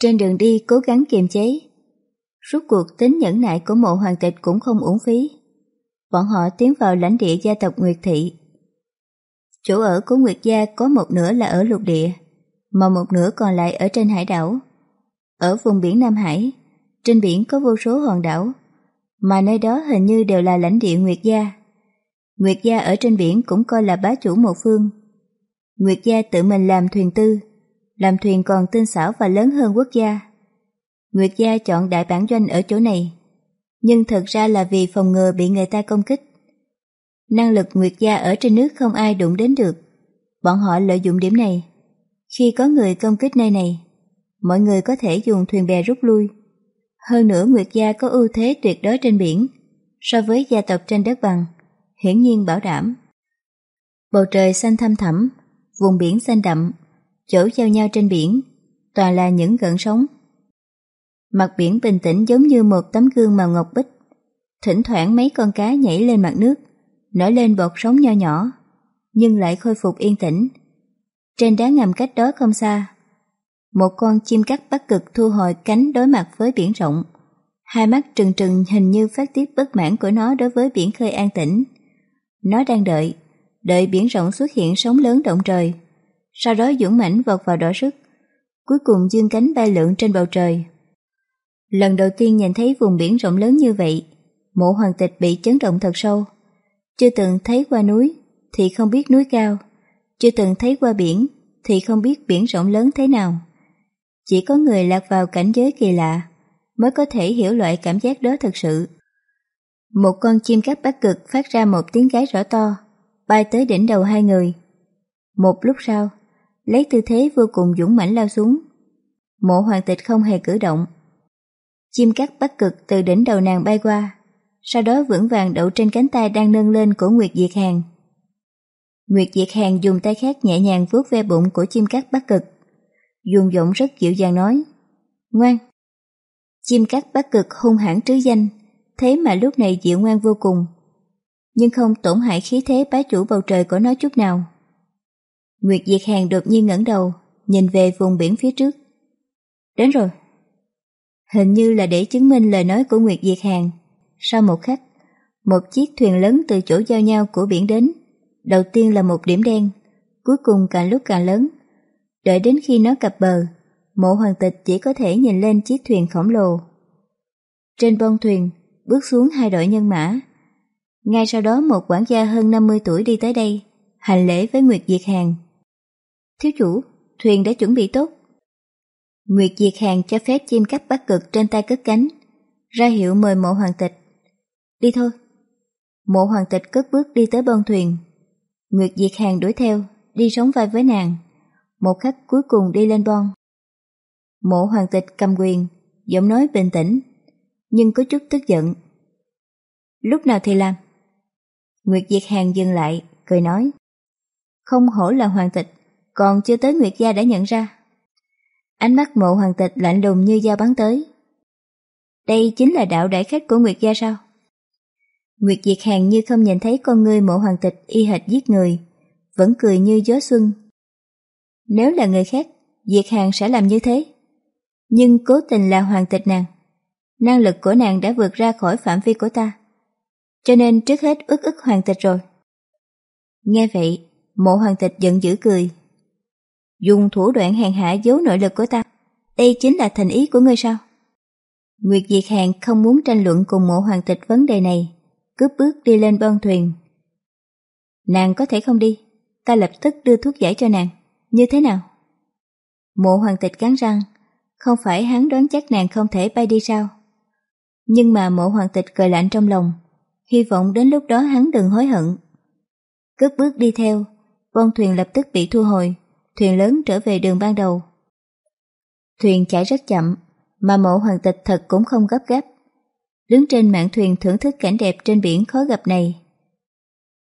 Trên đường đi cố gắng kiềm chế. Rốt cuộc tính nhẫn nại của mộ hoàng tịch cũng không uổng phí. Bọn họ tiến vào lãnh địa gia tộc Nguyệt Thị. Chỗ ở của Nguyệt Gia có một nửa là ở lục địa, mà một nửa còn lại ở trên hải đảo. Ở vùng biển Nam Hải, trên biển có vô số hòn đảo, mà nơi đó hình như đều là lãnh địa Nguyệt Gia. Nguyệt Gia ở trên biển cũng coi là bá chủ một phương. Nguyệt Gia tự mình làm thuyền tư, làm thuyền còn tinh xảo và lớn hơn quốc gia. Nguyệt Gia chọn đại bản doanh ở chỗ này, nhưng thật ra là vì phòng ngừa bị người ta công kích. Năng lực Nguyệt Gia ở trên nước không ai đụng đến được, bọn họ lợi dụng điểm này. Khi có người công kích nơi này, mọi người có thể dùng thuyền bè rút lui. Hơn nữa Nguyệt Gia có ưu thế tuyệt đối trên biển so với gia tộc trên đất bằng, hiển nhiên bảo đảm. Bầu trời xanh thăm thẳm, vùng biển xanh đậm, chỗ giao nhau trên biển, toàn là những gợn sóng. Mặt biển bình tĩnh giống như một tấm gương màu ngọc bích, thỉnh thoảng mấy con cá nhảy lên mặt nước, nổi lên bọt sóng nho nhỏ, nhưng lại khôi phục yên tĩnh. Trên đá ngầm cách đó không xa, một con chim cắt bắc cực thu hồi cánh đối mặt với biển rộng. Hai mắt trừng trừng hình như phát tiết bất mãn của nó đối với biển khơi an tĩnh. Nó đang đợi, đợi biển rộng xuất hiện sóng lớn động trời. Sau đó dũng mãnh vọt vào đỏ sức, cuối cùng dương cánh bay lượn trên bầu trời. Lần đầu tiên nhìn thấy vùng biển rộng lớn như vậy, mộ hoàng tịch bị chấn động thật sâu. Chưa từng thấy qua núi, thì không biết núi cao. Chưa từng thấy qua biển, thì không biết biển rộng lớn thế nào. Chỉ có người lạc vào cảnh giới kỳ lạ mới có thể hiểu loại cảm giác đó thật sự. Một con chim cát bắc cực phát ra một tiếng gáy rõ to, bay tới đỉnh đầu hai người. Một lúc sau, lấy tư thế vô cùng dũng mãnh lao xuống. Mộ hoàng tịch không hề cử động. Chim cát bắt cực từ đỉnh đầu nàng bay qua, sau đó vững vàng đậu trên cánh tay đang nâng lên của Nguyệt Diệt Hàng. Nguyệt Diệt Hàng dùng tay khác nhẹ nhàng vuốt ve bụng của chim cát bắt cực dùng giọng rất dịu dàng nói Ngoan Chim cắt bắt cực hung hãn trứ danh Thế mà lúc này dịu ngoan vô cùng Nhưng không tổn hại khí thế bá chủ bầu trời của nó chút nào Nguyệt Diệt Hàng đột nhiên ngẩng đầu Nhìn về vùng biển phía trước Đến rồi Hình như là để chứng minh lời nói của Nguyệt Diệt Hàng Sau một khắc Một chiếc thuyền lớn từ chỗ giao nhau của biển đến Đầu tiên là một điểm đen Cuối cùng càng lúc càng lớn Đợi đến khi nó cập bờ, mộ hoàng tịch chỉ có thể nhìn lên chiếc thuyền khổng lồ. Trên bông thuyền, bước xuống hai đội nhân mã. Ngay sau đó một quản gia hơn 50 tuổi đi tới đây, hành lễ với Nguyệt Diệt Hàng. Thiếu chủ, thuyền đã chuẩn bị tốt. Nguyệt Diệt Hàng cho phép chim cắp bắt cực trên tay cất cánh, ra hiệu mời mộ hoàng tịch. Đi thôi. Mộ hoàng tịch cất bước đi tới bông thuyền. Nguyệt Diệt Hàng đuổi theo, đi sống vai với nàng một khách cuối cùng đi lên bon. Mộ hoàng tịch cầm quyền, giọng nói bình tĩnh, nhưng có chút tức giận. Lúc nào thì làm? Nguyệt Diệt Hàng dừng lại, cười nói. Không hổ là hoàng tịch, còn chưa tới Nguyệt Gia đã nhận ra. Ánh mắt mộ hoàng tịch lạnh lùng như dao bắn tới. Đây chính là đạo đại khách của Nguyệt Gia sao? Nguyệt Diệt Hàng như không nhìn thấy con ngươi mộ hoàng tịch y hệt giết người, vẫn cười như gió xuân nếu là người khác, Diệt Hàng sẽ làm như thế. Nhưng cố tình là hoàng tịch nàng. Năng lực của nàng đã vượt ra khỏi phạm vi của ta. Cho nên trước hết ức ức hoàng tịch rồi. Nghe vậy, mộ hoàng tịch giận dữ cười. Dùng thủ đoạn hèn hạ giấu nội lực của ta. Đây chính là thành ý của ngươi sao? Nguyệt Diệt Hàng không muốn tranh luận cùng mộ hoàng tịch vấn đề này, cướp bước đi lên bơn thuyền. Nàng có thể không đi, ta lập tức đưa thuốc giải cho nàng. Như thế nào? Mộ hoàng tịch cắn răng, không phải hắn đoán chắc nàng không thể bay đi sao? Nhưng mà mộ hoàng tịch cười lạnh trong lòng, hy vọng đến lúc đó hắn đừng hối hận. Cướp bước đi theo, bơn thuyền lập tức bị thu hồi, thuyền lớn trở về đường ban đầu. Thuyền chạy rất chậm, mà mộ hoàng tịch thật cũng không gấp gáp. Đứng trên mạn thuyền thưởng thức cảnh đẹp trên biển khó gặp này.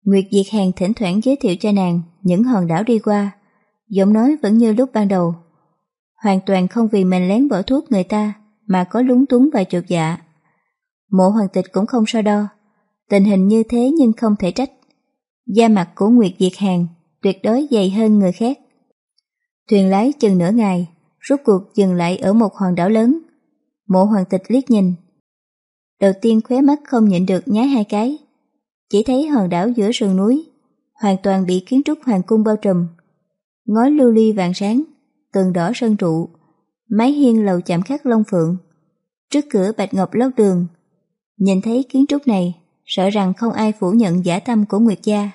Nguyệt Diệt Hàng thỉnh thoảng giới thiệu cho nàng những hòn đảo đi qua, giọng nói vẫn như lúc ban đầu. Hoàn toàn không vì mình lén bỏ thuốc người ta mà có lúng túng và chuột dạ. Mộ hoàng tịch cũng không so đo. Tình hình như thế nhưng không thể trách. Da mặt của Nguyệt Diệt Hàng tuyệt đối dày hơn người khác. Thuyền lái chừng nửa ngày, rốt cuộc dừng lại ở một hòn đảo lớn. Mộ hoàng tịch liếc nhìn. Đầu tiên khóe mắt không nhịn được nháy hai cái. Chỉ thấy hòn đảo giữa sườn núi, hoàn toàn bị kiến trúc hoàng cung bao trùm. Ngói lưu ly vàng sáng, tường đỏ sơn trụ, mái hiên lầu chạm khắc long phượng. Trước cửa bạch ngọc lót đường, nhìn thấy kiến trúc này, sợ rằng không ai phủ nhận giả tâm của Nguyệt Gia.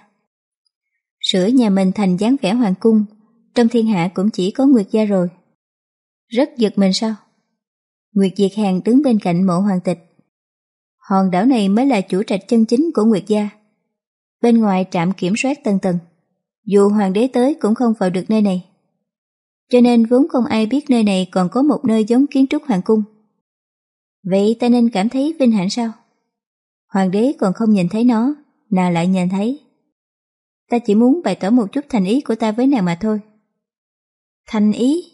Sửa nhà mình thành dáng vẻ hoàng cung, trong thiên hạ cũng chỉ có Nguyệt Gia rồi. Rất giật mình sao? Nguyệt Diệt Hàng đứng bên cạnh mộ hoàng tịch. Hòn đảo này mới là chủ trạch chân chính của Nguyệt Gia. Bên ngoài trạm kiểm soát tầng tầng. Dù hoàng đế tới cũng không vào được nơi này. Cho nên vốn không ai biết nơi này còn có một nơi giống kiến trúc hoàng cung. Vậy ta nên cảm thấy vinh hạnh sao? Hoàng đế còn không nhìn thấy nó, nào lại nhìn thấy. Ta chỉ muốn bày tỏ một chút thành ý của ta với nàng mà thôi. Thành ý?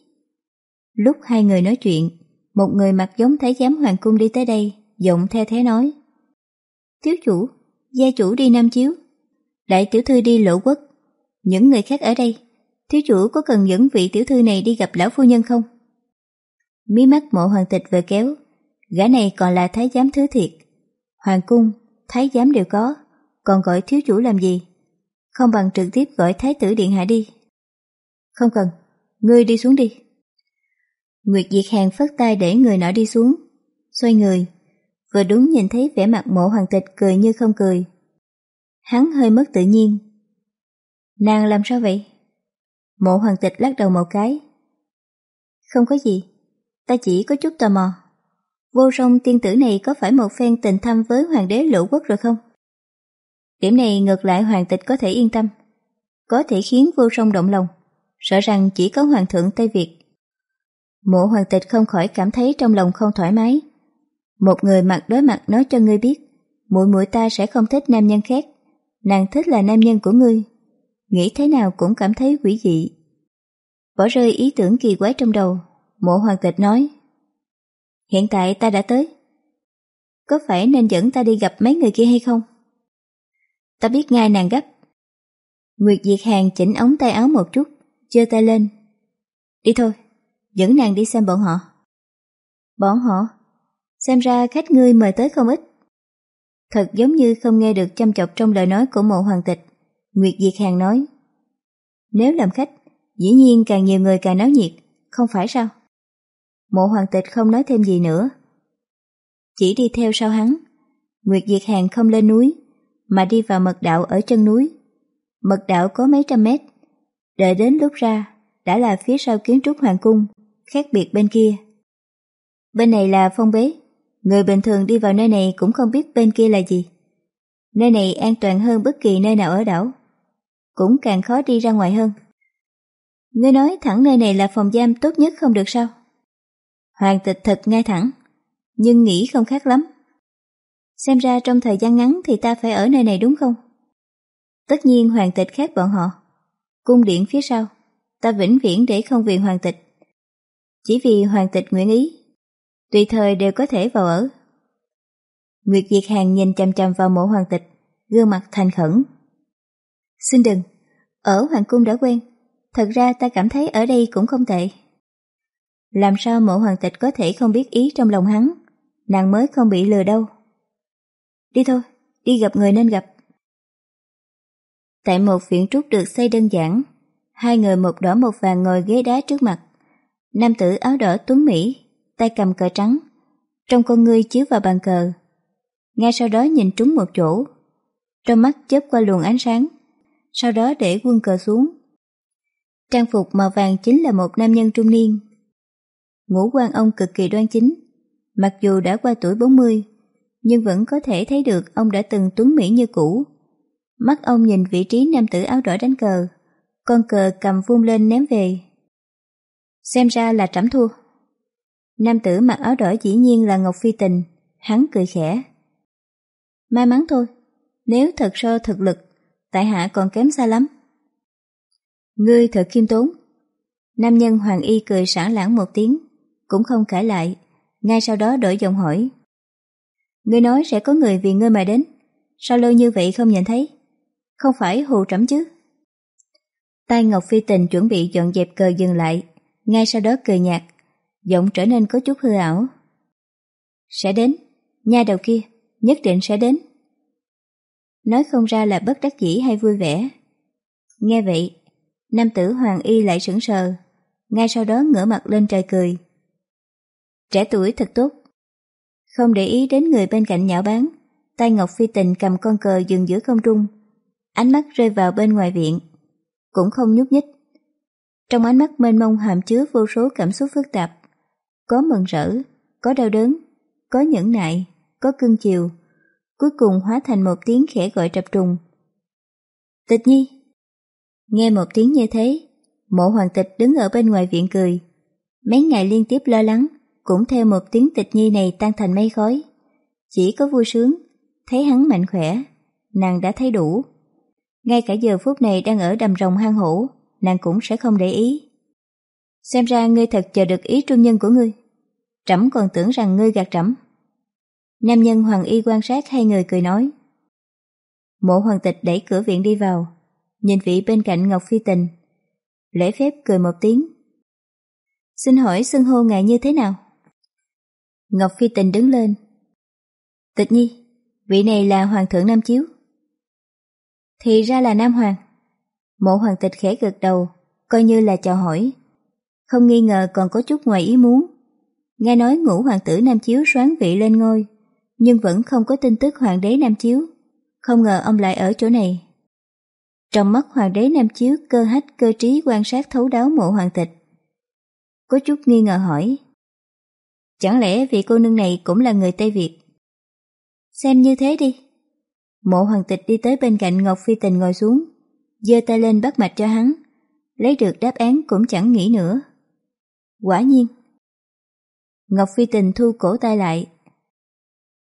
Lúc hai người nói chuyện, một người mặc giống thái giám hoàng cung đi tới đây, giọng the thế nói. Thiếu chủ, gia chủ đi Nam Chiếu, đại tiểu thư đi lộ Quốc, những người khác ở đây, thiếu chủ có cần dẫn vị tiểu thư này đi gặp lão phu nhân không? Mí mắt mộ hoàng tịch vừa kéo, gã này còn là thái giám thứ thiệt. Hoàng cung, thái giám đều có, còn gọi thiếu chủ làm gì? Không bằng trực tiếp gọi thái tử điện hạ đi. Không cần, ngươi đi xuống đi. Nguyệt Diệt Hàng phất tay để người nọ đi xuống, xoay người, vừa đúng nhìn thấy vẻ mặt mộ hoàng tịch cười như không cười. Hắn hơi mất tự nhiên. Nàng làm sao vậy? Mộ hoàng tịch lắc đầu một cái. Không có gì, ta chỉ có chút tò mò. Vô song tiên tử này có phải một phen tình thâm với hoàng đế lỗ quốc rồi không? Điểm này ngược lại hoàng tịch có thể yên tâm. Có thể khiến vô song động lòng. Sợ rằng chỉ có hoàng thượng Tây Việt. Mộ hoàng tịch không khỏi cảm thấy trong lòng không thoải mái. Một người mặt đối mặt nói cho ngươi biết, mũi mũi ta sẽ không thích nam nhân khác. Nàng thích là nam nhân của ngươi. Nghĩ thế nào cũng cảm thấy quỷ dị. Bỏ rơi ý tưởng kỳ quái trong đầu, mộ hoàng tịch nói. Hiện tại ta đã tới. Có phải nên dẫn ta đi gặp mấy người kia hay không? Ta biết ngay nàng gấp. Nguyệt Diệt Hàng chỉnh ống tay áo một chút, giơ tay lên. Đi thôi, dẫn nàng đi xem bọn họ. Bọn họ? Xem ra khách ngươi mời tới không ít. Thật giống như không nghe được chăm chọc trong lời nói của mộ hoàng tịch. Nguyệt Diệt Hàng nói. Nếu làm khách, dĩ nhiên càng nhiều người càng náo nhiệt, không phải sao? Mộ hoàng tịch không nói thêm gì nữa. Chỉ đi theo sau hắn. Nguyệt Diệt Hàng không lên núi, mà đi vào mật đạo ở chân núi. Mật đạo có mấy trăm mét. Đợi đến lúc ra, đã là phía sau kiến trúc hoàng cung, khác biệt bên kia. Bên này là phong bế, người bình thường đi vào nơi này cũng không biết bên kia là gì. Nơi này an toàn hơn bất kỳ nơi nào ở đảo, cũng càng khó đi ra ngoài hơn. Ngươi nói thẳng nơi này là phòng giam tốt nhất không được sao? Hoàng tịch thật ngay thẳng, nhưng nghĩ không khác lắm. Xem ra trong thời gian ngắn thì ta phải ở nơi này đúng không? Tất nhiên hoàng tịch khác bọn họ. Cung điện phía sau, ta vĩnh viễn để không vì hoàng tịch. Chỉ vì hoàng tịch nguyện ý, tùy thời đều có thể vào ở. Nguyệt Diệt Hàng nhìn chăm chăm vào mộ hoàng tịch, gương mặt thành khẩn. Xin đừng, ở hoàng cung đã quen, thật ra ta cảm thấy ở đây cũng không tệ. Làm sao mộ hoàng tịch có thể không biết ý trong lòng hắn, nàng mới không bị lừa đâu. Đi thôi, đi gặp người nên gặp. Tại một viện trúc được xây đơn giản, hai người một đỏ một vàng ngồi ghế đá trước mặt. Nam tử áo đỏ tuấn Mỹ, tay cầm cờ trắng, trong con ngươi chiếu vào bàn cờ. Ngay sau đó nhìn trúng một chỗ, trong mắt chớp qua luồng ánh sáng, sau đó để quân cờ xuống. Trang phục màu vàng chính là một nam nhân trung niên. Ngũ quan ông cực kỳ đoan chính, mặc dù đã qua tuổi 40, nhưng vẫn có thể thấy được ông đã từng tuấn mỹ như cũ. Mắt ông nhìn vị trí nam tử áo đỏ đánh cờ, con cờ cầm vung lên ném về. Xem ra là trẫm thua. Nam tử mặc áo đỏ dĩ nhiên là Ngọc Phi Tình, hắn cười khẽ. May mắn thôi, nếu thật so thực lực, tại hạ còn kém xa lắm. Ngươi thật khiêm tốn. Nam nhân Hoàng Y cười sảng lãng một tiếng, cũng không cãi lại, ngay sau đó đổi giọng hỏi. Ngươi nói sẽ có người vì ngươi mà đến, sao lâu như vậy không nhìn thấy? Không phải hù trẫm chứ? Tay Ngọc Phi Tình chuẩn bị dọn dẹp cờ dừng lại, ngay sau đó cười nhạt, giọng trở nên có chút hư ảo. Sẽ đến, nha đầu kia, nhất định sẽ đến. Nói không ra là bất đắc dĩ hay vui vẻ. Nghe vậy, nam tử Hoàng Y lại sững sờ, ngay sau đó ngửa mặt lên trời cười. Trẻ tuổi thật tốt. Không để ý đến người bên cạnh nhạo báng, tay Ngọc Phi Tình cầm con cờ dừng giữa không trung, ánh mắt rơi vào bên ngoài viện, cũng không nhúc nhích. Trong ánh mắt mênh mông hàm chứa vô số cảm xúc phức tạp, có mừng rỡ, có đau đớn, có nhẫn nại, có cưng chiều, cuối cùng hóa thành một tiếng khẽ gọi trập trùng. Tịch nhi! Nghe một tiếng như thế, mộ hoàng tịch đứng ở bên ngoài viện cười. Mấy ngày liên tiếp lo lắng, cũng theo một tiếng tịch nhi này tan thành mây khói. Chỉ có vui sướng, thấy hắn mạnh khỏe, nàng đã thấy đủ. Ngay cả giờ phút này đang ở đầm rồng hang hổ, nàng cũng sẽ không để ý. Xem ra ngươi thật chờ được ý trung nhân của ngươi. Trẫm còn tưởng rằng ngươi gạt trẫm. Nam nhân hoàng y quan sát hai người cười nói. Mộ hoàng tịch đẩy cửa viện đi vào, nhìn vị bên cạnh Ngọc Phi Tình. Lễ phép cười một tiếng. Xin hỏi xưng hô ngài như thế nào? Ngọc Phi Tình đứng lên. Tịch nhi, vị này là Hoàng thượng Nam Chiếu. Thì ra là Nam Hoàng. Mộ hoàng tịch khẽ gật đầu, coi như là chào hỏi. Không nghi ngờ còn có chút ngoài ý muốn. Nghe nói ngũ hoàng tử Nam Chiếu soán vị lên ngôi, nhưng vẫn không có tin tức hoàng đế Nam Chiếu. Không ngờ ông lại ở chỗ này. Trong mắt hoàng đế Nam Chiếu cơ hách cơ trí quan sát thấu đáo mộ hoàng tịch. Có chút nghi ngờ hỏi. Chẳng lẽ vị cô nương này cũng là người Tây Việt? Xem như thế đi. Mộ hoàng tịch đi tới bên cạnh Ngọc Phi Tình ngồi xuống, giơ tay lên bắt mạch cho hắn. Lấy được đáp án cũng chẳng nghĩ nữa. Quả nhiên. Ngọc Phi Tình thu cổ tay lại.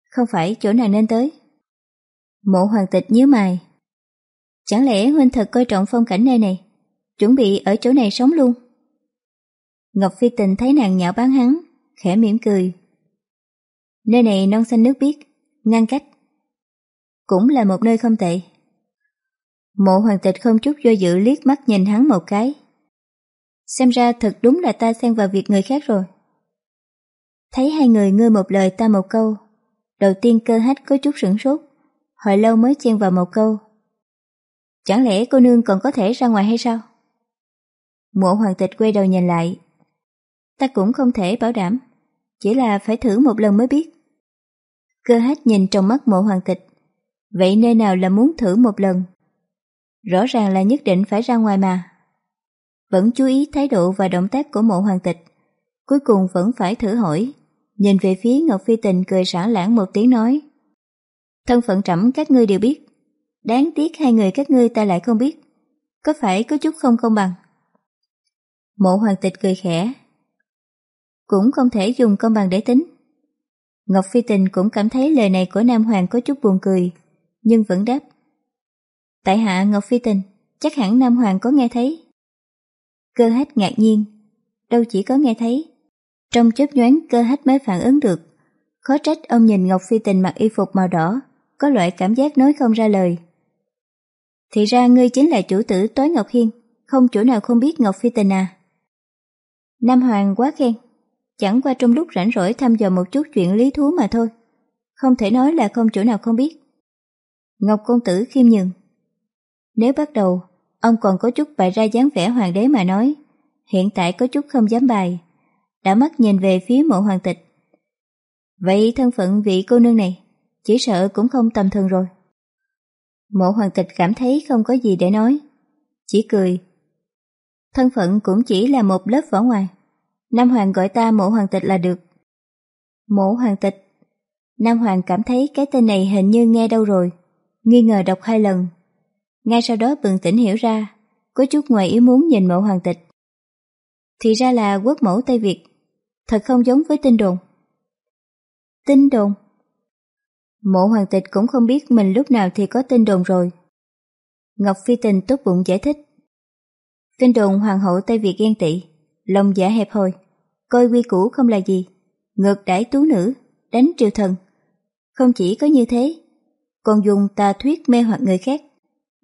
Không phải chỗ nào nên tới. Mộ hoàng tịch nhíu mày. Chẳng lẽ huynh thật coi trọng phong cảnh nơi này, chuẩn bị ở chỗ này sống luôn? Ngọc Phi Tình thấy nàng nhạo bán hắn, khẽ mỉm cười. Nơi này non xanh nước biếc, ngăn cách. Cũng là một nơi không tệ. Mộ hoàng tịch không chút do dự liếc mắt nhìn hắn một cái. Xem ra thật đúng là ta xen vào việc người khác rồi. Thấy hai người ngươi một lời ta một câu. Đầu tiên cơ hách có chút sửng sốt, hồi lâu mới chen vào một câu. Chẳng lẽ cô nương còn có thể ra ngoài hay sao? Mộ hoàng tịch quay đầu nhìn lại. Ta cũng không thể bảo đảm, chỉ là phải thử một lần mới biết. Cơ hách nhìn trong mắt mộ hoàng tịch, vậy nơi nào là muốn thử một lần? Rõ ràng là nhất định phải ra ngoài mà. Vẫn chú ý thái độ và động tác của mộ hoàng tịch, cuối cùng vẫn phải thử hỏi. Nhìn về phía Ngọc Phi Tình cười sảng lãng một tiếng nói. Thân phận trẫm các ngươi đều biết, đáng tiếc hai người các ngươi ta lại không biết. Có phải có chút không công bằng? Mộ hoàng tịch cười khẽ. Cũng không thể dùng công bằng để tính. Ngọc Phi Tình cũng cảm thấy lời này của Nam Hoàng có chút buồn cười, nhưng vẫn đáp. Tại hạ Ngọc Phi Tình, chắc hẳn Nam Hoàng có nghe thấy. Cơ hách ngạc nhiên, đâu chỉ có nghe thấy. Trong chớp nhoáng cơ hách mới phản ứng được. Khó trách ông nhìn Ngọc Phi Tình mặc y phục màu đỏ, có loại cảm giác nói không ra lời. Thì ra ngươi chính là chủ tử tối Ngọc Hiên, không chỗ nào không biết Ngọc Phi Tình à. Nam Hoàng quá khen, chẳng qua trong lúc rảnh rỗi thăm dò một chút chuyện lý thú mà thôi. Không thể nói là không chỗ nào không biết. Ngọc Công Tử khiêm nhường. Nếu bắt đầu, ông còn có chút bày ra dáng vẻ hoàng đế mà nói, hiện tại có chút không dám bài, đã mắt nhìn về phía mộ hoàng tịch. Vậy thân phận vị cô nương này, chỉ sợ cũng không tầm thường rồi. Mộ hoàng tịch cảm thấy không có gì để nói, chỉ cười. Thân phận cũng chỉ là một lớp vỏ ngoài. Nam Hoàng gọi ta mộ hoàng tịch là được. Mộ hoàng tịch. Nam Hoàng cảm thấy cái tên này hình như nghe đâu rồi, nghi ngờ đọc hai lần. Ngay sau đó bừng tỉnh hiểu ra, có chút ngoài ý muốn nhìn mộ hoàng tịch. Thì ra là quốc mẫu Tây Việt, thật không giống với tin đồn. Tin đồn? Mộ hoàng tịch cũng không biết mình lúc nào thì có tin đồn rồi. Ngọc Phi Tình tốt bụng giải thích. Tin đồn hoàng hậu Tây Việt ghen tị, lòng giả hẹp hòi, coi quy củ không là gì, ngược đãi tú nữ, đánh triều thần. Không chỉ có như thế, còn dùng tà thuyết mê hoặc người khác,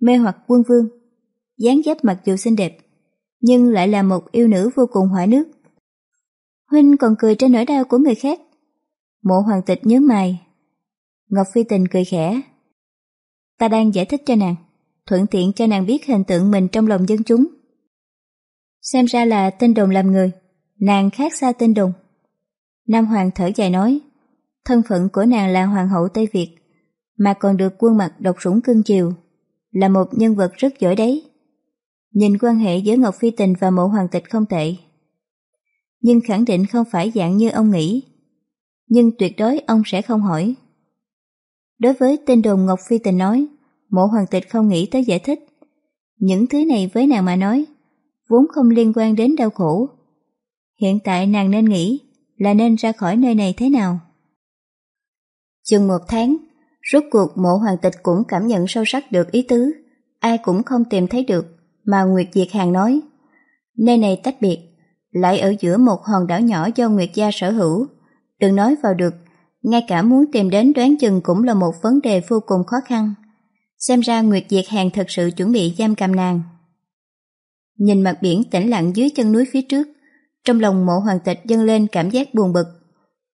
mê hoặc quân vương, dáng dấp mặc dù xinh đẹp, nhưng lại là một yêu nữ vô cùng hỏa nước. Huynh còn cười trên nỗi đau của người khác. Mộ hoàng tịch nhớ mày. Ngọc Phi Tình cười khẽ. Ta đang giải thích cho nàng, thuận tiện cho nàng biết hình tượng mình trong lòng dân chúng. Xem ra là tên đồn làm người, nàng khác xa tên đồn. Nam Hoàng thở dài nói, thân phận của nàng là Hoàng hậu Tây Việt, mà còn được quân mặt độc sủng cưng chiều, là một nhân vật rất giỏi đấy. Nhìn quan hệ giữa Ngọc Phi Tình và mộ hoàng tịch không tệ. Nhưng khẳng định không phải dạng như ông nghĩ. Nhưng tuyệt đối ông sẽ không hỏi. Đối với tên đồn Ngọc Phi Tình nói, mộ hoàng tịch không nghĩ tới giải thích. Những thứ này với nàng mà nói, vốn không liên quan đến đau khổ. Hiện tại nàng nên nghĩ là nên ra khỏi nơi này thế nào. Chừng một tháng, rốt cuộc mộ hoàng tịch cũng cảm nhận sâu sắc được ý tứ, ai cũng không tìm thấy được, mà Nguyệt Diệt Hàng nói. Nơi này tách biệt, lại ở giữa một hòn đảo nhỏ do Nguyệt Gia sở hữu, đừng nói vào được, ngay cả muốn tìm đến đoán chừng cũng là một vấn đề vô cùng khó khăn. Xem ra Nguyệt Diệt Hàng thật sự chuẩn bị giam cầm nàng. Nhìn mặt biển tĩnh lặng dưới chân núi phía trước, trong lòng mộ hoàng tịch dâng lên cảm giác buồn bực.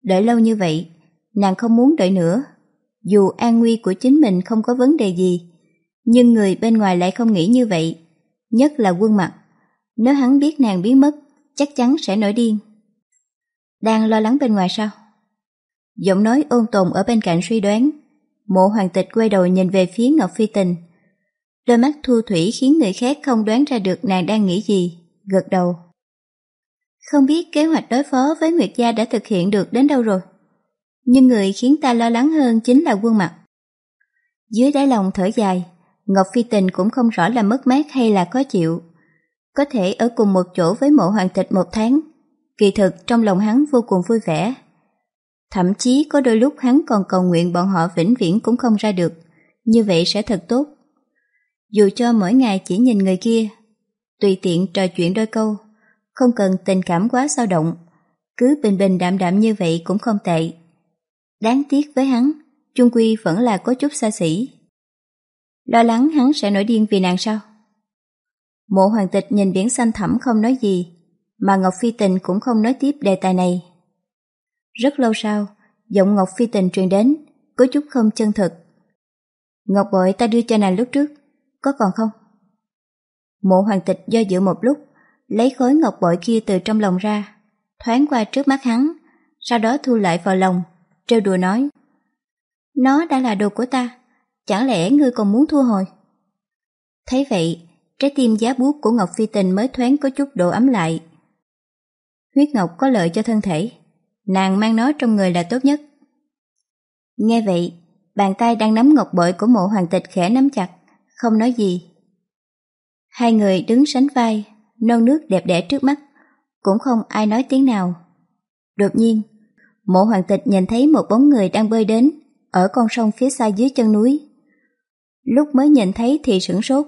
Đợi lâu như vậy, nàng không muốn đợi nữa. Dù an nguy của chính mình không có vấn đề gì, nhưng người bên ngoài lại không nghĩ như vậy, nhất là quân mặt. Nếu hắn biết nàng biến mất, chắc chắn sẽ nổi điên. Đang lo lắng bên ngoài sao? Giọng nói ôn tồn ở bên cạnh suy đoán. Mộ hoàng tịch quay đầu nhìn về phía Ngọc Phi Tình. Đôi mắt thu thủy khiến người khác không đoán ra được nàng đang nghĩ gì, gật đầu. Không biết kế hoạch đối phó với Nguyệt Gia đã thực hiện được đến đâu rồi. Nhưng người khiến ta lo lắng hơn chính là quân mặt. Dưới đáy lòng thở dài, Ngọc Phi Tình cũng không rõ là mất mát hay là khó chịu. Có thể ở cùng một chỗ với mộ hoàng tịch một tháng, kỳ thực trong lòng hắn vô cùng vui vẻ. Thậm chí có đôi lúc hắn còn cầu nguyện bọn họ vĩnh viễn cũng không ra được, như vậy sẽ thật tốt. Dù cho mỗi ngày chỉ nhìn người kia, tùy tiện trò chuyện đôi câu, không cần tình cảm quá sao động, cứ bình bình đạm đạm như vậy cũng không tệ. Đáng tiếc với hắn, chung quy vẫn là có chút xa xỉ. Lo lắng hắn sẽ nổi điên vì nàng sao? Mộ hoàng tịch nhìn biển xanh thẳm không nói gì, mà Ngọc Phi Tình cũng không nói tiếp đề tài này. Rất lâu sau, giọng Ngọc Phi Tình truyền đến, có chút không chân thực. Ngọc bội ta đưa cho nàng lúc trước, có còn không? Mộ hoàng tịch do dự một lúc, lấy khối ngọc bội kia từ trong lòng ra, thoáng qua trước mắt hắn, sau đó thu lại vào lòng, trêu đùa nói. Nó đã là đồ của ta, chẳng lẽ ngươi còn muốn thua hồi? Thấy vậy, trái tim giá buốt của Ngọc Phi Tình mới thoáng có chút độ ấm lại. Huyết ngọc có lợi cho thân thể, nàng mang nó trong người là tốt nhất. Nghe vậy, bàn tay đang nắm ngọc bội của mộ hoàng tịch khẽ nắm chặt, không nói gì. Hai người đứng sánh vai, nôn nước đẹp đẽ trước mắt, cũng không ai nói tiếng nào. Đột nhiên, mộ hoàng tịch nhìn thấy một bóng người đang bơi đến, ở con sông phía xa dưới chân núi. Lúc mới nhìn thấy thì sửng sốt,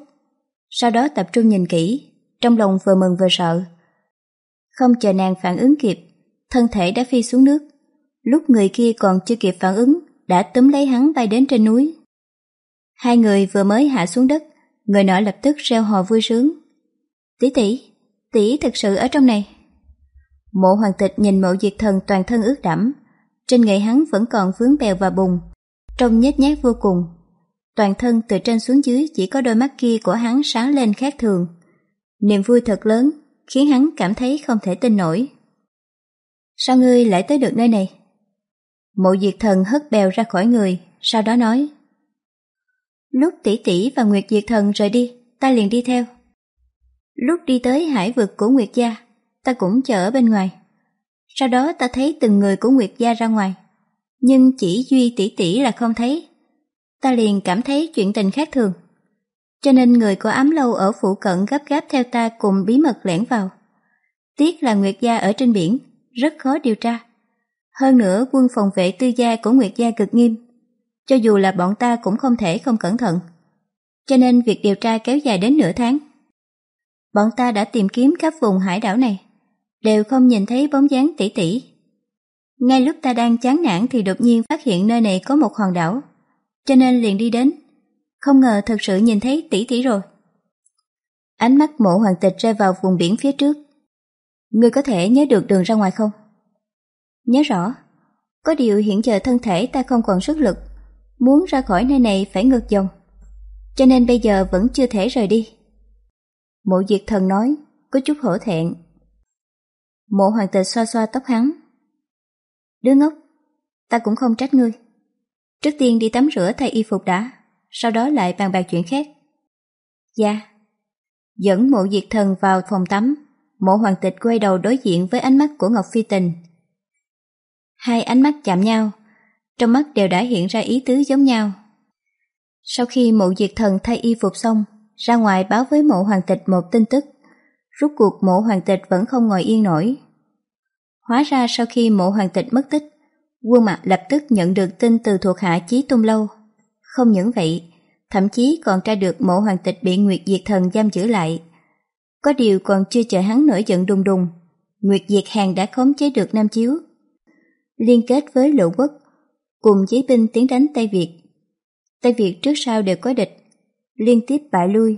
sau đó tập trung nhìn kỹ, trong lòng vừa mừng vừa sợ. Không chờ nàng phản ứng kịp, thân thể đã phi xuống nước. Lúc người kia còn chưa kịp phản ứng, đã túm lấy hắn bay đến trên núi. Hai người vừa mới hạ xuống đất, người nọ lập tức reo hò vui sướng. Tỷ tỷ, tỷ thực sự ở trong này. Mộ hoàng tịch nhìn mộ diệt thần toàn thân ướt đẫm, trên người hắn vẫn còn vướng bèo và bùn, trông nhếch nhác vô cùng. Toàn thân từ trên xuống dưới chỉ có đôi mắt kia của hắn sáng lên khác thường. Niềm vui thật lớn, khiến hắn cảm thấy không thể tin nổi. Sao ngươi lại tới được nơi này? Mộ diệt thần hất bèo ra khỏi người, sau đó nói. Lúc tỷ tỷ và Nguyệt diệt thần rời đi, ta liền đi theo. Lúc đi tới hải vực của Nguyệt gia, ta cũng chờ ở bên ngoài. Sau đó ta thấy từng người của Nguyệt gia ra ngoài, nhưng chỉ duy tỷ tỷ là không thấy. Ta liền cảm thấy chuyện tình khác thường. Cho nên người của ám lâu ở phụ cận gấp gáp theo ta cùng bí mật lẻn vào. Tiếc là Nguyệt gia ở trên biển, rất khó điều tra. Hơn nữa quân phòng vệ tư gia của Nguyệt gia cực nghiêm, cho dù là bọn ta cũng không thể không cẩn thận. Cho nên việc điều tra kéo dài đến nửa tháng. Bọn ta đã tìm kiếm khắp vùng hải đảo này, đều không nhìn thấy bóng dáng tỷ tỷ. Ngay lúc ta đang chán nản thì đột nhiên phát hiện nơi này có một hòn đảo, cho nên liền đi đến. Không ngờ thật sự nhìn thấy tỷ tỷ rồi. Ánh mắt mộ hoàng tịch rơi vào vùng biển phía trước. Ngươi có thể nhớ được đường ra ngoài không? Nhớ rõ. Có điều hiện giờ thân thể ta không còn sức lực. Muốn ra khỏi nơi này phải ngược dòng. Cho nên bây giờ vẫn chưa thể rời đi. Mộ diệt thần nói, có chút hổ thẹn. Mộ hoàng tịch xoa xoa tóc hắn. Đứa ngốc, ta cũng không trách ngươi. Trước tiên đi tắm rửa thay y phục đã, sau đó lại bàn bạc chuyện khác. Dạ. Dẫn mộ diệt thần vào phòng tắm, mộ hoàng tịch quay đầu đối diện với ánh mắt của Ngọc Phi Tình. Hai ánh mắt chạm nhau, trong mắt đều đã hiện ra ý tứ giống nhau. Sau khi mộ diệt thần thay y phục xong, ra ngoài báo với mộ hoàng tịch một tin tức. Rút cuộc mộ hoàng tịch vẫn không ngồi yên nổi. Hóa ra sau khi mộ hoàng tịch mất tích, quân mặt lập tức nhận được tin từ thuộc hạ Chí Tung Lâu. Không những vậy, thậm chí còn tra được mộ hoàng tịch bị Nguyệt Diệt Thần giam giữ lại. Có điều còn chưa chờ hắn nổi giận đùng đùng, Nguyệt Diệt Hàng đã khống chế được Nam Chiếu. Liên kết với Lộ Quốc, cùng giấy binh tiến đánh Tây Việt. Tây Việt trước sau đều có địch, liên tiếp bại lui,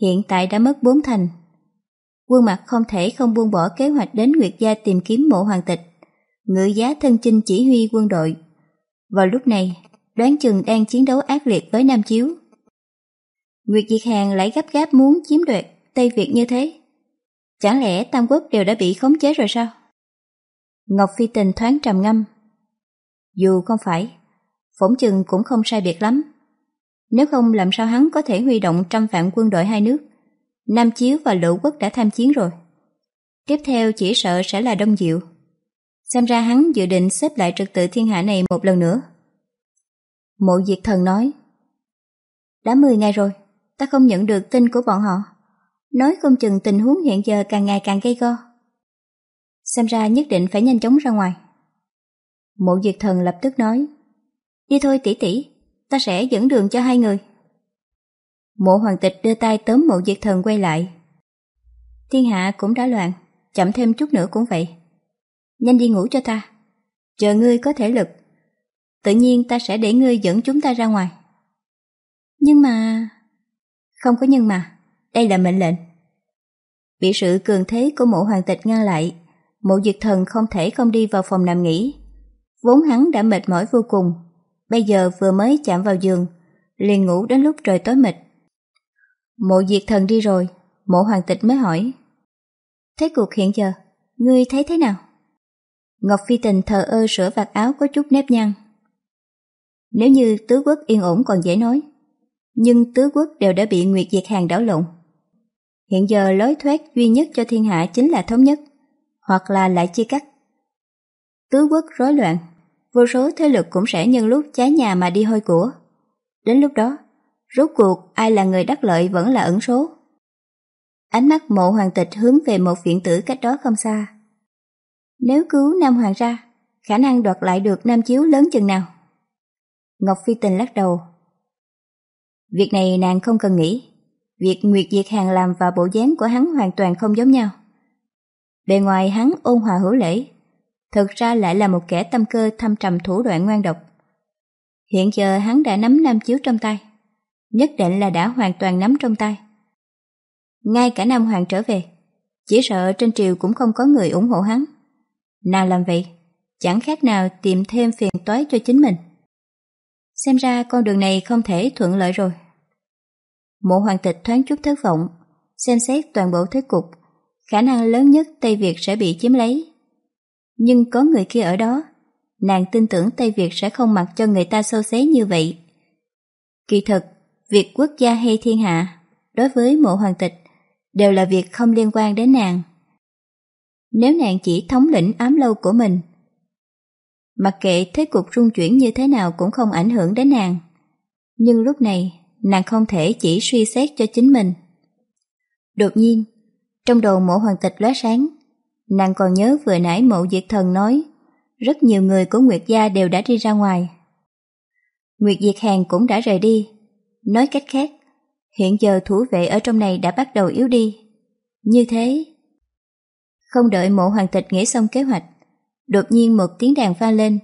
hiện tại đã mất bốn thành. Quân mặt không thể không buông bỏ kế hoạch đến Nguyệt Gia tìm kiếm mộ hoàng tịch, ngự giá thân chinh chỉ huy quân đội. Vào lúc này, đoán chừng đang chiến đấu ác liệt với Nam Chiếu. Nguyệt Diệt Hàng lại gấp gáp muốn chiếm đoạt Tây Việt như thế. Chẳng lẽ Tam Quốc đều đã bị khống chế rồi sao? Ngọc Phi Tình thoáng trầm ngâm. Dù không phải, phỏng chừng cũng không sai biệt lắm. Nếu không làm sao hắn có thể huy động trăm vạn quân đội hai nước. Nam Chiếu và Lỗ Quốc đã tham chiến rồi. Tiếp theo chỉ sợ sẽ là Đông Diệu. Xem ra hắn dự định xếp lại trật tự thiên hạ này một lần nữa. Mộ diệt thần nói Đã 10 ngày rồi, ta không nhận được tin của bọn họ. Nói không chừng tình huống hiện giờ càng ngày càng gây go. Xem ra nhất định phải nhanh chóng ra ngoài. Mộ diệt thần lập tức nói Đi thôi tỷ tỷ, ta sẽ dẫn đường cho hai người. Mộ hoàng tịch đưa tay tóm mộ diệt thần quay lại. Thiên hạ cũng đã loạn, chậm thêm chút nữa cũng vậy. Nhanh đi ngủ cho ta, chờ ngươi có thể lực. Tự nhiên ta sẽ để ngươi dẫn chúng ta ra ngoài. Nhưng mà... Không có nhưng mà, đây là mệnh lệnh. Bị sự cường thế của mộ hoàng tịch ngăn lại, mộ diệt thần không thể không đi vào phòng nằm nghỉ. Vốn hắn đã mệt mỏi vô cùng, bây giờ vừa mới chạm vào giường, liền ngủ đến lúc trời tối mịt. Mộ diệt thần đi rồi, mộ hoàng tịch mới hỏi. Thế cuộc hiện giờ, ngươi thấy thế nào? Ngọc Phi Tình thờ ơ sửa vạt áo có chút nếp nhăn. Nếu như tứ quốc yên ổn còn dễ nói, nhưng tứ quốc đều đã bị Nguyệt Diệt Hàng đảo lộn. Hiện giờ lối thoát duy nhất cho thiên hạ chính là thống nhất, hoặc là lại chia cắt. Tứ quốc rối loạn, vô số thế lực cũng sẽ nhân lúc cháy nhà mà đi hôi của. Đến lúc đó, rốt cuộc ai là người đắc lợi vẫn là ẩn số. Ánh mắt mộ hoàng tịch hướng về một viện tử cách đó không xa. Nếu cứu Nam Hoàng ra, khả năng đoạt lại được Nam Chiếu lớn chừng nào? Ngọc Phi Tình lắc đầu. Việc này nàng không cần nghĩ. Việc Nguyệt Diệt Hàng làm và bộ dáng của hắn hoàn toàn không giống nhau. Bề ngoài hắn ôn hòa hữu lễ, thực ra lại là một kẻ tâm cơ thâm trầm thủ đoạn ngoan độc. Hiện giờ hắn đã nắm Nam Chiếu trong tay, nhất định là đã hoàn toàn nắm trong tay. Ngay cả Nam Hoàng trở về, chỉ sợ trên triều cũng không có người ủng hộ hắn. Nào làm vậy, chẳng khác nào tìm thêm phiền toái cho chính mình. Xem ra con đường này không thể thuận lợi rồi. Mộ hoàng tịch thoáng chút thất vọng, xem xét toàn bộ thế cục, khả năng lớn nhất Tây Việt sẽ bị chiếm lấy. Nhưng có người kia ở đó, nàng tin tưởng Tây Việt sẽ không mặc cho người ta sâu xé như vậy. Kỳ thực, việc quốc gia hay thiên hạ, đối với mộ hoàng tịch, đều là việc không liên quan đến nàng. Nếu nàng chỉ thống lĩnh ám lâu của mình, mặc kệ thế cục rung chuyển như thế nào cũng không ảnh hưởng đến nàng. Nhưng lúc này, nàng không thể chỉ suy xét cho chính mình. Đột nhiên, trong đầu mộ hoàng tịch lóe sáng, nàng còn nhớ vừa nãy mộ diệt thần nói rất nhiều người của Nguyệt Gia đều đã đi ra ngoài. Nguyệt Diệt Hàng cũng đã rời đi. Nói cách khác, hiện giờ thủ vệ ở trong này đã bắt đầu yếu đi. Như thế... Không đợi mộ hoàng tịch nghĩ xong kế hoạch, đột nhiên một tiếng đàn vang lên,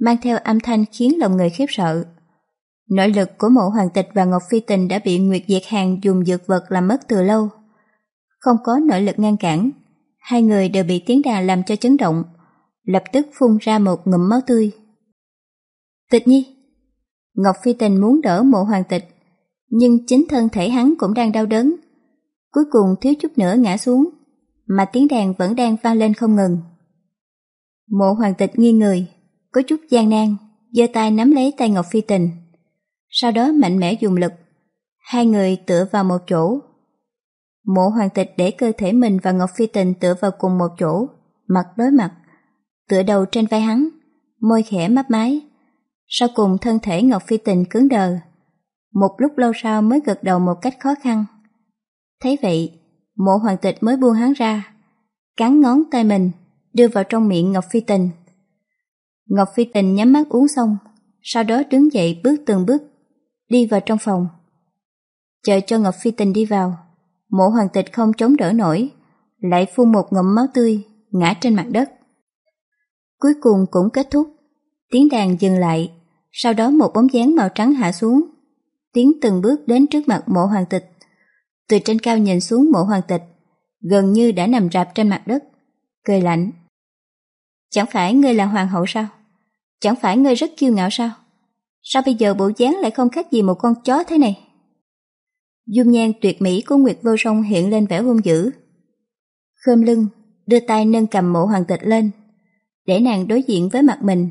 mang theo âm thanh khiến lòng người khiếp sợ. Nội lực của mộ hoàng tịch và Ngọc Phi Tình đã bị Nguyệt Diệt Hàng dùng dược vật làm mất từ lâu. Không có nội lực ngăn cản, hai người đều bị tiếng đàn làm cho chấn động, lập tức phun ra một ngụm máu tươi. Tịch nhi! Ngọc Phi Tình muốn đỡ mộ hoàng tịch, nhưng chính thân thể hắn cũng đang đau đớn. Cuối cùng thiếu chút nữa ngã xuống, mà tiếng đàn vẫn đang vang lên không ngừng. Mộ hoàng tịch nghiêng người, có chút gian nan, giơ tay nắm lấy tay Ngọc Phi Tình. Sau đó mạnh mẽ dùng lực, hai người tựa vào một chỗ. Mộ hoàng tịch để cơ thể mình và Ngọc Phi Tình tựa vào cùng một chỗ, mặt đối mặt, tựa đầu trên vai hắn, môi khẽ mấp máy. Sau cùng thân thể Ngọc Phi Tình cứng đờ. Một lúc lâu sau mới gật đầu một cách khó khăn. Thấy vậy, mộ hoàng tịch mới buông hắn ra, cắn ngón tay mình, đưa vào trong miệng Ngọc Phi Tình. Ngọc Phi Tình nhắm mắt uống xong, sau đó đứng dậy bước từng bước, đi vào trong phòng. Chờ cho Ngọc Phi Tình đi vào, mộ hoàng tịch không chống đỡ nổi, lại phun một ngụm máu tươi, ngã trên mặt đất. Cuối cùng cũng kết thúc, tiếng đàn dừng lại, sau đó một bóng dáng màu trắng hạ xuống, tiến từng bước đến trước mặt mộ hoàng tịch. Từ trên cao nhìn xuống mộ hoàng tịch, gần như đã nằm rạp trên mặt đất, cười lạnh. Chẳng phải ngươi là hoàng hậu sao? Chẳng phải ngươi rất kiêu ngạo sao? Sao bây giờ bộ dáng lại không khác gì một con chó thế này? Dung nhan tuyệt mỹ của Nguyệt Vô Song hiện lên vẻ hung dữ. Khơm lưng, đưa tay nâng cầm mộ hoàng tịch lên, để nàng đối diện với mặt mình.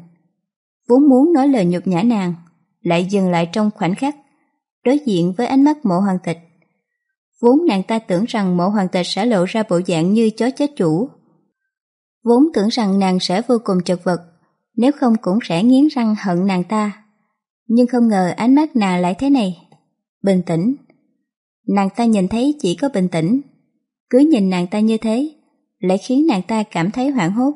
Vốn muốn nói lời nhục nhã nàng, lại dừng lại trong khoảnh khắc, đối diện với ánh mắt mộ hoàng tịch. Vốn nàng ta tưởng rằng mộ hoàng tịch sẽ lộ ra bộ dạng như chó chết chủ. Vốn tưởng rằng nàng sẽ vô cùng chật vật, nếu không cũng sẽ nghiến răng hận nàng ta. Nhưng không ngờ ánh mắt nàng lại thế này. Bình tĩnh. Nàng ta nhìn thấy chỉ có bình tĩnh. Cứ nhìn nàng ta như thế, lại khiến nàng ta cảm thấy hoảng hốt.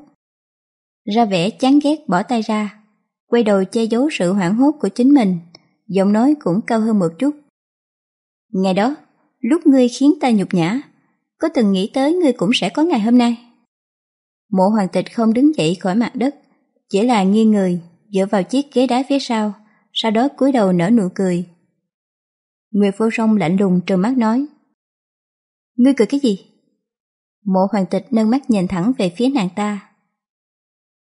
Ra vẻ chán ghét bỏ tay ra, quay đầu che giấu sự hoảng hốt của chính mình, giọng nói cũng cao hơn một chút. Ngày đó, lúc ngươi khiến ta nhục nhã, có từng nghĩ tới ngươi cũng sẽ có ngày hôm nay. Mộ hoàng tịch không đứng dậy khỏi mặt đất, chỉ là nghiêng người, dựa vào chiếc ghế đá phía sau, sau đó cúi đầu nở nụ cười. Nguyệt vô song lạnh lùng trừng mắt nói. Ngươi cười cái gì? Mộ hoàng tịch nâng mắt nhìn thẳng về phía nàng ta.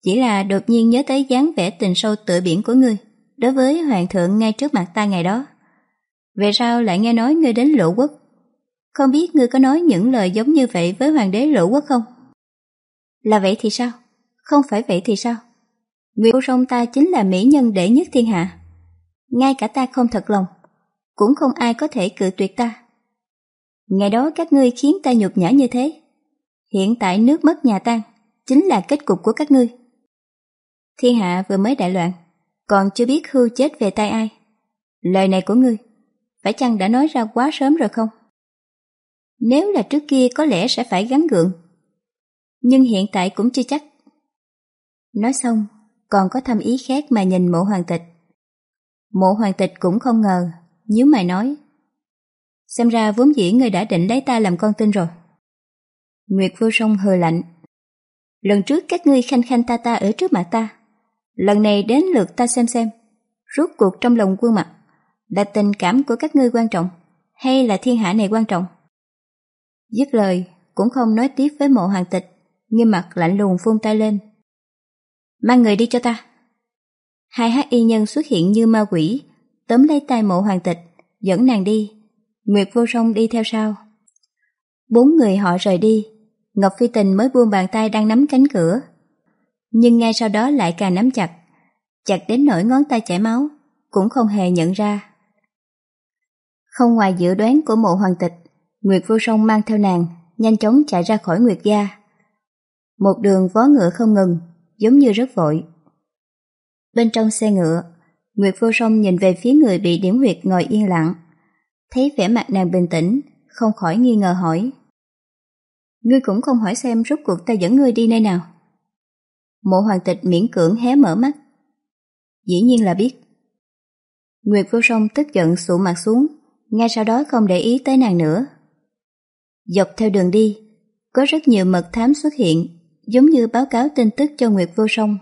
Chỉ là đột nhiên nhớ tới dáng vẻ tình sâu tựa biển của ngươi, đối với hoàng thượng ngay trước mặt ta ngày đó. Về sao lại nghe nói ngươi đến lộ quốc? Không biết ngươi có nói những lời giống như vậy với hoàng đế lộ quốc không? Là vậy thì sao? Không phải vậy thì sao? Nguyệt vô sông ta chính là mỹ nhân đệ nhất thiên hạ. Ngay cả ta không thật lòng, cũng không ai có thể cự tuyệt ta. Ngày đó các ngươi khiến ta nhục nhã như thế. Hiện tại nước mất nhà tan, chính là kết cục của các ngươi. Thiên hạ vừa mới đại loạn, còn chưa biết hưu chết về tay ai. Lời này của ngươi, phải chăng đã nói ra quá sớm rồi không? Nếu là trước kia có lẽ sẽ phải gắn gượng, nhưng hiện tại cũng chưa chắc. Nói xong, còn có thâm ý khác mà nhìn mộ hoàng tịch. Mộ hoàng tịch cũng không ngờ, nhíu mày nói. Xem ra vốn dĩ ngươi đã định lấy ta làm con tin rồi. Nguyệt vô song hờ lạnh. Lần trước các ngươi khanh khanh ta ta ở trước mặt ta. Lần này đến lượt ta xem xem. Rốt cuộc trong lòng quân mặt là tình cảm của các ngươi quan trọng hay là thiên hạ này quan trọng? Dứt lời, cũng không nói tiếp với mộ hoàng tịch, nghiêm mặt lạnh lùng phun tay lên. Mang người đi cho ta. Hai hát y nhân xuất hiện như ma quỷ, tóm lấy tay mộ hoàng tịch, dẫn nàng đi. Nguyệt vô song đi theo sau. Bốn người họ rời đi, Ngọc Phi Tình mới buông bàn tay đang nắm cánh cửa. Nhưng ngay sau đó lại càng nắm chặt, chặt đến nỗi ngón tay chảy máu, cũng không hề nhận ra. Không ngoài dự đoán của mộ hoàng tịch, Nguyệt vô song mang theo nàng, nhanh chóng chạy ra khỏi Nguyệt gia. Một đường vó ngựa không ngừng, giống như rất vội. Bên trong xe ngựa, Nguyệt vô song nhìn về phía người bị điểm huyệt ngồi yên lặng. Thấy vẻ mặt nàng bình tĩnh, không khỏi nghi ngờ hỏi. Ngươi cũng không hỏi xem rốt cuộc ta dẫn ngươi đi nơi nào. Mộ hoàng tịch miễn cưỡng hé mở mắt. Dĩ nhiên là biết. Nguyệt vô song tức giận sụ mặt xuống, ngay sau đó không để ý tới nàng nữa. Dọc theo đường đi, có rất nhiều mật thám xuất hiện, giống như báo cáo tin tức cho Nguyệt vô song.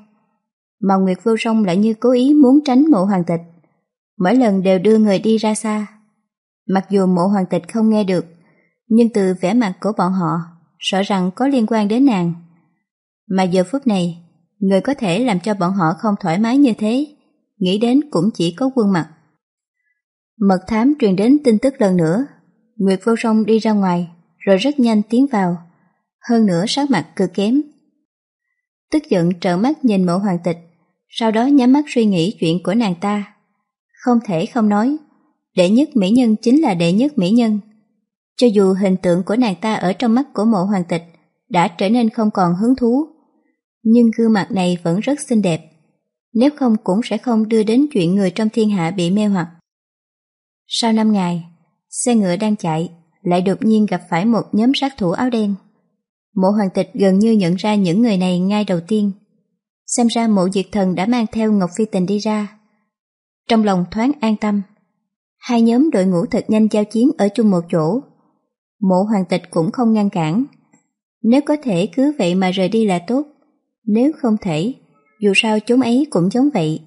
Mà Nguyệt vô song lại như cố ý muốn tránh mộ hoàng tịch. Mỗi lần đều đưa người đi ra xa. Mặc dù mộ hoàng tịch không nghe được, nhưng từ vẻ mặt của bọn họ, sợ rằng có liên quan đến nàng. Mà giờ phút này, người có thể làm cho bọn họ không thoải mái như thế, nghĩ đến cũng chỉ có quân mặt. Mật thám truyền đến tin tức lần nữa, Nguyệt Vô Song đi ra ngoài, rồi rất nhanh tiến vào, hơn nữa sắc mặt cực kém. Tức giận trợn mắt nhìn mộ hoàng tịch, sau đó nhắm mắt suy nghĩ chuyện của nàng ta. Không thể không nói, đệ nhất mỹ nhân chính là đệ nhất mỹ nhân. Cho dù hình tượng của nàng ta ở trong mắt của mộ hoàng tịch đã trở nên không còn hứng thú, nhưng gương mặt này vẫn rất xinh đẹp. Nếu không cũng sẽ không đưa đến chuyện người trong thiên hạ bị mê hoặc. Sau năm ngày, xe ngựa đang chạy, lại đột nhiên gặp phải một nhóm sát thủ áo đen. Mộ hoàng tịch gần như nhận ra những người này ngay đầu tiên. Xem ra mộ diệt thần đã mang theo Ngọc Phi Tình đi ra. Trong lòng thoáng an tâm. Hai nhóm đội ngũ thật nhanh giao chiến ở chung một chỗ. Mộ hoàng tịch cũng không ngăn cản. Nếu có thể cứ vậy mà rời đi là tốt. Nếu không thể, dù sao chúng ấy cũng giống vậy.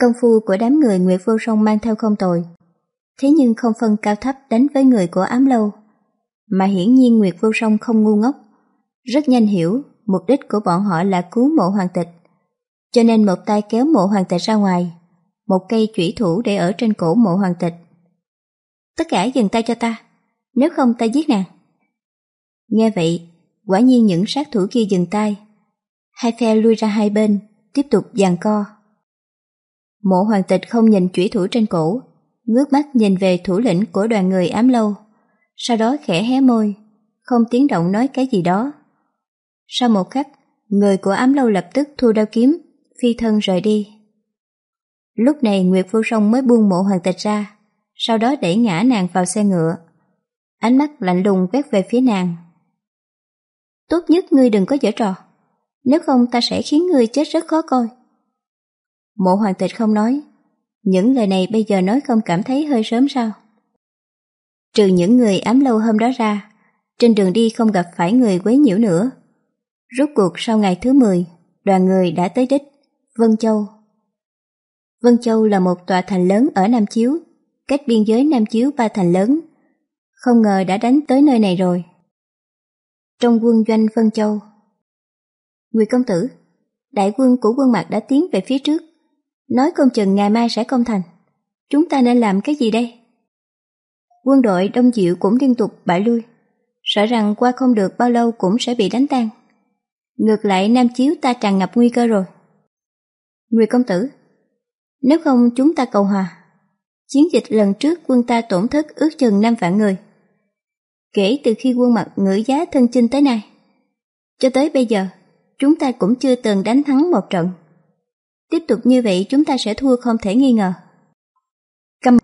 Công phu của đám người Nguyệt Vô Song mang theo không tồi. Thế nhưng không phân cao thấp đánh với người của ám lâu. Mà hiển nhiên Nguyệt Vô Song không ngu ngốc. Rất nhanh hiểu mục đích của bọn họ là cứu mộ hoàng tịch. Cho nên một tay kéo mộ hoàng tịch ra ngoài, một cây chủy thủ để ở trên cổ mộ hoàng tịch. Tất cả dừng tay cho ta, nếu không ta giết nàng. Nghe vậy, quả nhiên những sát thủ kia dừng tay. Hai phe lui ra hai bên, tiếp tục giằng co. Mộ hoàng tịch không nhìn chủy thủ trên cổ, ngước mắt nhìn về thủ lĩnh của đoàn người ám lâu, sau đó khẽ hé môi, không tiếng động nói cái gì đó. Sau một khắc, người của ám lâu lập tức thu đao kiếm, phi thân rời đi. Lúc này Nguyệt Vô Song mới buông mộ hoàng tịch ra, sau đó đẩy ngã nàng vào xe ngựa. Ánh mắt lạnh lùng quét về phía nàng. Tốt nhất ngươi đừng có giở trò, nếu không ta sẽ khiến ngươi chết rất khó coi. Mộ hoàng tịch không nói, những lời này bây giờ nói không cảm thấy hơi sớm sao? Trừ những người ám lâu hôm đó ra, trên đường đi không gặp phải người quấy nhiễu nữa. Rốt cuộc sau ngày thứ 10, đoàn người đã tới đích, Vân Châu. Vân Châu là một tòa thành lớn ở Nam Chiếu, cách biên giới Nam Chiếu ba thành lớn. Không ngờ đã đánh tới nơi này rồi. Trong quân doanh Vân Châu người công tử, đại quân của quân mạc đã tiến về phía trước, nói công chừng ngày mai sẽ công thành. Chúng ta nên làm cái gì đây? Quân đội Đông Diệu cũng liên tục bại lui, sợ rằng qua không được bao lâu cũng sẽ bị đánh tan. Ngược lại Nam Chiếu ta tràn ngập nguy cơ rồi. người công tử, nếu không chúng ta cầu hòa. Chiến dịch lần trước quân ta tổn thất ước chừng 5 vạn người. Kể từ khi quân mặt ngữ giá thân chinh tới nay, cho tới bây giờ, chúng ta cũng chưa từng đánh thắng một trận. Tiếp tục như vậy chúng ta sẽ thua không thể nghi ngờ. Cầm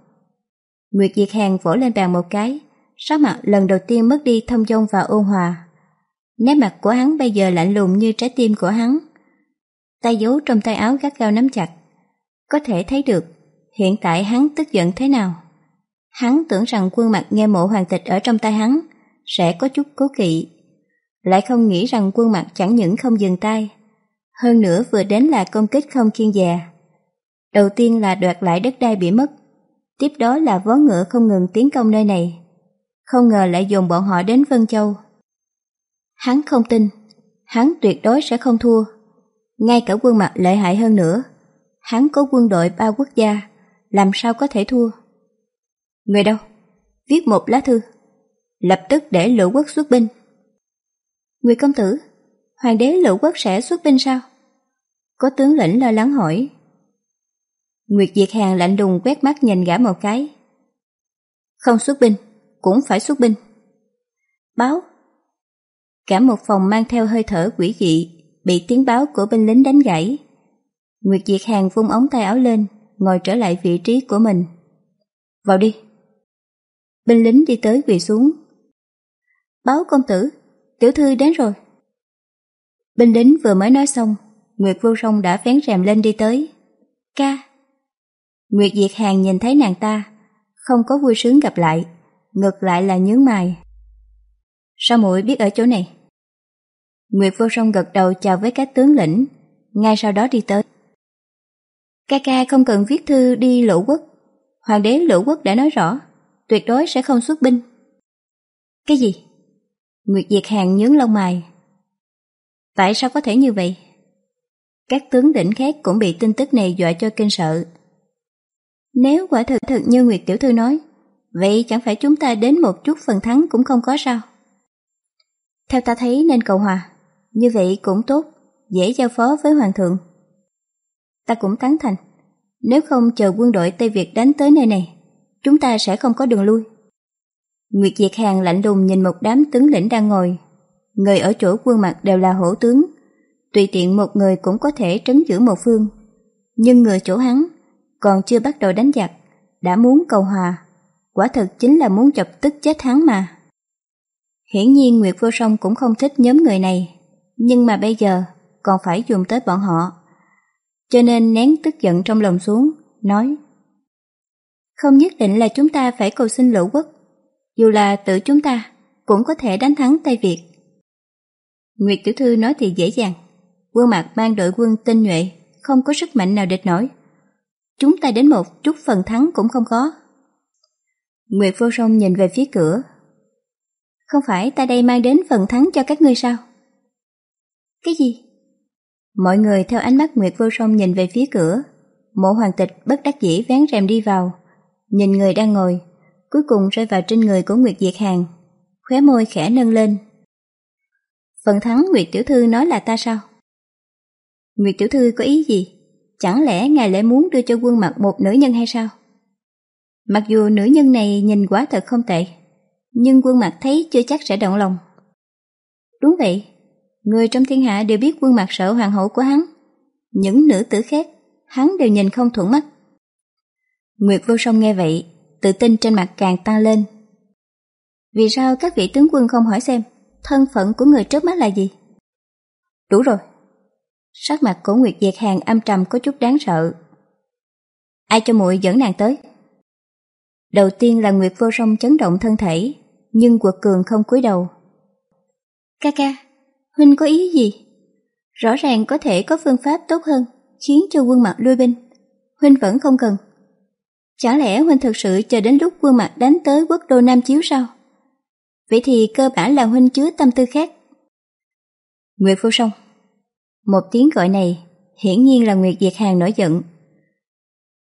Nguyệt Diệt Hàng vỗ lên bàn một cái, sắc mặt lần đầu tiên mất đi thông dong và ôn hòa. Nét mặt của hắn bây giờ lạnh lùng như trái tim của hắn. Tay giấu trong tay áo gắt gao nắm chặt. Có thể thấy được hiện tại hắn tức giận thế nào. Hắn tưởng rằng quân mặt nghe mộ hoàng tịch ở trong tay hắn sẽ có chút cố kỵ. Lại không nghĩ rằng quân mặt chẳng những không dừng tay, hơn nữa vừa đến là công kích không kiên dè. Đầu tiên là đoạt lại đất đai bị mất, tiếp đó là vó ngựa không ngừng tiến công nơi này. Không ngờ lại dồn bọn họ đến Vân Châu. Hắn không tin, hắn tuyệt đối sẽ không thua. Ngay cả quân mặt lợi hại hơn nữa, hắn có quân đội ba quốc gia, làm sao có thể thua. Người đâu? Viết một lá thư. Lập tức để lữ quốc xuất binh. Nguyệt công tử, hoàng đế lữ quốc sẽ xuất binh sao? Có tướng lĩnh lo lắng hỏi. Nguyệt Diệt Hàng lạnh đùng quét mắt nhìn gã một cái. Không xuất binh, cũng phải xuất binh. Báo. Cả một phòng mang theo hơi thở quỷ dị, bị tiếng báo của binh lính đánh gãy. Nguyệt Diệt Hàng vung ống tay áo lên, ngồi trở lại vị trí của mình. Vào đi. Binh lính đi tới quỳ xuống. Báo công tử, tiểu thư đến rồi. Binh lính vừa mới nói xong, Nguyệt vô song đã vén rèm lên đi tới. Ca. Nguyệt Diệt Hàng nhìn thấy nàng ta, không có vui sướng gặp lại, ngược lại là nhướng mày. Sao muội biết ở chỗ này? Nguyệt vô song gật đầu chào với các tướng lĩnh, ngay sau đó đi tới. Ca ca không cần viết thư đi lỗ quốc. Hoàng đế lỗ quốc đã nói rõ, tuyệt đối sẽ không xuất binh. Cái gì? Nguyệt Diệt Hàng nhướng lông mày. Tại sao có thể như vậy? Các tướng đỉnh khác cũng bị tin tức này dọa cho kinh sợ. Nếu quả thực thật như Nguyệt Tiểu Thư nói, vậy chẳng phải chúng ta đến một chút phần thắng cũng không có sao? Theo ta thấy nên cầu hòa, như vậy cũng tốt, dễ giao phó với Hoàng thượng. Ta cũng tán thành, nếu không chờ quân đội Tây Việt đánh tới nơi này, chúng ta sẽ không có đường lui. Nguyệt Diệt Hàng lạnh lùng nhìn một đám tướng lĩnh đang ngồi. Người ở chỗ quân mặt đều là hổ tướng, tùy tiện một người cũng có thể trấn giữ một phương. Nhưng người chỗ hắn còn chưa bắt đầu đánh giặc, đã muốn cầu hòa, quả thực chính là muốn chọc tức chết hắn mà. Hiển nhiên Nguyệt Vô Song cũng không thích nhóm người này, nhưng mà bây giờ còn phải dùng tới bọn họ. Cho nên nén tức giận trong lòng xuống, nói Không nhất định là chúng ta phải cầu xin lỗ quốc, dù là tự chúng ta cũng có thể đánh thắng Tây Việt. Nguyệt Tiểu Thư nói thì dễ dàng, quân mạc mang đội quân tinh nhuệ, không có sức mạnh nào địch nổi. Chúng ta đến một chút phần thắng cũng không có. Nguyệt Vô Song nhìn về phía cửa. Không phải ta đây mang đến phần thắng cho các ngươi sao? Cái gì? Mọi người theo ánh mắt Nguyệt Vô Song nhìn về phía cửa. Mộ hoàng tịch bất đắc dĩ vén rèm đi vào, nhìn người đang ngồi, cuối cùng rơi vào trên người của Nguyệt Diệt Hàn, khóe môi khẽ nâng lên. Phần thắng Nguyệt Tiểu Thư nói là ta sao? Nguyệt Tiểu Thư có ý gì? Chẳng lẽ ngài lại muốn đưa cho quân mặt một nữ nhân hay sao? Mặc dù nữ nhân này nhìn quá thật không tệ, nhưng quân mặt thấy chưa chắc sẽ động lòng. Đúng vậy, người trong thiên hạ đều biết quân mặt sợ hoàng hậu của hắn. Những nữ tử khác, hắn đều nhìn không thuận mắt. Nguyệt vô song nghe vậy, tự tin trên mặt càng tăng lên. Vì sao các vị tướng quân không hỏi xem thân phận của người trước mắt là gì? Đủ rồi. Sắc mặt của Nguyệt Diệt Hàng âm trầm có chút đáng sợ. Ai cho muội dẫn nàng tới? Đầu tiên là Nguyệt Vô Song chấn động thân thể, nhưng quật cường không cúi đầu. Ca ca, Huynh có ý gì? Rõ ràng có thể có phương pháp tốt hơn, khiến cho quân mặt lui binh. Huynh vẫn không cần. Chả lẽ Huynh thực sự chờ đến lúc quân mặt đánh tới quốc đô Nam Chiếu sao? Vậy thì cơ bản là Huynh chứa tâm tư khác. Nguyệt Vô Song Một tiếng gọi này hiển nhiên là Nguyệt Diệt Hàng nổi giận.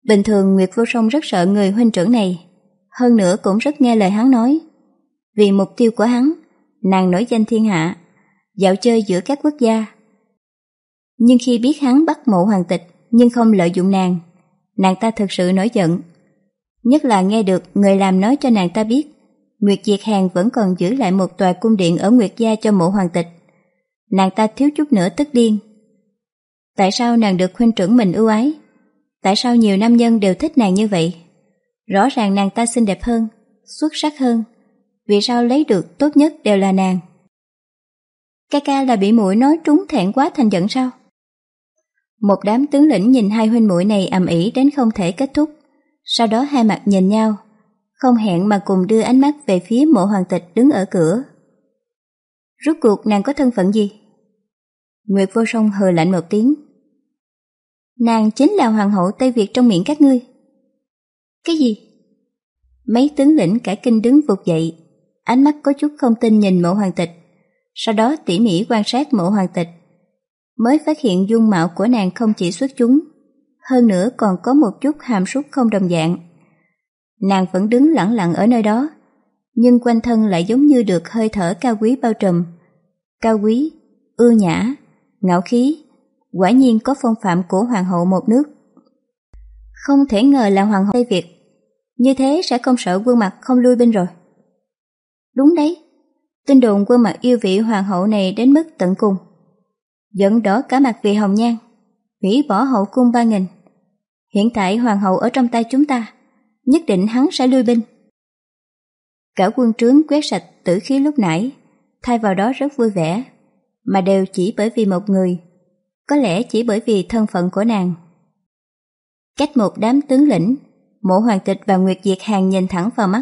Bình thường Nguyệt Vô Song rất sợ người huynh trưởng này, hơn nữa cũng rất nghe lời hắn nói. Vì mục tiêu của hắn, nàng nổi danh thiên hạ, dạo chơi giữa các quốc gia. Nhưng khi biết hắn bắt mộ hoàng tịch nhưng không lợi dụng nàng, nàng ta thực sự nổi giận. Nhất là nghe được người làm nói cho nàng ta biết, Nguyệt Diệt Hàng vẫn còn giữ lại một tòa cung điện ở Nguyệt Gia cho mộ hoàng tịch. Nàng ta thiếu chút nữa tức điên. Tại sao nàng được huynh trưởng mình ưu ái? Tại sao nhiều nam nhân đều thích nàng như vậy? Rõ ràng nàng ta xinh đẹp hơn, xuất sắc hơn. Vì sao lấy được tốt nhất đều là nàng? Ca ca là bị mũi nói trúng thẹn quá thành giận sao? Một đám tướng lĩnh nhìn hai huynh muội này ầm ĩ đến không thể kết thúc. Sau đó hai mặt nhìn nhau, không hẹn mà cùng đưa ánh mắt về phía mộ hoàng tịch đứng ở cửa. Rốt cuộc nàng có thân phận gì? Nguyệt vô song hờ lạnh một tiếng. Nàng chính là hoàng hậu Tây Việt trong miệng các ngươi. Cái gì? Mấy tướng lĩnh cả kinh đứng vụt dậy, ánh mắt có chút không tin nhìn mộ hoàng tịch, sau đó tỉ mỉ quan sát mộ hoàng tịch. Mới phát hiện dung mạo của nàng không chỉ xuất chúng, hơn nữa còn có một chút hàm súc không đồng dạng. Nàng vẫn đứng lặng lặng ở nơi đó, nhưng quanh thân lại giống như được hơi thở cao quý bao trùm. Cao quý, ưa nhã, ngạo khí, quả nhiên có phong phạm của hoàng hậu một nước. Không thể ngờ là hoàng hậu Tây Việt, như thế sẽ không sợ quân mặt không lui binh rồi. Đúng đấy, tin đồn quân mặt yêu vị hoàng hậu này đến mức tận cùng. Dẫn đỏ cả mặt vì hồng nhan, hủy bỏ hậu cung ba nghìn. Hiện tại hoàng hậu ở trong tay chúng ta, nhất định hắn sẽ lui binh. Cả quân trướng quét sạch tử khí lúc nãy, thay vào đó rất vui vẻ, mà đều chỉ bởi vì một người, có lẽ chỉ bởi vì thân phận của nàng. Cách một đám tướng lĩnh, mộ hoàng tịch và Nguyệt Diệt Hàng nhìn thẳng vào mắt.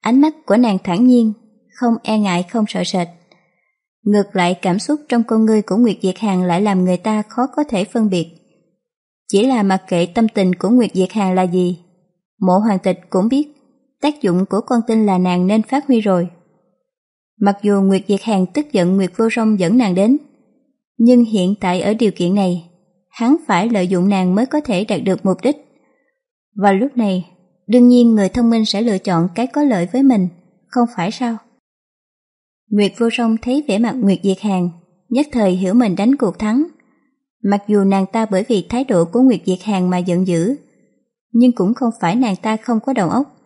Ánh mắt của nàng thản nhiên, không e ngại không sợ sệt. Ngược lại cảm xúc trong con ngươi của Nguyệt Diệt Hàng lại làm người ta khó có thể phân biệt. Chỉ là mặc kệ tâm tình của Nguyệt Diệt Hàng là gì, mộ hoàng tịch cũng biết tác dụng của con tin là nàng nên phát huy rồi. Mặc dù Nguyệt Diệt Hàng tức giận Nguyệt Vô Song dẫn nàng đến, nhưng hiện tại ở điều kiện này, hắn phải lợi dụng nàng mới có thể đạt được mục đích. Và lúc này, đương nhiên người thông minh sẽ lựa chọn cái có lợi với mình, không phải sao? Nguyệt Vô Song thấy vẻ mặt Nguyệt Diệt Hàng, nhất thời hiểu mình đánh cuộc thắng. Mặc dù nàng ta bởi vì thái độ của Nguyệt Diệt Hàng mà giận dữ, nhưng cũng không phải nàng ta không có đầu óc.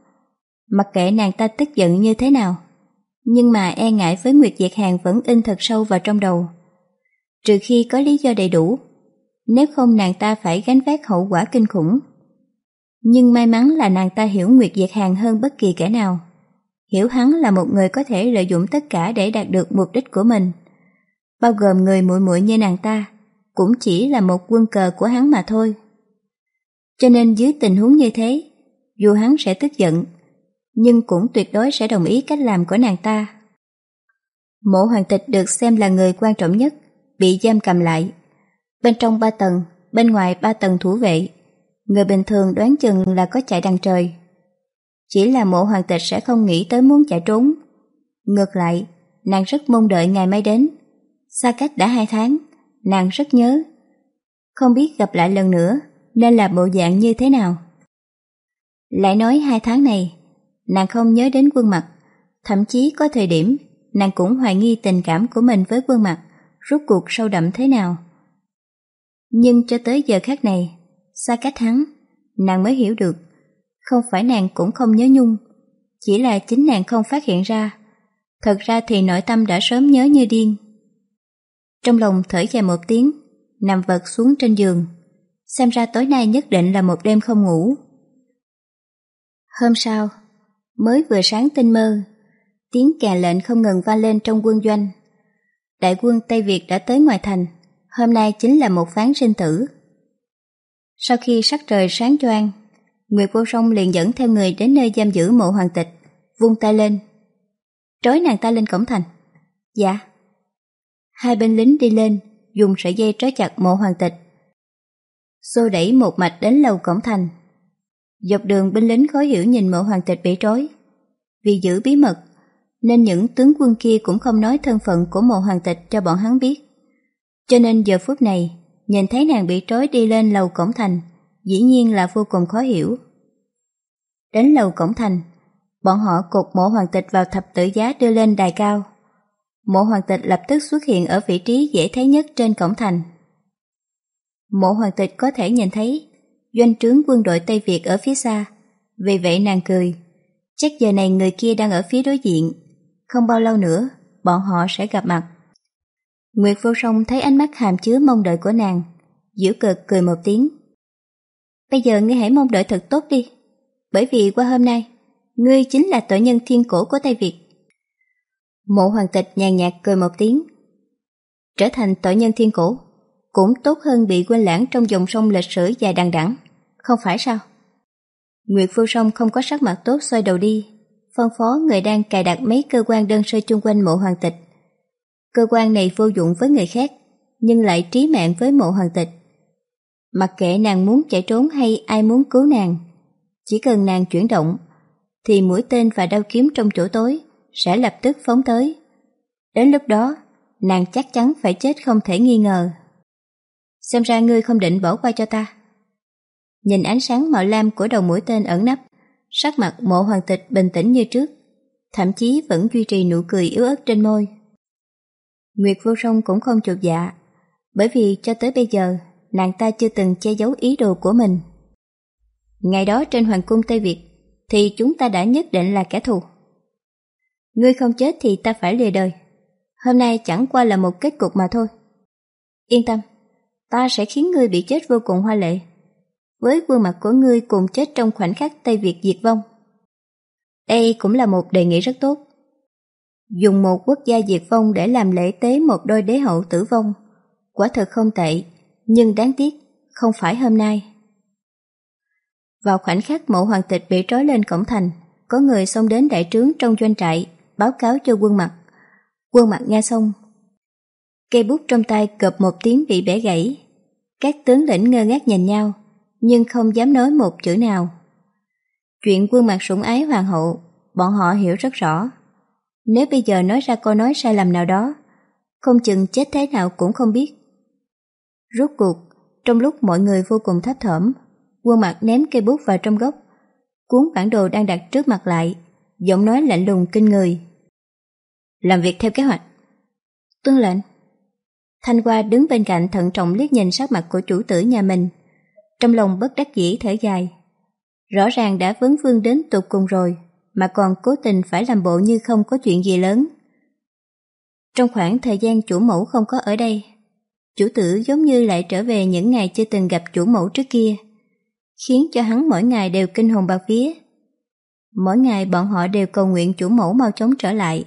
Mặc kệ nàng ta tức giận như thế nào, nhưng mà e ngại với Nguyệt Diệt Hàng vẫn in thật sâu vào trong đầu. Trừ khi có lý do đầy đủ, nếu không nàng ta phải gánh vác hậu quả kinh khủng. Nhưng may mắn là nàng ta hiểu Nguyệt Diệt Hàng hơn bất kỳ kẻ nào. Hiểu hắn là một người có thể lợi dụng tất cả để đạt được mục đích của mình. Bao gồm người muội muội như nàng ta, cũng chỉ là một quân cờ của hắn mà thôi. Cho nên dưới tình huống như thế, dù hắn sẽ tức giận, nhưng cũng tuyệt đối sẽ đồng ý cách làm của nàng ta. Mộ hoàng tịch được xem là người quan trọng nhất, bị giam cầm lại. Bên trong ba tầng, bên ngoài ba tầng thủ vệ, người bình thường đoán chừng là có chạy đằng trời. Chỉ là mộ hoàng tịch sẽ không nghĩ tới muốn chạy trốn. Ngược lại, nàng rất mong đợi ngày mai đến. Xa cách đã hai tháng, nàng rất nhớ. Không biết gặp lại lần nữa, nên là bộ dạng như thế nào. Lại nói hai tháng này, nàng không nhớ đến quân mặt, thậm chí có thời điểm nàng cũng hoài nghi tình cảm của mình với quân mặt, rốt cuộc sâu đậm thế nào. Nhưng cho tới giờ khác này, xa cách hắn, nàng mới hiểu được, không phải nàng cũng không nhớ nhung, chỉ là chính nàng không phát hiện ra. Thật ra thì nội tâm đã sớm nhớ như điên. Trong lòng thở dài một tiếng, nằm vật xuống trên giường. Xem ra tối nay nhất định là một đêm không ngủ. Hôm sau, mới vừa sáng tinh mơ, tiếng kè lệnh không ngừng vang lên trong quân doanh. Đại quân Tây Việt đã tới ngoài thành, hôm nay chính là một phán sinh tử. Sau khi sắc trời sáng choang, Nguyệt Vô Song liền dẫn theo người đến nơi giam giữ mộ hoàng tịch, vung tay lên. Trói nàng ta lên cổng thành. Dạ. Hai bên lính đi lên, dùng sợi dây trói chặt mộ hoàng tịch. Xô đẩy một mạch đến lầu cổng thành. Dọc đường binh lính khó hiểu nhìn mộ hoàng tịch bị trói. Vì giữ bí mật, nên những tướng quân kia cũng không nói thân phận của mộ hoàng tịch cho bọn hắn biết. Cho nên giờ phút này, nhìn thấy nàng bị trói đi lên lầu cổng thành, dĩ nhiên là vô cùng khó hiểu. Đến lầu cổng thành, bọn họ cột mộ hoàng tịch vào thập tử giá đưa lên đài cao. Mộ hoàng tịch lập tức xuất hiện ở vị trí dễ thấy nhất trên cổng thành. Mộ hoàng tịch có thể nhìn thấy doanh trướng quân đội Tây Việt ở phía xa, vì vậy nàng cười. Chắc giờ này người kia đang ở phía đối diện, không bao lâu nữa bọn họ sẽ gặp mặt. Nguyệt vô song thấy ánh mắt hàm chứa mong đợi của nàng, giễu cực cười một tiếng. Bây giờ ngươi hãy mong đợi thật tốt đi, bởi vì qua hôm nay, ngươi chính là tội nhân thiên cổ của Tây Việt. Mộ hoàng tịch nhàn nhạt cười một tiếng. Trở thành tội nhân thiên cổ, cũng tốt hơn bị quên lãng trong dòng sông lịch sử dài đằng đẵng, không phải sao? Nguyệt phu sông không có sắc mặt tốt xoay đầu đi, phân phó người đang cài đặt mấy cơ quan đơn sơ chung quanh mộ hoàng tịch. Cơ quan này vô dụng với người khác, nhưng lại trí mạng với mộ hoàng tịch. Mặc kệ nàng muốn chạy trốn hay ai muốn cứu nàng, chỉ cần nàng chuyển động, thì mũi tên và đao kiếm trong chỗ tối sẽ lập tức phóng tới. Đến lúc đó, nàng chắc chắn phải chết không thể nghi ngờ. Xem ra ngươi không định bỏ qua cho ta. Nhìn ánh sáng màu lam của đầu mũi tên ẩn nấp, sắc mặt mộ hoàng tịch bình tĩnh như trước, thậm chí vẫn duy trì nụ cười yếu ớt trên môi. Nguyệt vô song cũng không chuột dạ, bởi vì cho tới bây giờ nàng ta chưa từng che giấu ý đồ của mình. Ngày đó trên Hoàng cung Tây Việt thì chúng ta đã nhất định là kẻ thù. Ngươi không chết thì ta phải lìa đời. Hôm nay chẳng qua là một kết cục mà thôi. Yên tâm, ta sẽ khiến ngươi bị chết vô cùng hoa lệ. Với gương mặt của ngươi cùng chết trong khoảnh khắc Tây Việt diệt vong. Đây cũng là một đề nghị rất tốt. Dùng một quốc gia diệt vong để làm lễ tế một đôi đế hậu tử vong, quả thật không tệ, nhưng đáng tiếc, không phải hôm nay. Vào khoảnh khắc mộ hoàng tịch bị trói lên cổng thành, có người xông đến đại trướng trong doanh trại, báo cáo cho quân mặt. Quân mặt nghe xong. Cây bút trong tay cợp một tiếng bị bẻ gãy. Các tướng lĩnh ngơ ngác nhìn nhau, nhưng không dám nói một chữ nào. Chuyện quân mặt sủng ái hoàng hậu, bọn họ hiểu rất rõ. Nếu bây giờ nói ra câu nói sai lầm nào đó, không chừng chết thế nào cũng không biết. Rốt cuộc, trong lúc mọi người vô cùng thấp thỏm, quân mặt ném cây bút vào trong góc, cuốn bản đồ đang đặt trước mặt lại, giọng nói lạnh lùng kinh người. Làm việc theo kế hoạch. Tuân lệnh. Thanh Hoa đứng bên cạnh thận trọng liếc nhìn sắc mặt của chủ tử nhà mình. Trong lòng bất đắc dĩ thở dài. Rõ ràng đã vấn vương đến tụt cùng rồi, mà còn cố tình phải làm bộ như không có chuyện gì lớn. Trong khoảng thời gian chủ mẫu không có ở đây, chủ tử giống như lại trở về những ngày chưa từng gặp chủ mẫu trước kia, khiến cho hắn mỗi ngày đều kinh hồn bạc vía. Mỗi ngày bọn họ đều cầu nguyện chủ mẫu mau chóng trở lại.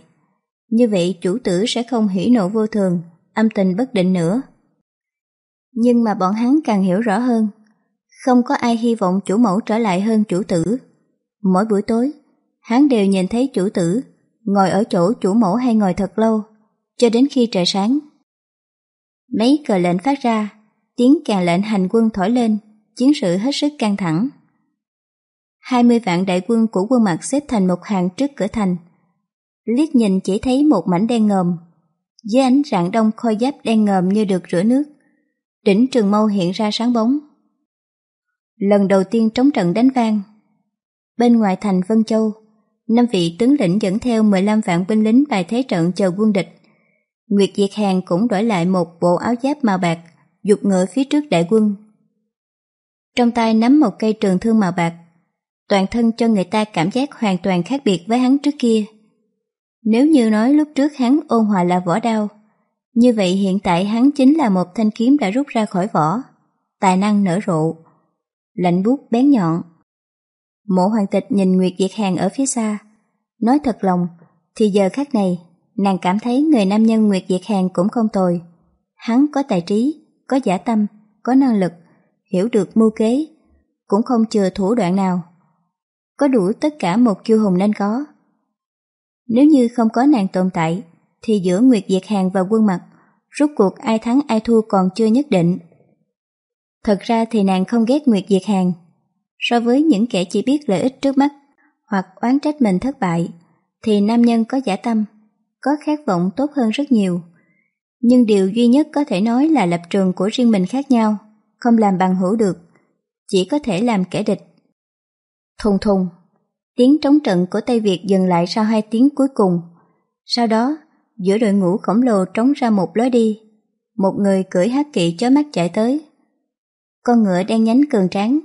Như vậy chủ tử sẽ không hỉ nộ vô thường, âm tình bất định nữa. Nhưng mà bọn hắn càng hiểu rõ hơn, không có ai hy vọng chủ mẫu trở lại hơn chủ tử. Mỗi buổi tối, hắn đều nhìn thấy chủ tử, ngồi ở chỗ chủ mẫu hay ngồi thật lâu, cho đến khi trời sáng. Mấy cờ lệnh phát ra, tiếng càng lệnh hành quân thổi lên, chiến sự hết sức căng thẳng. 20 vạn đại quân của quân mặt xếp thành một hàng trước cửa thành. Liếc nhìn chỉ thấy một mảnh đen ngòm, dưới ánh rạng đông khôi giáp đen ngòm như được rửa nước. Đỉnh trường mâu hiện ra sáng bóng. Lần đầu tiên trống trận đánh vang. Bên ngoài thành Vân Châu, năm vị tướng lĩnh dẫn theo 15 vạn binh lính bài thế trận chờ quân địch. Nguyệt Diệt Hàng cũng đổi lại một bộ áo giáp màu bạc, dục ngựa phía trước đại quân. Trong tay nắm một cây trường thương màu bạc, toàn thân cho người ta cảm giác hoàn toàn khác biệt với hắn trước kia. Nếu như nói lúc trước hắn ôn hòa là võ đao, như vậy hiện tại hắn chính là một thanh kiếm đã rút ra khỏi vỏ, tài năng nở rộ, lạnh bút bén nhọn. Mộ hoàng tịch nhìn Nguyệt Diệt Hàng ở phía xa, nói thật lòng, thì giờ khác này, nàng cảm thấy người nam nhân Nguyệt Diệt Hàng cũng không tồi. Hắn có tài trí, có giả tâm, có năng lực, hiểu được mưu kế, cũng không chừa thủ đoạn nào. Có đủ tất cả một kiêu hùng nên có. Nếu như không có nàng tồn tại, thì giữa Nguyệt Diệt Hàng và quân mặt, rốt cuộc ai thắng ai thua còn chưa nhất định. Thật ra thì nàng không ghét Nguyệt Diệt Hàng. So với những kẻ chỉ biết lợi ích trước mắt, hoặc oán trách mình thất bại, thì nam nhân có giả tâm, có khát vọng tốt hơn rất nhiều. Nhưng điều duy nhất có thể nói là lập trường của riêng mình khác nhau, không làm bằng hữu được, chỉ có thể làm kẻ địch. Thùng thùng, tiếng trống trận của Tây Việt dừng lại sau hai tiếng cuối cùng. Sau đó, giữa đội ngũ khổng lồ trống ra một lối đi, một người cưỡi hát kỵ chó mắt chạy tới. Con ngựa đen nhánh cường tráng,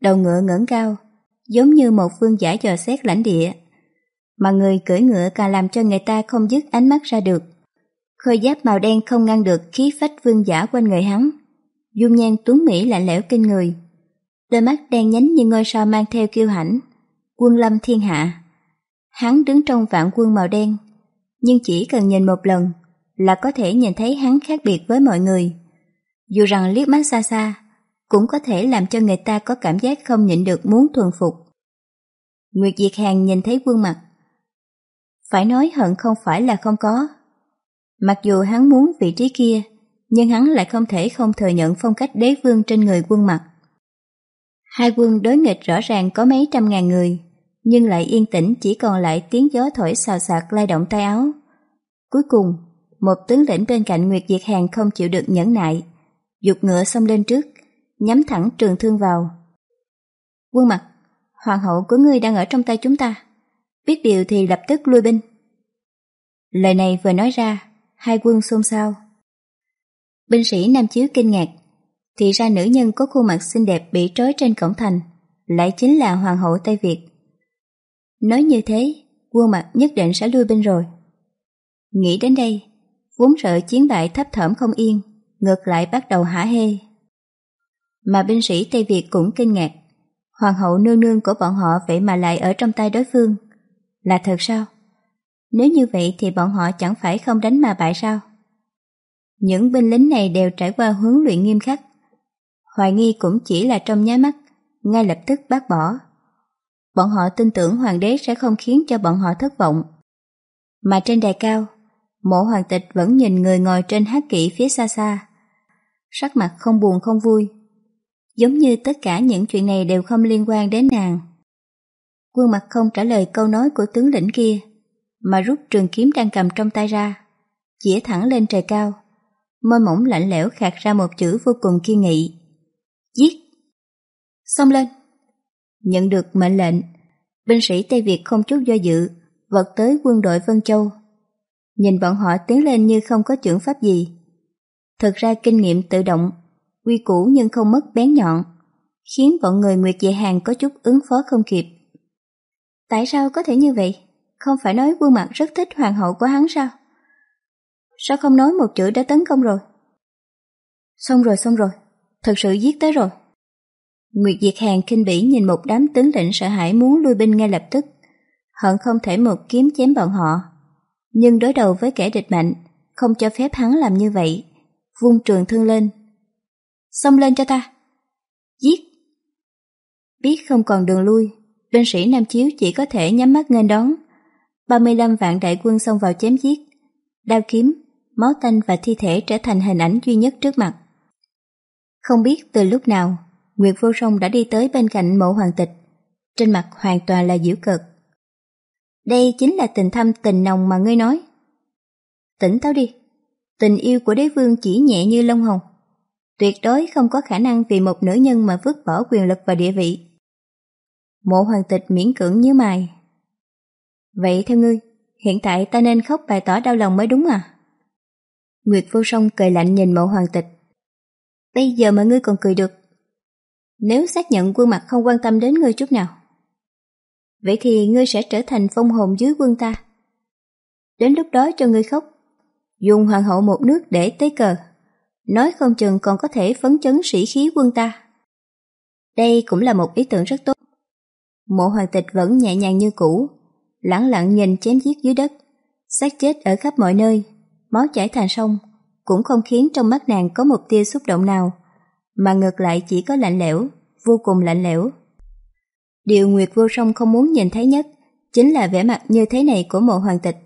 đầu ngựa ngẩng cao, giống như một vương giả dò xét lãnh địa. Mà người cưỡi ngựa càng làm cho người ta không dứt ánh mắt ra được. Khôi giáp màu đen không ngăn được khí phách vương giả quanh người hắn. Dung nhan tuấn Mỹ lạnh lẽo kinh người. Đôi mắt đen nhánh như ngôi sao mang theo kiêu hãnh. Quân lâm thiên hạ. Hắn đứng trong vạn quân màu đen, nhưng chỉ cần nhìn một lần là có thể nhìn thấy hắn khác biệt với mọi người. Dù rằng liếc mắt xa xa, cũng có thể làm cho người ta có cảm giác không nhịn được muốn thuần phục. Nguyệt Diệt Hàng nhìn thấy quân mặt. Phải nói hận không phải là không có. Mặc dù hắn muốn vị trí kia, nhưng hắn lại không thể không thừa nhận phong cách đế vương trên người quân mặt. Hai quân đối nghịch rõ ràng có mấy trăm ngàn người, nhưng lại yên tĩnh chỉ còn lại tiếng gió thổi xào xạc lay động tay áo. Cuối cùng, một tướng lĩnh bên cạnh Nguyệt Diệt Hàng không chịu được nhẫn nại, dục ngựa xông lên trước, nhắm thẳng trường thương vào. Quân mặt, hoàng hậu của ngươi đang ở trong tay chúng ta. Biết điều thì lập tức lui binh. Lời này vừa nói ra, hai quân xôn xao. Binh sĩ Nam Chiếu kinh ngạc, thì ra nữ nhân có khuôn mặt xinh đẹp bị trói trên cổng thành, lại chính là hoàng hậu Tây Việt. Nói như thế, quân mặt nhất định sẽ lui binh rồi. Nghĩ đến đây, vốn sợ chiến bại thấp thỏm không yên, ngược lại bắt đầu hả hê. Mà binh sĩ Tây Việt cũng kinh ngạc, hoàng hậu nương nương của bọn họ vậy mà lại ở trong tay đối phương. Là thật sao? Nếu như vậy thì bọn họ chẳng phải không đánh mà bại sao? Những binh lính này đều trải qua huấn luyện nghiêm khắc. Hoài nghi cũng chỉ là trong nháy mắt, ngay lập tức bác bỏ. Bọn họ tin tưởng hoàng đế sẽ không khiến cho bọn họ thất vọng. Mà trên đài cao, mộ hoàng tịch vẫn nhìn người ngồi trên hát kỵ phía xa xa. Sắc mặt không buồn không vui. Giống như tất cả những chuyện này đều không liên quan đến nàng. Quân mặt không trả lời câu nói của tướng lĩnh kia, mà rút trường kiếm đang cầm trong tay ra, chĩa thẳng lên trời cao. Môi mỏng lạnh lẽo khạc ra một chữ vô cùng kiên nghị. Giết! Xông lên! Nhận được mệnh lệnh, binh sĩ Tây Việt không chút do dự, vật tới quân đội Vân Châu. Nhìn bọn họ tiến lên như không có trưởng pháp gì. Thực ra kinh nghiệm tự động, quy củ nhưng không mất bén nhọn, khiến bọn người Nguyệt Vệ Hàng có chút ứng phó không kịp. Tại sao có thể như vậy? Không phải nói quân mặt rất thích hoàng hậu của hắn sao? Sao không nói một chữ đã tấn công rồi? Xong rồi, xong rồi. Thật sự giết tới rồi. Nguyệt Diệt hàn kinh bỉ nhìn một đám tướng lĩnh sợ hãi muốn lui binh ngay lập tức. Hận không thể một kiếm chém bọn họ. Nhưng đối đầu với kẻ địch mạnh, không cho phép hắn làm như vậy. Vung trường thương lên. Xông lên cho ta. Giết. Biết không còn đường lui, binh sĩ Nam Chiếu chỉ có thể nhắm mắt nghênh đón. 35 vạn đại quân xông vào chém giết. Đao kiếm, máu tanh và thi thể trở thành hình ảnh duy nhất trước mặt. Không biết từ lúc nào, Nguyệt Vô Song đã đi tới bên cạnh mộ hoàng tịch, trên mặt hoàn toàn là giễu cực. Đây chính là tình thâm tình nồng mà ngươi nói. Tỉnh táo đi, tình yêu của đế vương chỉ nhẹ như lông hồng. Tuyệt đối không có khả năng vì một nữ nhân mà vứt bỏ quyền lực và địa vị. Mộ hoàng tịch miễn cưỡng như mày. Vậy theo ngươi, hiện tại ta nên khóc bày tỏ đau lòng mới đúng à? Nguyệt vô song cười lạnh nhìn mộ hoàng tịch. Bây giờ mà ngươi còn cười được. Nếu xác nhận quân mặt không quan tâm đến ngươi chút nào. Vậy thì ngươi sẽ trở thành phong hồn dưới quân ta. Đến lúc đó cho ngươi khóc. Dùng hoàng hậu một nước để tế cờ. Nói không chừng còn có thể phấn chấn sĩ khí quân ta. Đây cũng là một ý tưởng rất tốt. Mộ hoàng tịch vẫn nhẹ nhàng như cũ, lẳng lặng nhìn chém giết dưới đất, xác chết ở khắp mọi nơi, máu chảy thành sông, cũng không khiến trong mắt nàng có một tia xúc động nào, mà ngược lại chỉ có lạnh lẽo, vô cùng lạnh lẽo. Điều Nguyệt Vô Song không muốn nhìn thấy nhất chính là vẻ mặt như thế này của mộ hoàng tịch.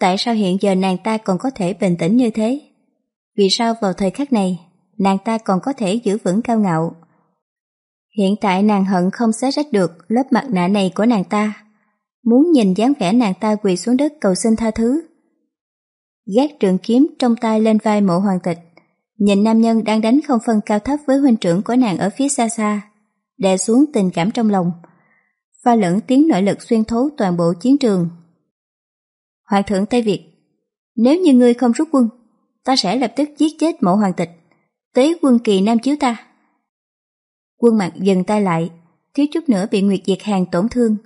Tại sao hiện giờ nàng ta còn có thể bình tĩnh như thế? Vì sao vào thời khắc này, nàng ta còn có thể giữ vững cao ngạo? Hiện tại nàng hận không xé rách được lớp mặt nạ này của nàng ta. Muốn nhìn dáng vẻ nàng ta quỳ xuống đất cầu xin tha thứ. Gác trường kiếm trong tay lên vai mộ hoàng tịch. Nhìn nam nhân đang đánh không phân cao thấp với huynh trưởng của nàng ở phía xa xa. Đè xuống tình cảm trong lòng. Pha lẫn tiếng nội lực xuyên thấu toàn bộ chiến trường. Hoàng thượng Tây Việt Nếu như ngươi không rút quân, ta sẽ lập tức giết chết mộ hoàng tịch. Tế quân kỳ nam chiếu ta. Quân mặt dừng tay lại, thiếu chút nữa bị Nguyệt Diệt Hàng tổn thương,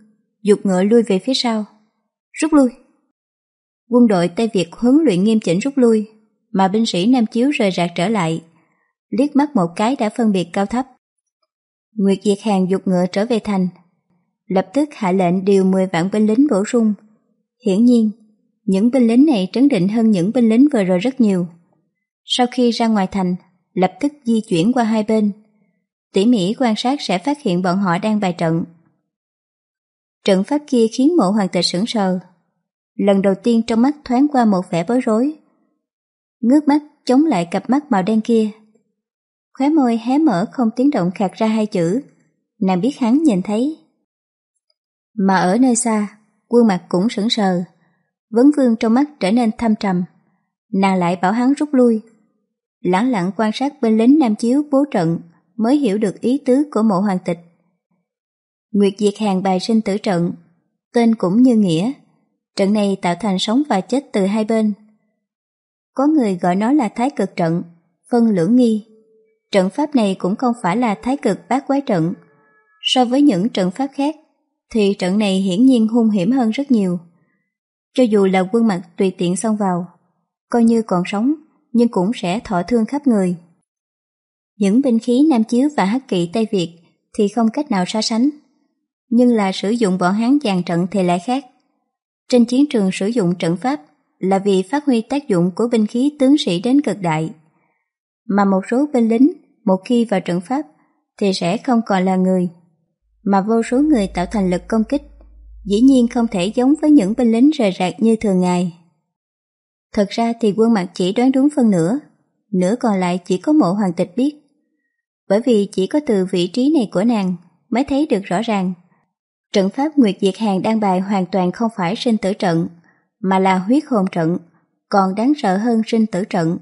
dục ngựa lui về phía sau. Rút lui. Quân đội Tây Việt huấn luyện nghiêm chỉnh rút lui, mà binh sĩ Nam Chiếu rời rạc trở lại. Liếc mắt một cái đã phân biệt cao thấp. Nguyệt Diệt Hàng dục ngựa trở về thành, lập tức hạ lệnh điều 10 vạn binh lính bổ sung. Hiển nhiên, những binh lính này trấn định hơn những binh lính vừa rồi rất nhiều. Sau khi ra ngoài thành, lập tức di chuyển qua hai bên, tỉ mỉ quan sát sẽ phát hiện bọn họ đang bài trận. Trận pháp kia khiến mộ hoàng tịch sững sờ. Lần đầu tiên trong mắt thoáng qua một vẻ bối rối. Ngước mắt chống lại cặp mắt màu đen kia. Khóe môi hé mở không tiếng động khạc ra hai chữ. Nàng biết hắn nhìn thấy. Mà ở nơi xa, quân mặt cũng sững sờ. Vấn vương trong mắt trở nên thâm trầm. Nàng lại bảo hắn rút lui. Lặng lặng quan sát bên lính Nam Chiếu bố trận mới hiểu được ý tứ của mộ hoàng tịch. Nguyệt Diệt Hàng bài sinh tử trận, tên cũng như nghĩa. Trận này tạo thành sống và chết từ hai bên. Có người gọi nó là thái cực trận, phân lưỡng nghi. Trận pháp này cũng không phải là thái cực bát quái trận. So với những trận pháp khác, thì trận này hiển nhiên hung hiểm hơn rất nhiều. Cho dù là quân mặt tùy tiện xông vào, coi như còn sống, nhưng cũng sẽ thọ thương khắp người. Những binh khí Nam Chiếu và Hắc Kỵ Tây Việt thì không cách nào so sánh. Nhưng là sử dụng bọn Hán dàn trận thì lại khác. Trên chiến trường sử dụng trận pháp là vì phát huy tác dụng của binh khí tướng sĩ đến cực đại. Mà một số binh lính một khi vào trận pháp thì sẽ không còn là người, mà vô số người tạo thành lực công kích, dĩ nhiên không thể giống với những binh lính rời rạc như thường ngày. Thật ra thì quân mặt chỉ đoán đúng phân nửa, nửa còn lại chỉ có mộ hoàng tịch biết bởi vì chỉ có từ vị trí này của nàng mới thấy được rõ ràng. Trận pháp Nguyệt Diệt Hàng đang bài hoàn toàn không phải sinh tử trận, mà là huyết hồn trận, còn đáng sợ hơn sinh tử trận.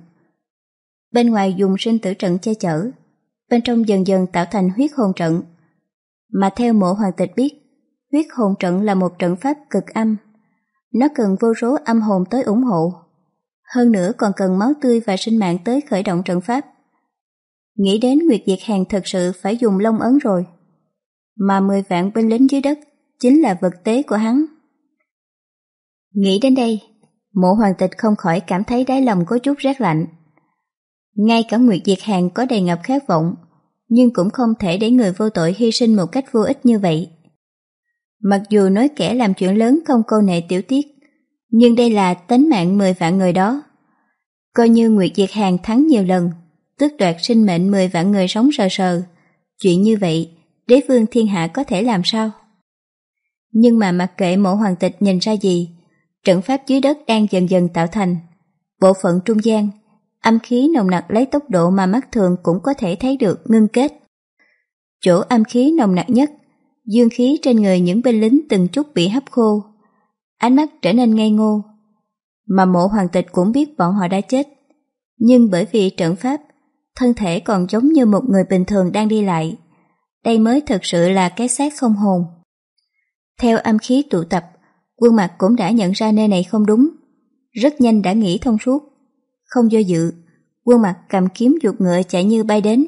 Bên ngoài dùng sinh tử trận che chở, bên trong dần dần tạo thành huyết hồn trận. Mà theo mộ hoàng tịch biết, huyết hồn trận là một trận pháp cực âm. Nó cần vô số âm hồn tới ủng hộ. Hơn nữa còn cần máu tươi và sinh mạng tới khởi động trận pháp. Nghĩ đến Nguyệt Diệt Hàng thật sự phải dùng lông ấn rồi. Mà 10 vạn binh lính dưới đất chính là vật tế của hắn. Nghĩ đến đây, mộ hoàng tịch không khỏi cảm thấy đáy lòng có chút rét lạnh. Ngay cả Nguyệt Diệt Hàng có đầy ngập khát vọng, nhưng cũng không thể để người vô tội hy sinh một cách vô ích như vậy. Mặc dù nói kẻ làm chuyện lớn không câu nệ tiểu tiết, nhưng đây là tính mạng mười vạn người đó. Coi như Nguyệt Diệt Hàng thắng nhiều lần, tước đoạt sinh mệnh mười vạn người sống sờ sờ. Chuyện như vậy, đế vương thiên hạ có thể làm sao? Nhưng mà mặc kệ mộ hoàng tịch nhìn ra gì, trận pháp dưới đất đang dần dần tạo thành. Bộ phận trung gian, âm khí nồng nặc lấy tốc độ mà mắt thường cũng có thể thấy được ngưng kết. Chỗ âm khí nồng nặc nhất, dương khí trên người những binh lính từng chút bị hấp khô. Ánh mắt trở nên ngây ngô. Mà mộ hoàng tịch cũng biết bọn họ đã chết. Nhưng bởi vì trận pháp, thân thể còn giống như một người bình thường đang đi lại. Đây mới thực sự là cái xác không hồn. Theo âm khí tụ tập, quân mặt cũng đã nhận ra nơi này không đúng. Rất nhanh đã nghĩ thông suốt. Không do dự, quân mặt cầm kiếm chuột ngựa chạy như bay đến.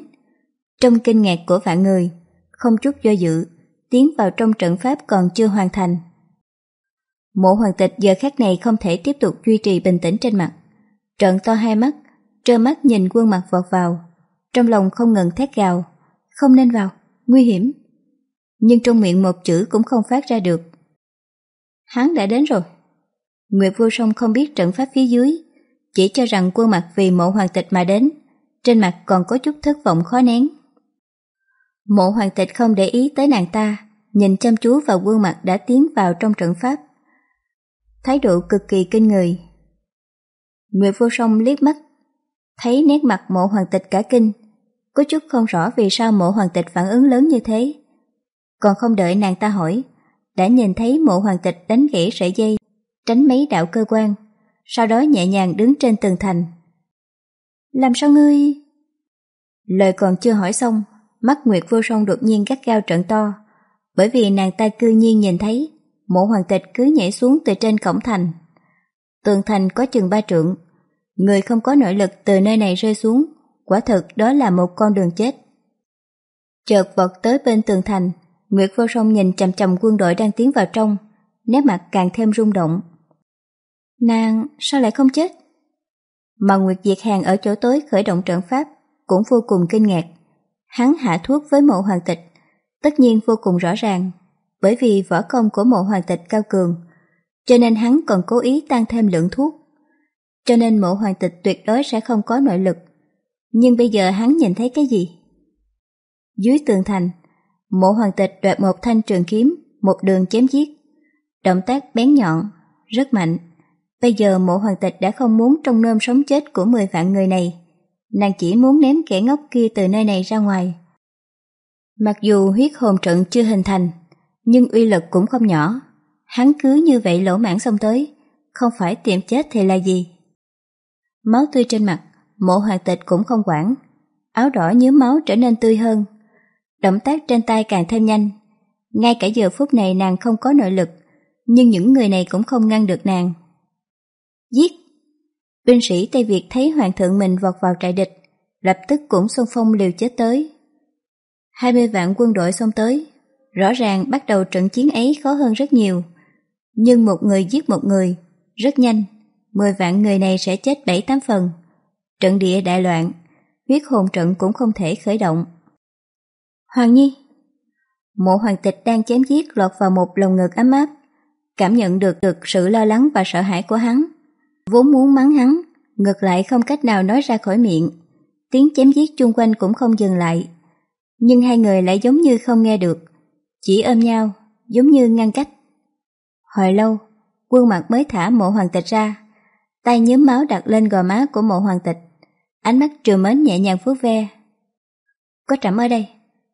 Trong kinh ngạc của vạn người, không chút do dự, tiến vào trong trận pháp còn chưa hoàn thành. Mộ hoàng tịch giờ khắc này không thể tiếp tục duy trì bình tĩnh trên mặt. trận to hai mắt, trơ mắt nhìn quân mặt vọt vào. Trong lòng không ngừng thét gào. Không nên vào, nguy hiểm. Nhưng trong miệng một chữ cũng không phát ra được. Hắn đã đến rồi. Nguyệt vô song không biết trận pháp phía dưới, chỉ cho rằng quân mặt vì mộ hoàng tịch mà đến, trên mặt còn có chút thất vọng khó nén. Mộ hoàng tịch không để ý tới nàng ta, nhìn chăm chú vào quân mặt đã tiến vào trong trận pháp. Thái độ cực kỳ kinh người. Nguyệt vô song liếc mắt, thấy nét mặt mộ hoàng tịch cả kinh, có chút không rõ vì sao mộ hoàng tịch phản ứng lớn như thế. Còn không đợi nàng ta hỏi, đã nhìn thấy mộ hoàng tịch đánh gãy sợi dây, tránh mấy đạo cơ quan, sau đó nhẹ nhàng đứng trên tường thành. Làm sao ngươi... Lời còn chưa hỏi xong, mắt Nguyệt vô song đột nhiên gắt gao trận to, bởi vì nàng ta cư nhiên nhìn thấy mộ hoàng tịch cứ nhảy xuống từ trên cổng thành. Tường thành có chừng ba trượng, người không có nội lực từ nơi này rơi xuống, quả thực đó là một con đường chết. Chợt vọt tới bên tường thành, Nguyệt vô song nhìn chằm chằm quân đội đang tiến vào trong, nét mặt càng thêm rung động. Nàng sao lại không chết? Mà Nguyệt Diệt Hàng ở chỗ tối khởi động trận pháp cũng vô cùng kinh ngạc. Hắn hạ thuốc với mộ hoàng tịch, tất nhiên vô cùng rõ ràng, bởi vì võ công của mộ hoàng tịch cao cường, cho nên hắn còn cố ý tăng thêm lượng thuốc. Cho nên mộ hoàng tịch tuyệt đối sẽ không có nội lực. Nhưng bây giờ hắn nhìn thấy cái gì? Dưới tường thành, mộ hoàng tịch đoạt một thanh trường kiếm, một đường chém giết. Động tác bén nhọn, rất mạnh. Bây giờ mộ hoàng tịch đã không muốn trong nôm sống chết của mười vạn người này. Nàng chỉ muốn ném kẻ ngốc kia từ nơi này ra ngoài. Mặc dù huyết hồn trận chưa hình thành, nhưng uy lực cũng không nhỏ. Hắn cứ như vậy lỗ mãn xông tới, không phải tiệm chết thì là gì. Máu tươi trên mặt, mộ hoàng tịch cũng không quản. Áo đỏ nhớ máu trở nên tươi hơn. Động tác trên tay càng thêm nhanh. Ngay cả giờ phút này nàng không có nội lực, nhưng những người này cũng không ngăn được nàng. Giết! Binh sĩ Tây Việt thấy hoàng thượng mình vọt vào trại địch, lập tức cũng xông phong liều chết tới. 20 vạn quân đội xông tới, rõ ràng bắt đầu trận chiến ấy khó hơn rất nhiều. Nhưng một người giết một người, rất nhanh, 10 vạn người này sẽ chết 7-8 phần. Trận địa đại loạn, huyết hồn trận cũng không thể khởi động. Hoàng Nhi Mộ hoàng tịch đang chém giết lọt vào một lồng ngực ấm áp, cảm nhận được được sự lo lắng và sợ hãi của hắn. Vốn muốn mắng hắn, ngược lại không cách nào nói ra khỏi miệng. Tiếng chém giết chung quanh cũng không dừng lại. Nhưng hai người lại giống như không nghe được, chỉ ôm nhau, giống như ngăn cách. Hồi lâu, quân mặt mới thả mộ hoàng tịch ra, tay nhớm máu đặt lên gò má của mộ hoàng tịch, ánh mắt trừ mến nhẹ nhàng phước ve. Có trẫm ở đây,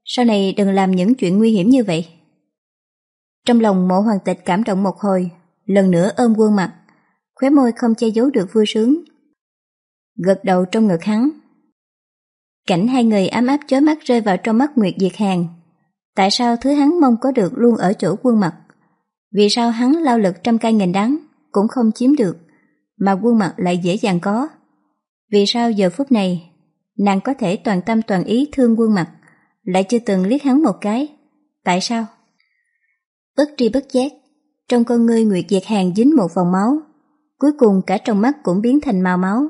sau này đừng làm những chuyện nguy hiểm như vậy. Trong lòng mộ hoàng tịch cảm động một hồi, lần nữa ôm quân mặt, khóe môi không che giấu được vui sướng. Gật đầu trong ngực hắn. Cảnh hai người ấm áp chói mắt rơi vào trong mắt Nguyệt Diệt Hàng. Tại sao thứ hắn mong có được luôn ở chỗ quân mặt? Vì sao hắn lao lực trăm cây nghìn đắng cũng không chiếm được, mà quân mặt lại dễ dàng có? Vì sao giờ phút này, nàng có thể toàn tâm toàn ý thương quân mặt, lại chưa từng liếc hắn một cái? Tại sao? Bất tri bất giác, trong con ngươi Nguyệt Diệt Hàng dính một vòng máu, cuối cùng cả trong mắt cũng biến thành màu máu.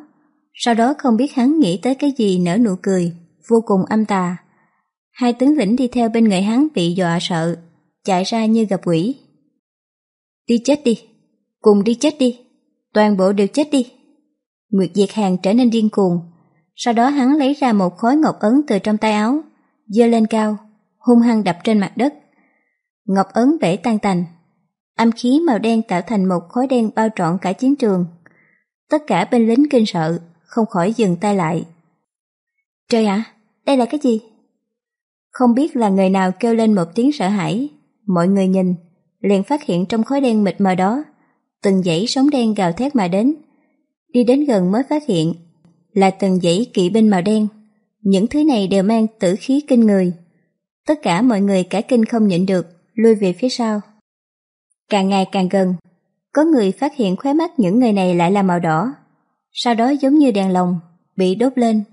Sau đó không biết hắn nghĩ tới cái gì nở nụ cười, vô cùng âm tà. Hai tướng lĩnh đi theo bên người hắn bị dọa sợ, chạy ra như gặp quỷ. Đi chết đi, cùng đi chết đi, toàn bộ đều chết đi. Nguyệt Diệt Hàng trở nên điên cuồng, sau đó hắn lấy ra một khối ngọc ấn từ trong tay áo, giơ lên cao, hung hăng đập trên mặt đất. Ngọc ấn bể tan tành, âm khí màu đen tạo thành một khối đen bao trọn cả chiến trường. Tất cả bên lính kinh sợ, không khỏi dừng tay lại. Trời ạ, đây là cái gì? Không biết là người nào kêu lên một tiếng sợ hãi, mọi người nhìn, liền phát hiện trong khối đen mịt mờ đó, từng dãy sóng đen gào thét mà đến. Đi đến gần mới phát hiện là từng dãy kỵ binh màu đen. Những thứ này đều mang tử khí kinh người. Tất cả mọi người cả kinh không nhịn được, lui về phía sau. Càng ngày càng gần, có người phát hiện khóe mắt những người này lại là màu đỏ. Sau đó giống như đèn lồng, bị đốt lên,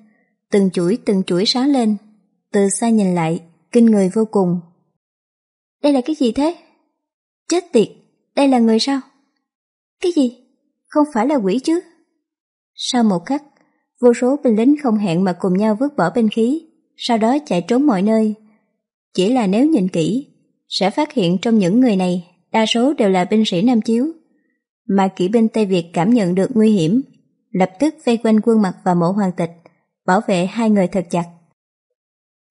từng chuỗi từng chuỗi sáng lên. Từ xa nhìn lại, kinh người vô cùng. Đây là cái gì thế? Chết tiệt, đây là người sao? Cái gì? Không phải là quỷ chứ? Sau một khắc, vô số binh lính không hẹn mà cùng nhau vứt bỏ binh khí, sau đó chạy trốn mọi nơi. Chỉ là nếu nhìn kỹ, sẽ phát hiện trong những người này đa số đều là binh sĩ Nam Chiếu. Mà kỵ binh Tây Việt cảm nhận được nguy hiểm, lập tức vây quanh quân mặt và mộ hoàng tịch, bảo vệ hai người thật chặt.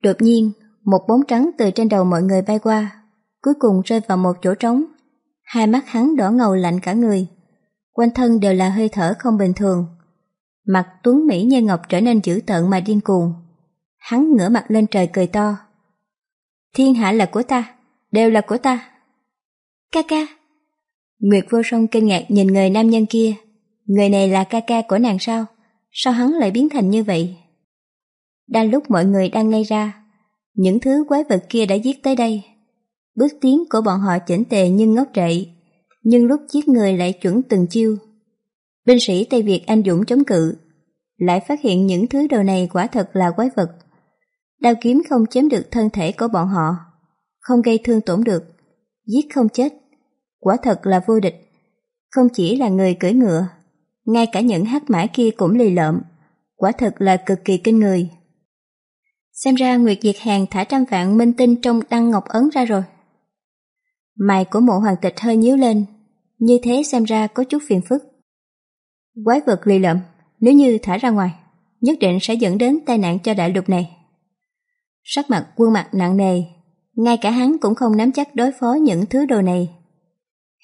Đột nhiên, một bóng trắng từ trên đầu mọi người bay qua, cuối cùng rơi vào một chỗ trống. Hai mắt hắn đỏ ngầu lạnh cả người, quanh thân đều là hơi thở không bình thường. Mặt tuấn Mỹ như ngọc trở nên dữ tợn mà điên cuồng. Hắn ngửa mặt lên trời cười to. Thiên hạ là của ta, đều là của ta. Ca ca. Nguyệt vô song kinh ngạc nhìn người nam nhân kia. Người này là ca ca của nàng sao? Sao hắn lại biến thành như vậy? Đang lúc mọi người đang ngây ra, những thứ quái vật kia đã giết tới đây. Bước tiến của bọn họ chỉnh tề nhưng ngốc trệ, nhưng lúc giết người lại chuẩn từng chiêu. Binh sĩ Tây Việt anh dũng chống cự, lại phát hiện những thứ đồ này quả thật là quái vật. Đao kiếm không chém được thân thể của bọn họ, không gây thương tổn được, giết không chết. Quả thật là vô địch, không chỉ là người cưỡi ngựa, ngay cả những hắc mã kia cũng lì lợm, quả thật là cực kỳ kinh người. Xem ra Nguyệt Diệt Hàng thả trăm vạn minh tinh trong đăng ngọc ấn ra rồi. Mày của mộ hoàng tịch hơi nhíu lên, như thế xem ra có chút phiền phức. Quái vật lì lợm, nếu như thả ra ngoài, nhất định sẽ dẫn đến tai nạn cho đại lục này. Sắc mặt quân mặt nặng nề, ngay cả hắn cũng không nắm chắc đối phó những thứ đồ này.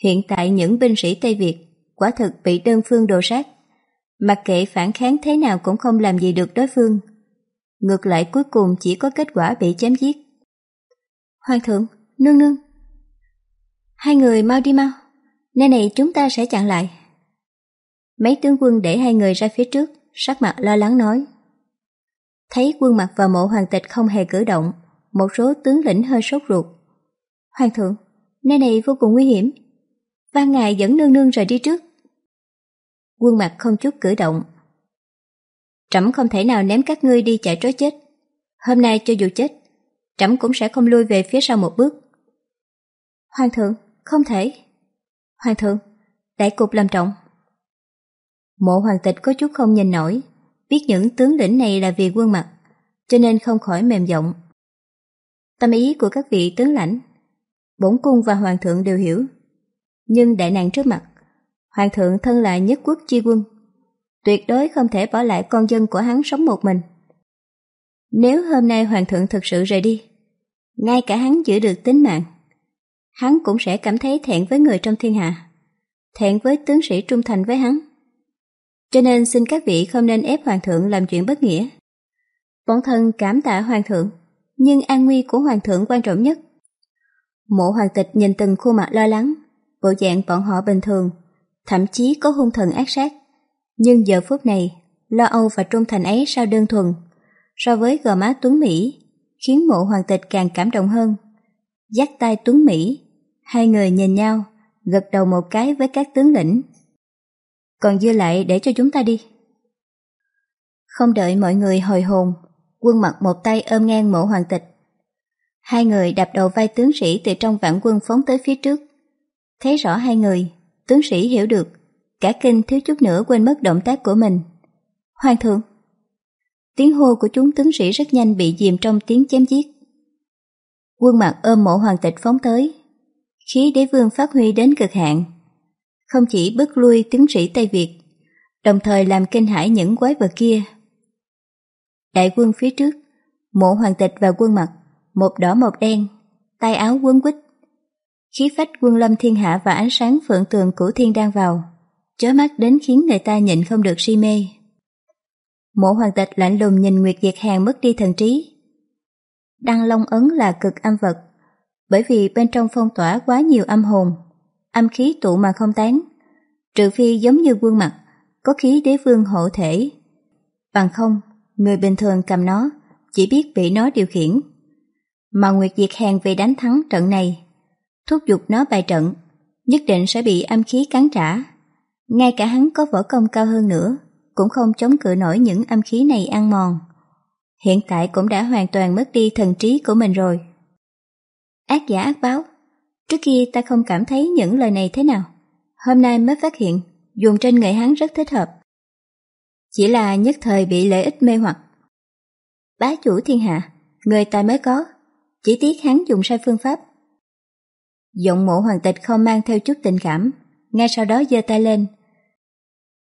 Hiện tại những binh sĩ Tây Việt quả thực bị đơn phương đồ sát, mặc kệ phản kháng thế nào cũng không làm gì được đối phương. Ngược lại cuối cùng chỉ có kết quả bị chém giết. Hoàng thượng, nương nương. Hai người mau đi mau, nơi này chúng ta sẽ chặn lại. Mấy tướng quân để hai người ra phía trước, sắc mặt lo lắng nói. Thấy quân mặt và mộ hoàng tịch không hề cử động, một số tướng lĩnh hơi sốt ruột. Hoàng thượng, nơi này vô cùng nguy hiểm. Van ngài dẫn nương nương rời đi trước. Quân mặt không chút cử động. Trẫm không thể nào ném các ngươi đi chạy trối chết. Hôm nay cho dù chết, trẫm cũng sẽ không lui về phía sau một bước. Hoàng thượng, không thể. Hoàng thượng, đại cục làm trọng. Mộ hoàng tịch có chút không nhìn nổi, biết những tướng lĩnh này là vì quân mặt, cho nên không khỏi mềm giọng. Tâm ý của các vị tướng lãnh, bổn cung và hoàng thượng đều hiểu. Nhưng đại nạn trước mặt, hoàng thượng thân là nhất quốc chi quân, tuyệt đối không thể bỏ lại con dân của hắn sống một mình. Nếu hôm nay hoàng thượng thực sự rời đi, ngay cả hắn giữ được tính mạng, hắn cũng sẽ cảm thấy thẹn với người trong thiên hạ, thẹn với tướng sĩ trung thành với hắn. Cho nên xin các vị không nên ép hoàng thượng làm chuyện bất nghĩa. Bọn thân cảm tạ hoàng thượng, nhưng an nguy của hoàng thượng quan trọng nhất. Mộ hoàng tịch nhìn từng khuôn mặt lo lắng, bộ dạng bọn họ bình thường, thậm chí có hung thần ác sát. Nhưng giờ phút này, lo âu và trung thành ấy sao đơn thuần, so với gò má Tuấn Mỹ, khiến mộ hoàng tịch càng cảm động hơn. Dắt tay Tuấn Mỹ, hai người nhìn nhau, gật đầu một cái với các tướng lĩnh. Còn dư lại để cho chúng ta đi. Không đợi mọi người hồi hồn, quân mặt một tay ôm ngang mộ hoàng tịch. Hai người đạp đầu vai tướng sĩ từ trong vạn quân phóng tới phía trước. Thấy rõ hai người, tướng sĩ hiểu được, cả kinh thiếu chút nữa quên mất động tác của mình. Hoàng thượng! Tiếng hô của chúng tướng sĩ rất nhanh bị dìm trong tiếng chém giết. Quân mặt ôm mộ hoàng tịch phóng tới. Khí đế vương phát huy đến cực hạn. Không chỉ bức lui tướng sĩ Tây Việt, đồng thời làm kinh hãi những quái vật kia. Đại quân phía trước, mộ hoàng tịch và quân mặt, một đỏ một đen, tay áo quấn quýt. Khí phách quân lâm thiên hạ và ánh sáng phượng tường cửu thiên đang vào, chói mắt đến khiến người ta nhịn không được si mê. Mộ hoàng tịch lạnh lùng nhìn Nguyệt Diệt Hàng mất đi thần trí. Đăng Long Ấn là cực âm vật, bởi vì bên trong phong tỏa quá nhiều âm hồn, âm khí tụ mà không tán, trừ phi giống như quân mặt, có khí đế vương hộ thể. Bằng không, người bình thường cầm nó, chỉ biết bị nó điều khiển. Mà Nguyệt Diệt Hèn vì đánh thắng trận này, thúc giục nó bài trận, nhất định sẽ bị âm khí cắn trả. Ngay cả hắn có võ công cao hơn nữa, cũng không chống cự nổi những âm khí này ăn mòn. Hiện tại cũng đã hoàn toàn mất đi thần trí của mình rồi. Ác giả ác báo, trước kia ta không cảm thấy những lời này thế nào. Hôm nay mới phát hiện, dùng trên người hắn rất thích hợp. Chỉ là nhất thời bị lợi ích mê hoặc. Bá chủ thiên hạ, người tài mới có, chỉ tiếc hắn dùng sai phương pháp. Giọng mộ hoàng tịch không mang theo chút tình cảm, ngay sau đó giơ tay lên,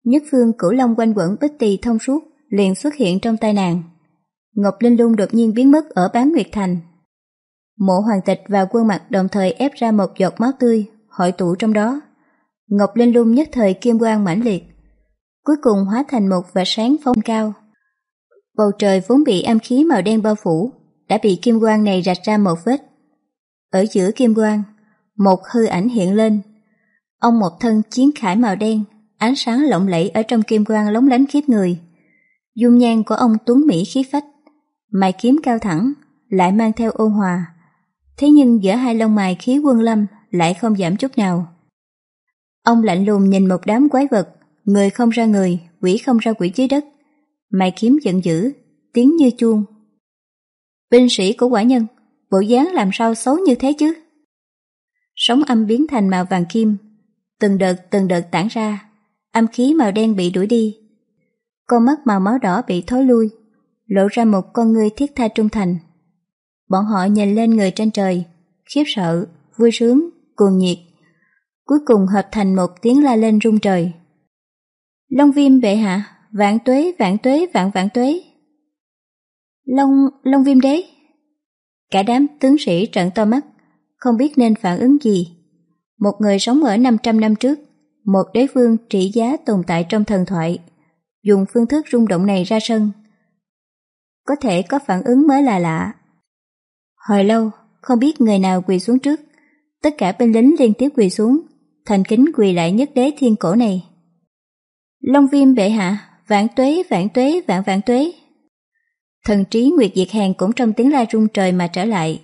Nhất phương cửu long quanh quẩn bích tỳ thông suốt liền xuất hiện trong tay nàng. Ngọc Linh Lung đột nhiên biến mất ở bán Nguyệt Thành. Mộ hoàng tịch và quân mặt đồng thời ép ra một giọt máu tươi, hội tụ trong đó. Ngọc Linh Lung nhất thời kim quang mãnh liệt. Cuối cùng hóa thành một vệt sáng phong cao. Bầu trời vốn bị âm khí màu đen bao phủ, đã bị kim quang này rạch ra một vết. Ở giữa kim quang, một hư ảnh hiện lên. Ông một thân chiến khải màu đen ánh sáng lộng lẫy ở trong kim quang lóng lánh khiếp người. Dung nhan của ông Tuấn Mỹ khí phách, mày kiếm cao thẳng, lại mang theo ôn hòa. Thế nhưng giữa hai lông mày khí quân lâm lại không giảm chút nào. Ông lạnh lùng nhìn một đám quái vật, người không ra người, quỷ không ra quỷ dưới đất. Mày kiếm giận dữ, tiếng như chuông. Binh sĩ của quả nhân, bộ dáng làm sao xấu như thế chứ? Sóng âm biến thành màu vàng kim, từng đợt từng đợt tản ra, âm khí màu đen bị đuổi đi. Con mắt màu máu đỏ bị thối lui, lộ ra một con người thiết tha trung thành. Bọn họ nhìn lên người trên trời, khiếp sợ, vui sướng, cuồng nhiệt. Cuối cùng hợp thành một tiếng la lên rung trời. Long viêm bệ hạ, vạn tuế, vạn tuế, vạn vạn tuế. Long, Long viêm đế. Cả đám tướng sĩ trợn to mắt, không biết nên phản ứng gì. Một người sống ở 500 năm trước, một đế vương trị giá tồn tại trong thần thoại, dùng phương thức rung động này ra sân. Có thể có phản ứng mới là lạ. Hồi lâu, không biết người nào quỳ xuống trước, tất cả binh lính liên tiếp quỳ xuống, thành kính quỳ lại nhất đế thiên cổ này. Long viêm bệ hạ, vạn tuế, vạn tuế, vạn vạn tuế. Thần trí Nguyệt Diệt Hàng cũng trong tiếng la rung trời mà trở lại.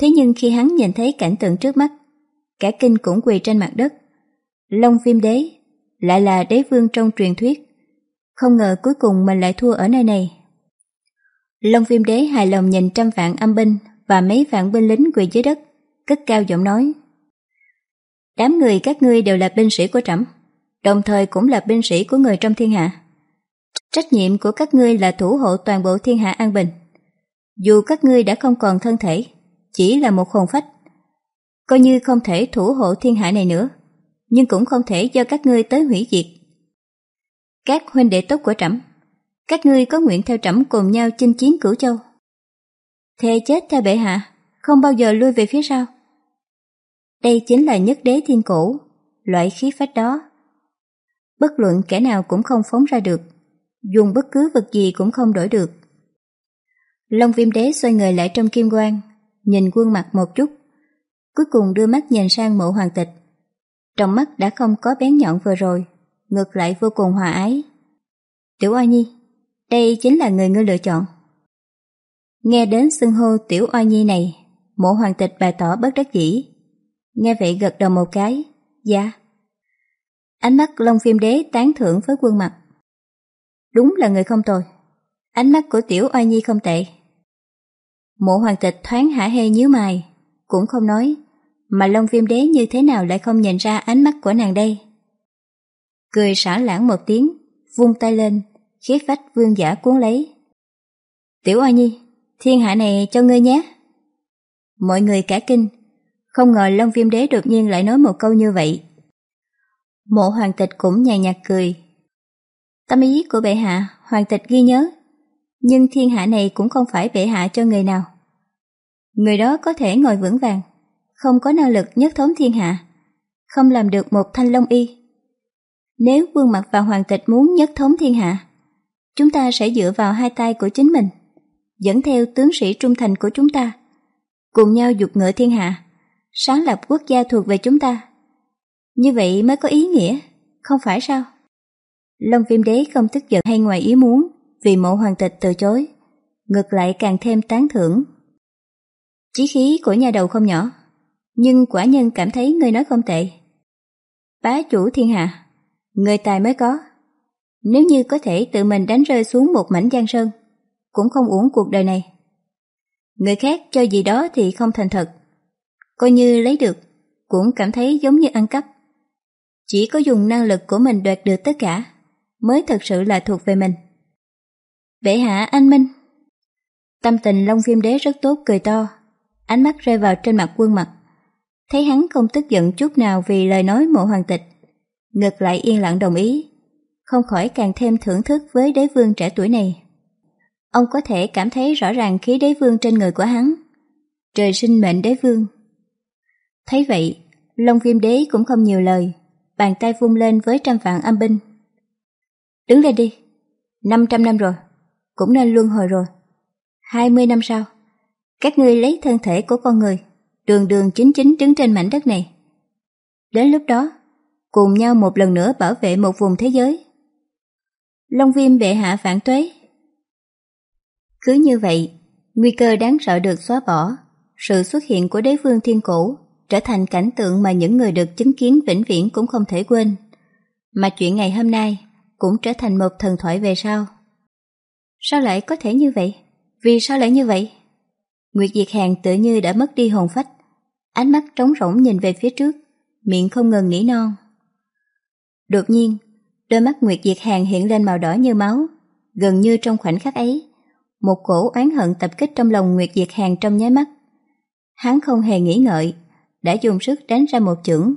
Thế nhưng khi hắn nhìn thấy cảnh tượng trước mắt, cả kinh cũng quỳ trên mặt đất, Long Viêm Đế lại là đế vương trong truyền thuyết. Không ngờ cuối cùng mình lại thua ở nơi này. Long Viêm Đế hài lòng nhìn trăm vạn âm binh và mấy vạn binh lính quỳ dưới đất, cất cao giọng nói. Đám người các ngươi đều là binh sĩ của trẫm, đồng thời cũng là binh sĩ của người trong thiên hạ. Trách nhiệm của các ngươi là thủ hộ toàn bộ thiên hạ an bình. Dù các ngươi đã không còn thân thể, chỉ là một hồn phách, coi như không thể thủ hộ thiên hạ này nữa nhưng cũng không thể do các ngươi tới hủy diệt. Các huynh đệ tốt của trẫm, các ngươi có nguyện theo trẫm cùng nhau chinh chiến cửu châu. Thề chết theo bệ hạ, không bao giờ lui về phía sau. Đây chính là nhất đế thiên cổ, loại khí phách đó. Bất luận kẻ nào cũng không phóng ra được, dùng bất cứ vật gì cũng không đổi được. Long viêm đế xoay người lại trong kim quang, nhìn quân mặt một chút, cuối cùng đưa mắt nhìn sang mộ hoàng tịch. Trong mắt đã không có bén nhọn vừa rồi, ngược lại vô cùng hòa ái. Tiểu Oa Nhi, đây chính là người ngươi lựa chọn. Nghe đến xưng hô Tiểu Oa Nhi này, mộ hoàng tịch bày tỏ bất đắc dĩ. Nghe vậy gật đầu một cái, dạ. Ánh mắt Long Phim Đế tán thưởng với quân mặt. Đúng là người không tồi. Ánh mắt của Tiểu Oa Nhi không tệ. Mộ hoàng tịch thoáng hả hê nhíu mày, cũng không nói, mà Long Viêm Đế như thế nào lại không nhìn ra ánh mắt của nàng đây. Cười xả lãng một tiếng, vung tay lên, khí phách vương giả cuốn lấy. Tiểu A Nhi, thiên hạ này cho ngươi nhé. Mọi người cả kinh, không ngờ Long Viêm Đế đột nhiên lại nói một câu như vậy. Mộ hoàng tịch cũng nhàn nhạt cười. Tâm ý của bệ hạ, hoàng tịch ghi nhớ, nhưng thiên hạ này cũng không phải bệ hạ cho người nào. Người đó có thể ngồi vững vàng, không có năng lực nhất thống thiên hạ, không làm được một thanh long y. Nếu vương mặt và hoàng tịch muốn nhất thống thiên hạ, chúng ta sẽ dựa vào hai tay của chính mình, dẫn theo tướng sĩ trung thành của chúng ta, cùng nhau dục ngựa thiên hạ, sáng lập quốc gia thuộc về chúng ta. Như vậy mới có ý nghĩa, không phải sao? Long viêm đế không tức giận hay ngoài ý muốn vì mộ hoàng tịch từ chối, ngược lại càng thêm tán thưởng. Chí khí của nhà đầu không nhỏ, nhưng quả nhân cảm thấy người nói không tệ. Bá chủ thiên hạ, người tài mới có. Nếu như có thể tự mình đánh rơi xuống một mảnh giang sơn, cũng không uổng cuộc đời này. Người khác cho gì đó thì không thành thật, coi như lấy được, cũng cảm thấy giống như ăn cắp. Chỉ có dùng năng lực của mình đoạt được tất cả, mới thật sự là thuộc về mình. Bệ hạ anh Minh Tâm tình Long Viêm Đế rất tốt cười to, ánh mắt rơi vào trên mặt quân mặt. Thấy hắn không tức giận chút nào vì lời nói mộ hoàng tịch, ngược lại yên lặng đồng ý, không khỏi càng thêm thưởng thức với đế vương trẻ tuổi này. Ông có thể cảm thấy rõ ràng khí đế vương trên người của hắn. Trời sinh mệnh đế vương. Thấy vậy, Long Viêm Đế cũng không nhiều lời, bàn tay vung lên với trăm vạn âm binh. Đứng lên đi, 500 năm rồi, cũng nên luân hồi rồi. 20 năm sau, các ngươi lấy thân thể của con người, đường đường chính chính đứng trên mảnh đất này. Đến lúc đó, cùng nhau một lần nữa bảo vệ một vùng thế giới. Long viêm bệ hạ phản tuế. Cứ như vậy, nguy cơ đáng sợ được xóa bỏ, sự xuất hiện của đế vương thiên cổ trở thành cảnh tượng mà những người được chứng kiến vĩnh viễn cũng không thể quên. Mà chuyện ngày hôm nay cũng trở thành một thần thoại về sau. Sao lại có thể như vậy? Vì sao lại như vậy? Nguyệt Diệt Hàng tự như đã mất đi hồn phách, ánh mắt trống rỗng nhìn về phía trước, miệng không ngừng nghĩ non. Đột nhiên, đôi mắt Nguyệt Diệt Hàng hiện lên màu đỏ như máu, gần như trong khoảnh khắc ấy, một cổ oán hận tập kích trong lòng Nguyệt Diệt Hàng trong nháy mắt. Hắn không hề nghĩ ngợi, đã dùng sức đánh ra một chưởng.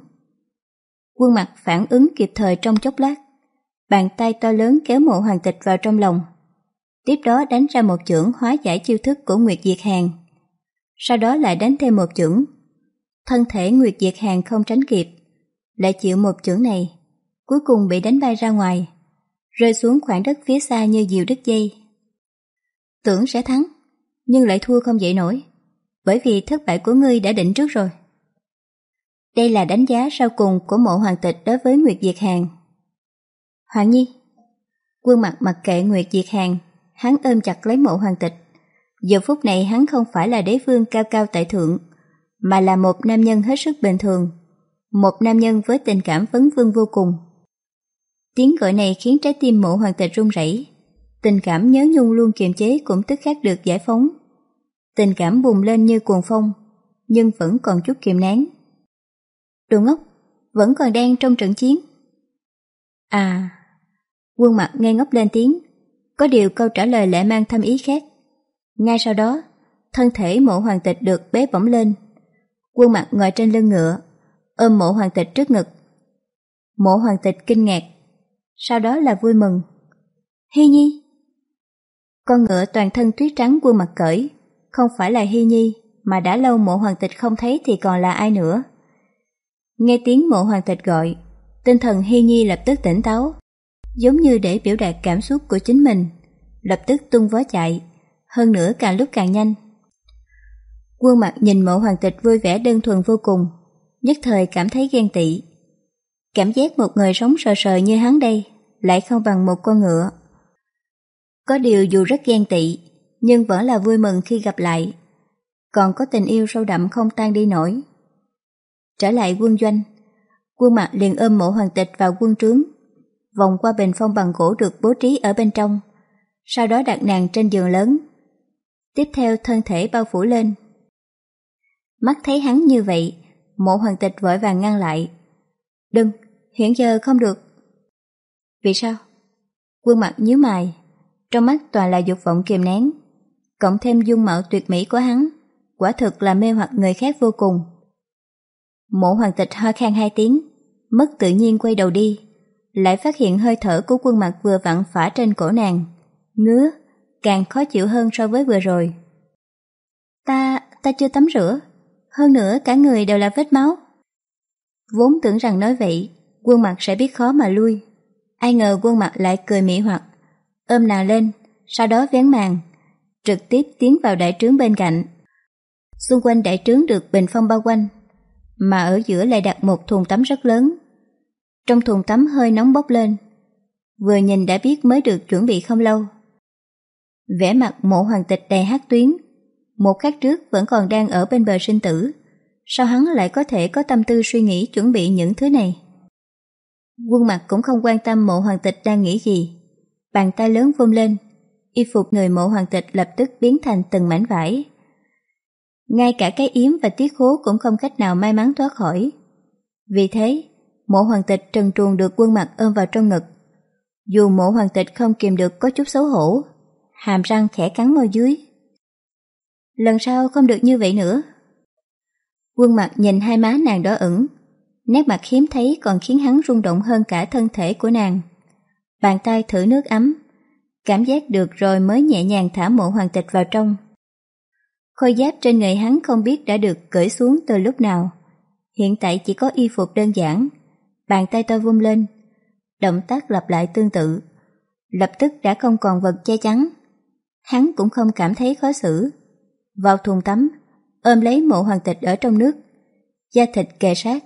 Quân mặt phản ứng kịp thời trong chốc lát, bàn tay to lớn kéo mộ hoàng tịch vào trong lòng. Tiếp đó đánh ra một chưởng hóa giải chiêu thức của Nguyệt Diệt Hàng. Sau đó lại đánh thêm một chưởng. Thân thể Nguyệt Diệt Hàng không tránh kịp, lại chịu một chưởng này, cuối cùng bị đánh bay ra ngoài, rơi xuống khoảng đất phía xa như diều đứt dây. Tưởng sẽ thắng, nhưng lại thua không dậy nổi, bởi vì thất bại của ngươi đã định trước rồi. Đây là đánh giá sau cùng của mộ hoàng tịch đối với Nguyệt Diệt Hàng. Hoàng Nhi Quân mặt mặc kệ Nguyệt Diệt Hàng, hắn ôm chặt lấy mộ hoàng tịch. Giờ phút này hắn không phải là đế vương cao cao tại thượng, mà là một nam nhân hết sức bình thường, một nam nhân với tình cảm vấn vương vô cùng. Tiếng gọi này khiến trái tim mộ hoàng tịch run rẩy, tình cảm nhớ nhung luôn kiềm chế cũng tức khắc được giải phóng. Tình cảm bùng lên như cuồng phong, nhưng vẫn còn chút kiềm nén. Đồ ngốc, vẫn còn đang trong trận chiến. À, quân mặt nghe ngốc lên tiếng, có điều câu trả lời lại mang thâm ý khác. Ngay sau đó, thân thể mộ hoàng tịch được bế bổng lên. Quân mặt ngồi trên lưng ngựa, ôm mộ hoàng tịch trước ngực. Mộ hoàng tịch kinh ngạc, sau đó là vui mừng. Hy Nhi Con ngựa toàn thân tuyết trắng quân mặt cởi, không phải là Hy Nhi, mà đã lâu mộ hoàng tịch không thấy thì còn là ai nữa. Nghe tiếng mộ hoàng tịch gọi, tinh thần Hy Nhi lập tức tỉnh táo, giống như để biểu đạt cảm xúc của chính mình, lập tức tung vó chạy, hơn nữa càng lúc càng nhanh. Quân mặt nhìn mộ hoàng tịch vui vẻ đơn thuần vô cùng, nhất thời cảm thấy ghen tị. Cảm giác một người sống sờ sờ như hắn đây lại không bằng một con ngựa. Có điều dù rất ghen tị, nhưng vẫn là vui mừng khi gặp lại. Còn có tình yêu sâu đậm không tan đi nổi. Trở lại quân doanh, quân mặt liền ôm mộ hoàng tịch vào quân trướng, vòng qua bình phong bằng gỗ được bố trí ở bên trong, sau đó đặt nàng trên giường lớn. Tiếp theo thân thể bao phủ lên. Mắt thấy hắn như vậy, mộ hoàng tịch vội vàng ngăn lại. Đừng, hiện giờ không được. Vì sao? Quân mặt nhíu mày, trong mắt toàn là dục vọng kiềm nén, cộng thêm dung mạo tuyệt mỹ của hắn, quả thực là mê hoặc người khác vô cùng. Mộ hoàng tịch ho khan hai tiếng, mất tự nhiên quay đầu đi, lại phát hiện hơi thở của quân mặt vừa vặn phả trên cổ nàng, ngứa, càng khó chịu hơn so với vừa rồi. Ta, ta chưa tắm rửa, hơn nữa cả người đều là vết máu. Vốn tưởng rằng nói vậy, quân mặt sẽ biết khó mà lui. Ai ngờ quân mặt lại cười mỹ hoặc, ôm nàng lên, sau đó vén màn, trực tiếp tiến vào đại trướng bên cạnh. Xung quanh đại trướng được bình phong bao quanh, mà ở giữa lại đặt một thùng tắm rất lớn. Trong thùng tắm hơi nóng bốc lên, vừa nhìn đã biết mới được chuẩn bị không lâu. Vẻ mặt mộ hoàng tịch đầy hát tuyến, một khắc trước vẫn còn đang ở bên bờ sinh tử, sao hắn lại có thể có tâm tư suy nghĩ chuẩn bị những thứ này? Quân mặt cũng không quan tâm mộ hoàng tịch đang nghĩ gì. Bàn tay lớn vung lên, y phục người mộ hoàng tịch lập tức biến thành từng mảnh vải. Ngay cả cái yếm và tiết khố cũng không cách nào may mắn thoát khỏi. Vì thế, mộ hoàng tịch trần truồng được quân mặt ôm vào trong ngực. Dù mộ hoàng tịch không kìm được có chút xấu hổ, hàm răng khẽ cắn môi dưới. Lần sau không được như vậy nữa. Quân mặt nhìn hai má nàng đỏ ửng, nét mặt hiếm thấy còn khiến hắn rung động hơn cả thân thể của nàng. Bàn tay thử nước ấm, cảm giác được rồi mới nhẹ nhàng thả mộ hoàng tịch vào trong. Khôi giáp trên người hắn không biết đã được cởi xuống từ lúc nào. Hiện tại chỉ có y phục đơn giản. Bàn tay tôi vung lên. Động tác lặp lại tương tự. Lập tức đã không còn vật che chắn. Hắn cũng không cảm thấy khó xử. Vào thùng tắm, ôm lấy mộ hoàng tịch ở trong nước. Da thịt kề sát.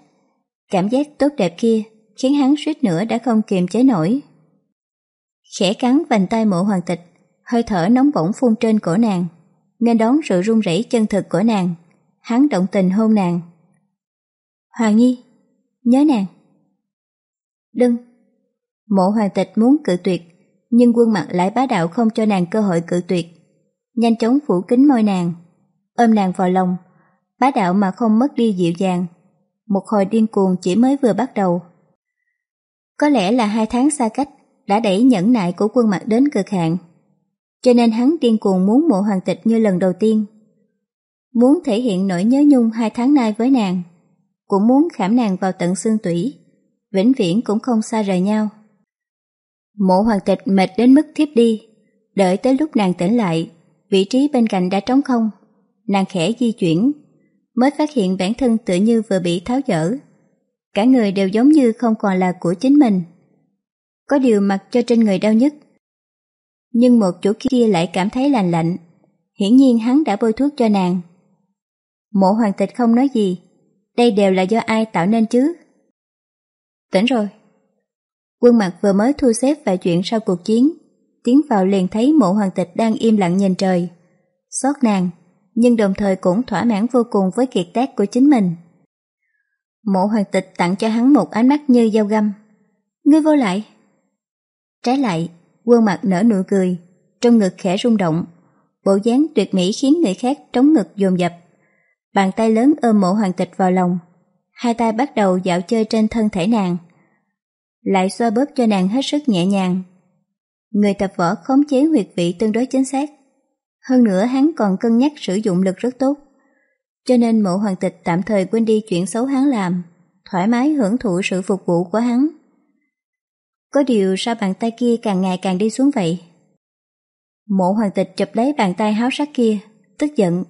Cảm giác tốt đẹp kia khiến hắn suýt nữa đã không kiềm chế nổi. Khẽ cắn vành tay mộ hoàng tịch, hơi thở nóng bỏng phun trên cổ nàng nên đón sự run rẩy chân thực của nàng. Hắn động tình hôn nàng. Hoàng Nhi, nhớ nàng. Đừng. Mộ hoàng tịch muốn cự tuyệt, nhưng quân mặt lại bá đạo không cho nàng cơ hội cự tuyệt. Nhanh chóng phủ kính môi nàng, ôm nàng vào lòng, bá đạo mà không mất đi dịu dàng. Một hồi điên cuồng chỉ mới vừa bắt đầu. Có lẽ là hai tháng xa cách đã đẩy nhẫn nại của quân mặt đến cực hạn cho nên hắn điên cuồng muốn mộ hoàng tịch như lần đầu tiên. Muốn thể hiện nỗi nhớ nhung hai tháng nay với nàng, cũng muốn khảm nàng vào tận xương tủy, vĩnh viễn cũng không xa rời nhau. Mộ hoàng tịch mệt đến mức thiếp đi, đợi tới lúc nàng tỉnh lại, vị trí bên cạnh đã trống không, nàng khẽ di chuyển, mới phát hiện bản thân tự như vừa bị tháo dỡ. Cả người đều giống như không còn là của chính mình. Có điều mặc cho trên người đau nhất, nhưng một chỗ kia lại cảm thấy lành lạnh. Hiển nhiên hắn đã bôi thuốc cho nàng. Mộ hoàng tịch không nói gì, đây đều là do ai tạo nên chứ? Tỉnh rồi. Quân mặt vừa mới thu xếp vài chuyện sau cuộc chiến, tiến vào liền thấy mộ hoàng tịch đang im lặng nhìn trời. Xót nàng, nhưng đồng thời cũng thỏa mãn vô cùng với kiệt tác của chính mình. Mộ hoàng tịch tặng cho hắn một ánh mắt như dao găm. Ngươi vô lại. Trái lại, Quân mặt nở nụ cười, trong ngực khẽ rung động. Bộ dáng tuyệt mỹ khiến người khác trống ngực dồn dập. Bàn tay lớn ôm mộ hoàng tịch vào lòng. Hai tay bắt đầu dạo chơi trên thân thể nàng. Lại xoa bóp cho nàng hết sức nhẹ nhàng. Người tập võ khống chế huyệt vị tương đối chính xác. Hơn nữa hắn còn cân nhắc sử dụng lực rất tốt. Cho nên mộ hoàng tịch tạm thời quên đi chuyện xấu hắn làm, thoải mái hưởng thụ sự phục vụ của hắn. Có điều sao bàn tay kia càng ngày càng đi xuống vậy? Mộ hoàng tịch chụp lấy bàn tay háo sắc kia, tức giận.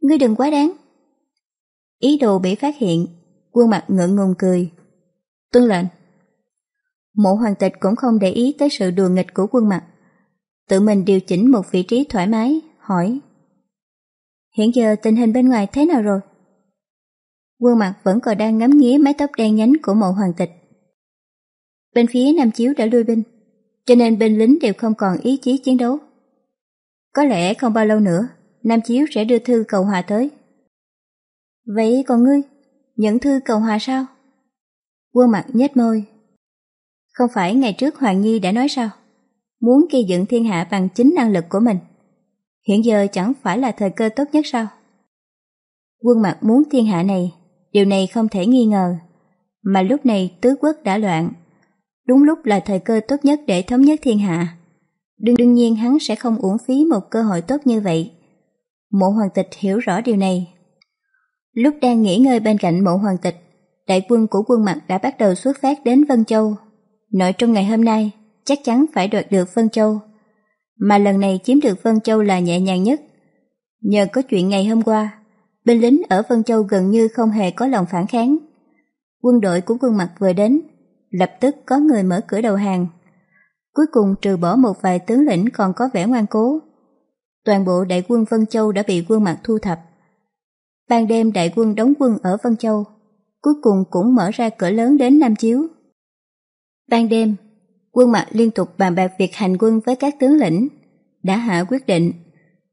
Ngươi đừng quá đáng. Ý đồ bị phát hiện, quân mặt ngượng ngùng cười. Tuân lệnh. Mộ hoàng tịch cũng không để ý tới sự đùa nghịch của quân mặt. Tự mình điều chỉnh một vị trí thoải mái, hỏi. Hiện giờ tình hình bên ngoài thế nào rồi? Quân mặt vẫn còn đang ngắm nghía mái tóc đen nhánh của mộ hoàng tịch. Bên phía Nam Chiếu đã lui binh, cho nên binh lính đều không còn ý chí chiến đấu. Có lẽ không bao lâu nữa, Nam Chiếu sẽ đưa thư cầu hòa tới. Vậy còn ngươi, nhận thư cầu hòa sao? Quân mặt nhếch môi. Không phải ngày trước Hoàng Nhi đã nói sao? Muốn gây dựng thiên hạ bằng chính năng lực của mình. Hiện giờ chẳng phải là thời cơ tốt nhất sao? Quân mặt muốn thiên hạ này, điều này không thể nghi ngờ. Mà lúc này tứ quốc đã loạn. Đúng lúc là thời cơ tốt nhất để thống nhất thiên hạ. Đương đương nhiên hắn sẽ không uổng phí một cơ hội tốt như vậy. Mộ hoàng tịch hiểu rõ điều này. Lúc đang nghỉ ngơi bên cạnh mộ hoàng tịch, đại quân của quân mặt đã bắt đầu xuất phát đến Vân Châu. Nội trong ngày hôm nay, chắc chắn phải đoạt được Vân Châu. Mà lần này chiếm được Vân Châu là nhẹ nhàng nhất. Nhờ có chuyện ngày hôm qua, binh lính ở Vân Châu gần như không hề có lòng phản kháng. Quân đội của quân mặt vừa đến, lập tức có người mở cửa đầu hàng. Cuối cùng trừ bỏ một vài tướng lĩnh còn có vẻ ngoan cố. Toàn bộ đại quân Vân Châu đã bị quân mặt thu thập. Ban đêm đại quân đóng quân ở Vân Châu, cuối cùng cũng mở ra cửa lớn đến Nam Chiếu. Ban đêm, quân mặt liên tục bàn bạc việc hành quân với các tướng lĩnh, đã hạ quyết định.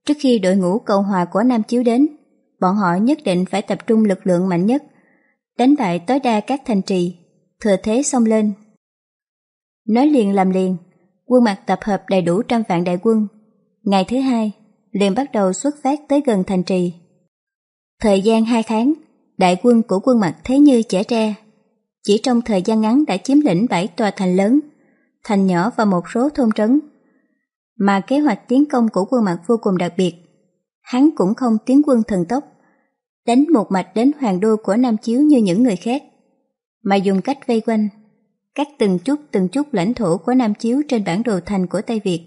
Trước khi đội ngũ cầu hòa của Nam Chiếu đến, bọn họ nhất định phải tập trung lực lượng mạnh nhất, đánh bại tối đa các thành trì, thừa thế xông lên. Nói liền làm liền, quân mặt tập hợp đầy đủ trăm vạn đại quân. Ngày thứ hai, liền bắt đầu xuất phát tới gần thành trì. Thời gian hai tháng, đại quân của quân mặt thế như trẻ tre. Chỉ trong thời gian ngắn đã chiếm lĩnh bảy tòa thành lớn, thành nhỏ và một số thôn trấn. Mà kế hoạch tiến công của quân mặt vô cùng đặc biệt. Hắn cũng không tiến quân thần tốc, đánh một mạch đến hoàng đô của Nam Chiếu như những người khác, mà dùng cách vây quanh, cắt từng chút từng chút lãnh thổ của Nam Chiếu trên bản đồ thành của Tây Việt.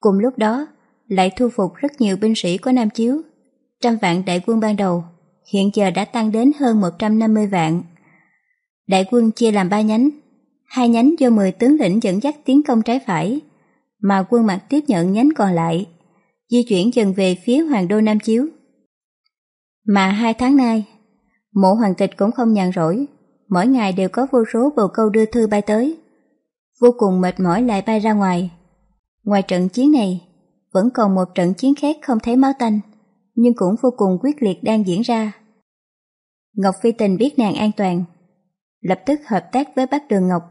Cùng lúc đó, lại thu phục rất nhiều binh sĩ của Nam Chiếu. Trăm vạn đại quân ban đầu, hiện giờ đã tăng đến hơn 150 vạn. Đại quân chia làm ba nhánh, hai nhánh do 10 tướng lĩnh dẫn dắt tiến công trái phải, mà quân mặt tiếp nhận nhánh còn lại, di chuyển dần về phía Hoàng đô Nam Chiếu. Mà hai tháng nay, mộ hoàng tịch cũng không nhàn rỗi, mỗi ngày đều có vô số bồ câu đưa thư bay tới. Vô cùng mệt mỏi lại bay ra ngoài. Ngoài trận chiến này, vẫn còn một trận chiến khác không thấy máu tanh, nhưng cũng vô cùng quyết liệt đang diễn ra. Ngọc Phi Tình biết nàng an toàn, lập tức hợp tác với bác Đường Ngọc.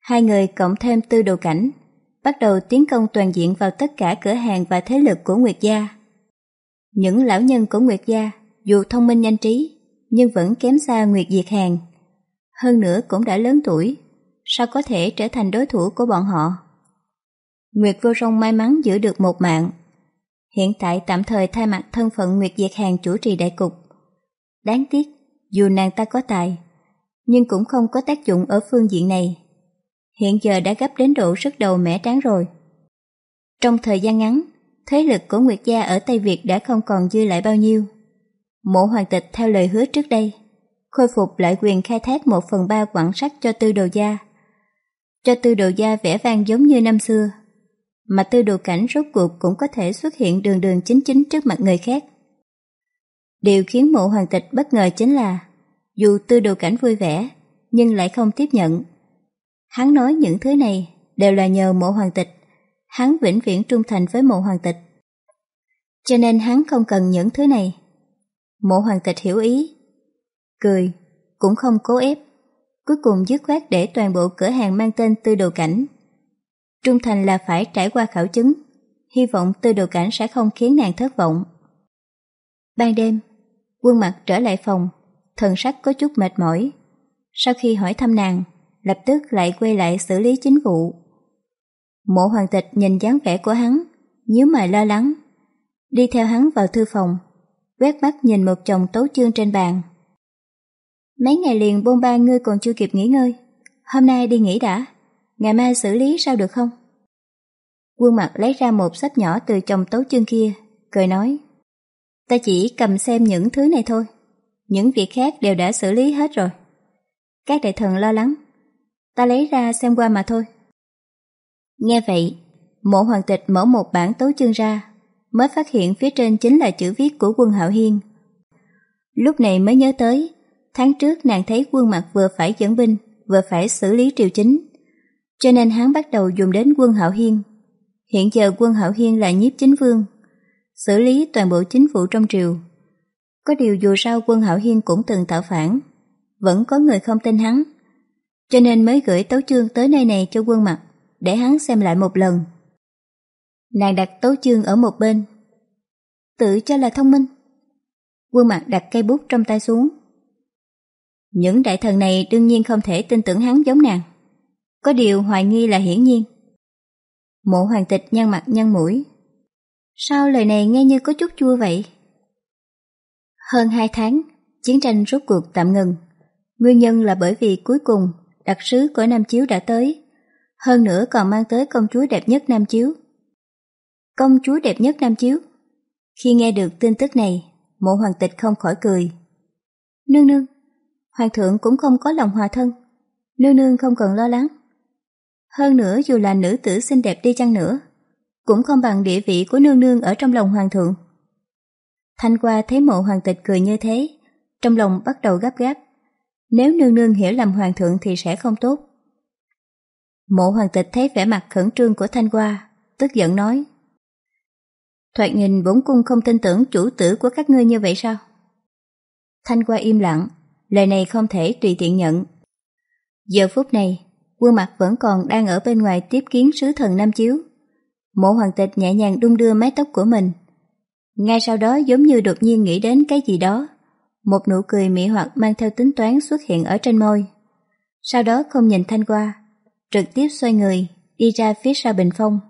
Hai người cộng thêm tư đồ cảnh, bắt đầu tiến công toàn diện vào tất cả cửa hàng và thế lực của Nguyệt Gia. Những lão nhân của Nguyệt Gia, dù thông minh nhanh trí, nhưng vẫn kém xa Nguyệt Diệt Hàng. Hơn nữa cũng đã lớn tuổi, sao có thể trở thành đối thủ của bọn họ? Nguyệt Vô Song may mắn giữ được một mạng. Hiện tại tạm thời thay mặt thân phận Nguyệt Diệt Hàng chủ trì đại cục. Đáng tiếc, dù nàng ta có tài, nhưng cũng không có tác dụng ở phương diện này. Hiện giờ đã gấp đến độ sức đầu mẻ tráng rồi. Trong thời gian ngắn, thế lực của Nguyệt Gia ở Tây Việt đã không còn dư lại bao nhiêu. Mộ hoàng tịch theo lời hứa trước đây, khôi phục lại quyền khai thác một phần ba quảng sách cho tư đồ gia. Cho tư đồ gia vẻ vang giống như năm xưa, mà tư đồ cảnh rốt cuộc cũng có thể xuất hiện đường đường chính chính trước mặt người khác. Điều khiến mộ hoàng tịch bất ngờ chính là, dù tư đồ cảnh vui vẻ, nhưng lại không tiếp nhận. Hắn nói những thứ này đều là nhờ mộ hoàng tịch, hắn vĩnh viễn trung thành với mộ hoàng tịch. Cho nên hắn không cần những thứ này. Mộ hoàng tịch hiểu ý. Cười, cũng không cố ép. Cuối cùng dứt khoát để toàn bộ cửa hàng mang tên tư đồ cảnh. Trung thành là phải trải qua khảo chứng. Hy vọng tư đồ cảnh sẽ không khiến nàng thất vọng. Ban đêm, quân mặt trở lại phòng, thần sắc có chút mệt mỏi. Sau khi hỏi thăm nàng, lập tức lại quay lại xử lý chính vụ. Mộ hoàng tịch nhìn dáng vẻ của hắn, nhíu mày lo lắng. Đi theo hắn vào thư phòng, quét mắt nhìn một chồng tấu chương trên bàn. Mấy ngày liền bôn ba ngươi còn chưa kịp nghỉ ngơi, hôm nay đi nghỉ đã, ngày mai xử lý sao được không? Quân mặt lấy ra một sách nhỏ từ chồng tấu chương kia, cười nói. Ta chỉ cầm xem những thứ này thôi, những việc khác đều đã xử lý hết rồi. Các đại thần lo lắng, ta lấy ra xem qua mà thôi. Nghe vậy, mộ hoàng tịch mở một bản tấu chương ra, mới phát hiện phía trên chính là chữ viết của quân Hạo Hiên. Lúc này mới nhớ tới, tháng trước nàng thấy quân mặt vừa phải dẫn binh, vừa phải xử lý triều chính. Cho nên hắn bắt đầu dùng đến quân Hạo Hiên. Hiện giờ quân Hạo Hiên là nhiếp chính vương, xử lý toàn bộ chính phủ trong triều. Có điều dù sao quân Hạo Hiên cũng từng tạo phản, vẫn có người không tin hắn, cho nên mới gửi tấu chương tới nơi này cho quân mặt, để hắn xem lại một lần. Nàng đặt tấu chương ở một bên, tự cho là thông minh. Quân mặt đặt cây bút trong tay xuống. Những đại thần này đương nhiên không thể tin tưởng hắn giống nàng. Có điều hoài nghi là hiển nhiên. Mộ hoàng tịch nhăn mặt nhăn mũi. Sao lời này nghe như có chút chua vậy? Hơn hai tháng, chiến tranh rốt cuộc tạm ngừng. Nguyên nhân là bởi vì cuối cùng đặc sứ của Nam Chiếu đã tới. Hơn nữa còn mang tới công chúa đẹp nhất Nam Chiếu. Công chúa đẹp nhất Nam Chiếu. Khi nghe được tin tức này, mộ hoàng tịch không khỏi cười. Nương nương, hoàng thượng cũng không có lòng hòa thân. Nương nương không cần lo lắng. Hơn nữa dù là nữ tử xinh đẹp đi chăng nữa, cũng không bằng địa vị của nương nương ở trong lòng hoàng thượng. Thanh qua thấy mộ hoàng tịch cười như thế, trong lòng bắt đầu gấp gáp. Nếu nương nương hiểu lầm hoàng thượng thì sẽ không tốt. Mộ hoàng tịch thấy vẻ mặt khẩn trương của Thanh qua, tức giận nói. Thoạt nhìn bổn cung không tin tưởng chủ tử của các ngươi như vậy sao? Thanh qua im lặng, lời này không thể tùy tiện nhận. Giờ phút này, quân mặt vẫn còn đang ở bên ngoài tiếp kiến sứ thần Nam Chiếu. Mộ hoàng tịch nhẹ nhàng đung đưa mái tóc của mình. Ngay sau đó giống như đột nhiên nghĩ đến cái gì đó. Một nụ cười mỹ hoặc mang theo tính toán xuất hiện ở trên môi. Sau đó không nhìn thanh qua, trực tiếp xoay người, đi ra phía sau bình phong.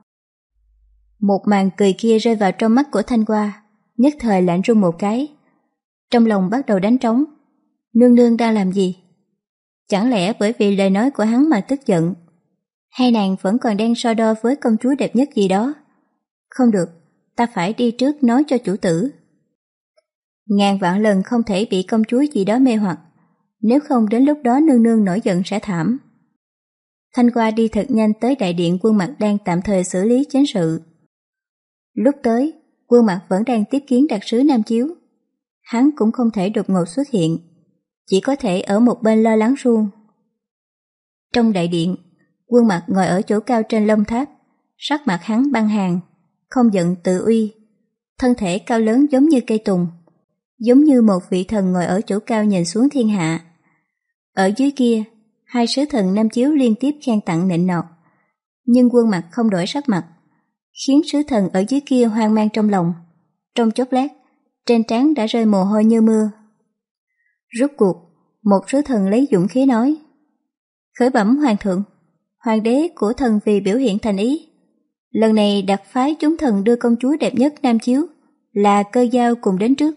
Một màn cười kia rơi vào trong mắt của Thanh Qua, nhất thời lạnh run một cái. Trong lòng bắt đầu đánh trống. Nương nương đang làm gì? Chẳng lẽ bởi vì lời nói của hắn mà tức giận? Hay nàng vẫn còn đang so đo với công chúa đẹp nhất gì đó? Không được, ta phải đi trước nói cho chủ tử. Ngàn vạn lần không thể bị công chúa gì đó mê hoặc, nếu không đến lúc đó nương nương nổi giận sẽ thảm. Thanh qua đi thật nhanh tới đại điện quân mặt đang tạm thời xử lý chính sự. Lúc tới, quân mặt vẫn đang tiếp kiến đặc sứ Nam Chiếu. Hắn cũng không thể đột ngột xuất hiện, chỉ có thể ở một bên lo lắng suông. Trong đại điện, quân mặt ngồi ở chỗ cao trên lông tháp, sắc mặt hắn băng hàng, không giận tự uy, thân thể cao lớn giống như cây tùng, giống như một vị thần ngồi ở chỗ cao nhìn xuống thiên hạ. Ở dưới kia, hai sứ thần Nam Chiếu liên tiếp khen tặng nịnh nọt, nhưng quân mặt không đổi sắc mặt, khiến sứ thần ở dưới kia hoang mang trong lòng. Trong chốc lát, trên trán đã rơi mồ hôi như mưa. Rốt cuộc, một sứ thần lấy dũng khí nói Khởi bẩm hoàng thượng, hoàng đế của thần vì biểu hiện thành ý. Lần này đặc phái chúng thần đưa công chúa đẹp nhất Nam Chiếu là cơ giao cùng đến trước.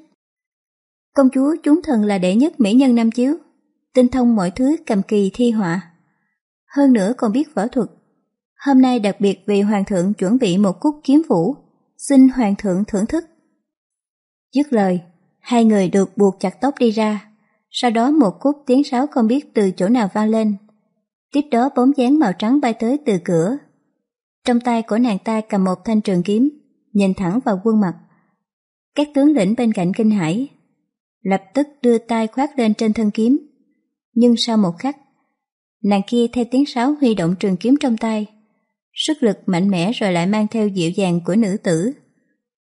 Công chúa chúng thần là đệ nhất mỹ nhân Nam Chiếu, tinh thông mọi thứ cầm kỳ thi họa. Hơn nữa còn biết võ thuật, Hôm nay đặc biệt vì Hoàng thượng chuẩn bị một cúc kiếm vũ, xin Hoàng thượng thưởng thức. Dứt lời, hai người được buộc chặt tóc đi ra, sau đó một cúc tiếng sáo không biết từ chỗ nào vang lên. Tiếp đó bóng dáng màu trắng bay tới từ cửa. Trong tay của nàng ta cầm một thanh trường kiếm, nhìn thẳng vào quân mặt. Các tướng lĩnh bên cạnh kinh hãi lập tức đưa tay khoát lên trên thân kiếm. Nhưng sau một khắc, nàng kia theo tiếng sáo huy động trường kiếm trong tay, sức lực mạnh mẽ rồi lại mang theo dịu dàng của nữ tử.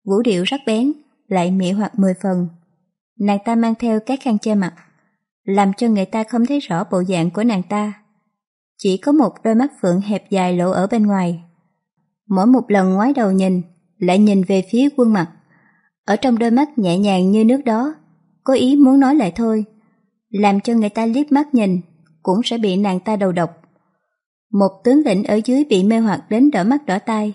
Vũ điệu sắc bén, lại mị hoặc mười phần. Nàng ta mang theo các khăn che mặt, làm cho người ta không thấy rõ bộ dạng của nàng ta. Chỉ có một đôi mắt phượng hẹp dài lộ ở bên ngoài. Mỗi một lần ngoái đầu nhìn, lại nhìn về phía quân mặt. Ở trong đôi mắt nhẹ nhàng như nước đó, có ý muốn nói lại thôi, làm cho người ta liếc mắt nhìn, cũng sẽ bị nàng ta đầu độc. Một tướng lĩnh ở dưới bị mê hoặc đến đỏ mắt đỏ tai.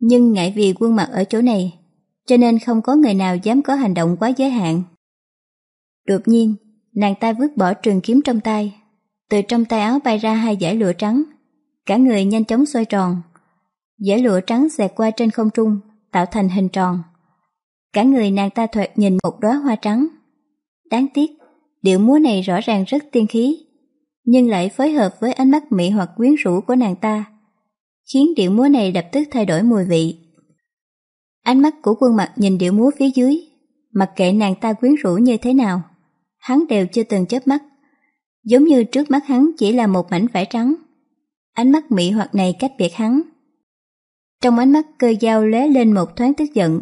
Nhưng ngại vì quân mặt ở chỗ này, cho nên không có người nào dám có hành động quá giới hạn. Đột nhiên, nàng ta vứt bỏ trường kiếm trong tay. Từ trong tay áo bay ra hai dải lụa trắng. Cả người nhanh chóng xoay tròn. Dải lụa trắng xẹt qua trên không trung, tạo thành hình tròn. Cả người nàng ta thoạt nhìn một đóa hoa trắng. Đáng tiếc, điệu múa này rõ ràng rất tiên khí, nhưng lại phối hợp với ánh mắt mỹ hoặc quyến rũ của nàng ta, khiến điệu múa này lập tức thay đổi mùi vị. Ánh mắt của quân mặt nhìn điệu múa phía dưới, mặc kệ nàng ta quyến rũ như thế nào, hắn đều chưa từng chớp mắt, giống như trước mắt hắn chỉ là một mảnh vải trắng. Ánh mắt mị hoặc này cách biệt hắn. Trong ánh mắt cơ dao lóe lên một thoáng tức giận,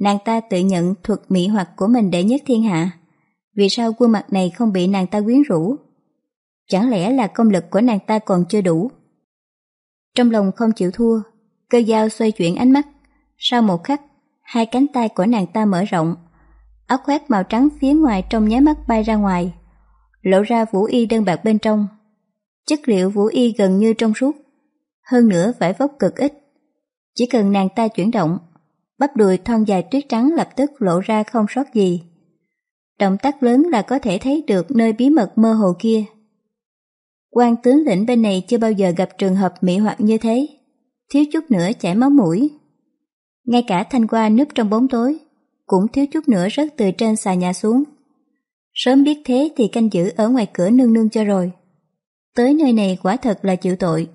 nàng ta tự nhận thuật mị hoặc của mình đệ nhất thiên hạ. Vì sao khuôn mặt này không bị nàng ta quyến rũ? Chẳng lẽ là công lực của nàng ta còn chưa đủ? Trong lòng không chịu thua, cơ dao xoay chuyển ánh mắt. Sau một khắc, hai cánh tay của nàng ta mở rộng. Áo khoác màu trắng phía ngoài trong nháy mắt bay ra ngoài, lộ ra vũ y đơn bạc bên trong. Chất liệu vũ y gần như trong suốt, hơn nữa vải vóc cực ít. Chỉ cần nàng ta chuyển động, bắp đùi thon dài tuyết trắng lập tức lộ ra không sót gì. Động tác lớn là có thể thấy được nơi bí mật mơ hồ kia. quan tướng lĩnh bên này chưa bao giờ gặp trường hợp mỹ hoặc như thế, thiếu chút nữa chảy máu mũi. Ngay cả thanh qua núp trong bóng tối, cũng thiếu chút nữa rớt từ trên xà nhà xuống. Sớm biết thế thì canh giữ ở ngoài cửa nương nương cho rồi. Tới nơi này quả thật là chịu tội.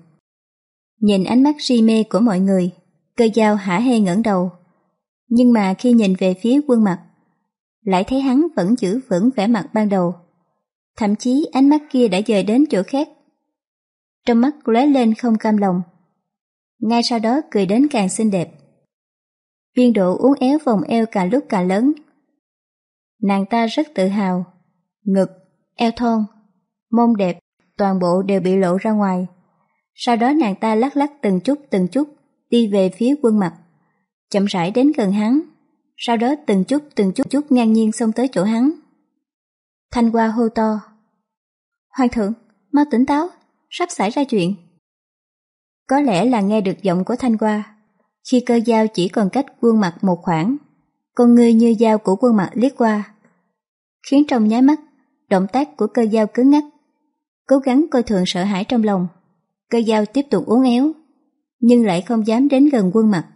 Nhìn ánh mắt si mê của mọi người, cơ dao hả hê ngẩng đầu. Nhưng mà khi nhìn về phía quân mặt, lại thấy hắn vẫn giữ vững vẻ mặt ban đầu. Thậm chí ánh mắt kia đã dời đến chỗ khác. Trong mắt lóe lên không cam lòng. Ngay sau đó cười đến càng xinh đẹp. Biên độ uốn éo vòng eo càng lúc càng lớn. Nàng ta rất tự hào. Ngực, eo thon, mông đẹp, toàn bộ đều bị lộ ra ngoài. Sau đó nàng ta lắc lắc từng chút từng chút đi về phía quân mặt, chậm rãi đến gần hắn sau đó từng chút từng chút chút ngang nhiên xông tới chỗ hắn. Thanh Hoa hô to. Hoàng thượng, mau tỉnh táo, sắp xảy ra chuyện. Có lẽ là nghe được giọng của Thanh Hoa, khi cơ dao chỉ còn cách quân mặt một khoảng, con người như dao của quân mặt liếc qua, khiến trong nháy mắt, động tác của cơ dao cứng ngắc, cố gắng coi thường sợ hãi trong lòng. Cơ dao tiếp tục uốn éo, nhưng lại không dám đến gần quân mặt.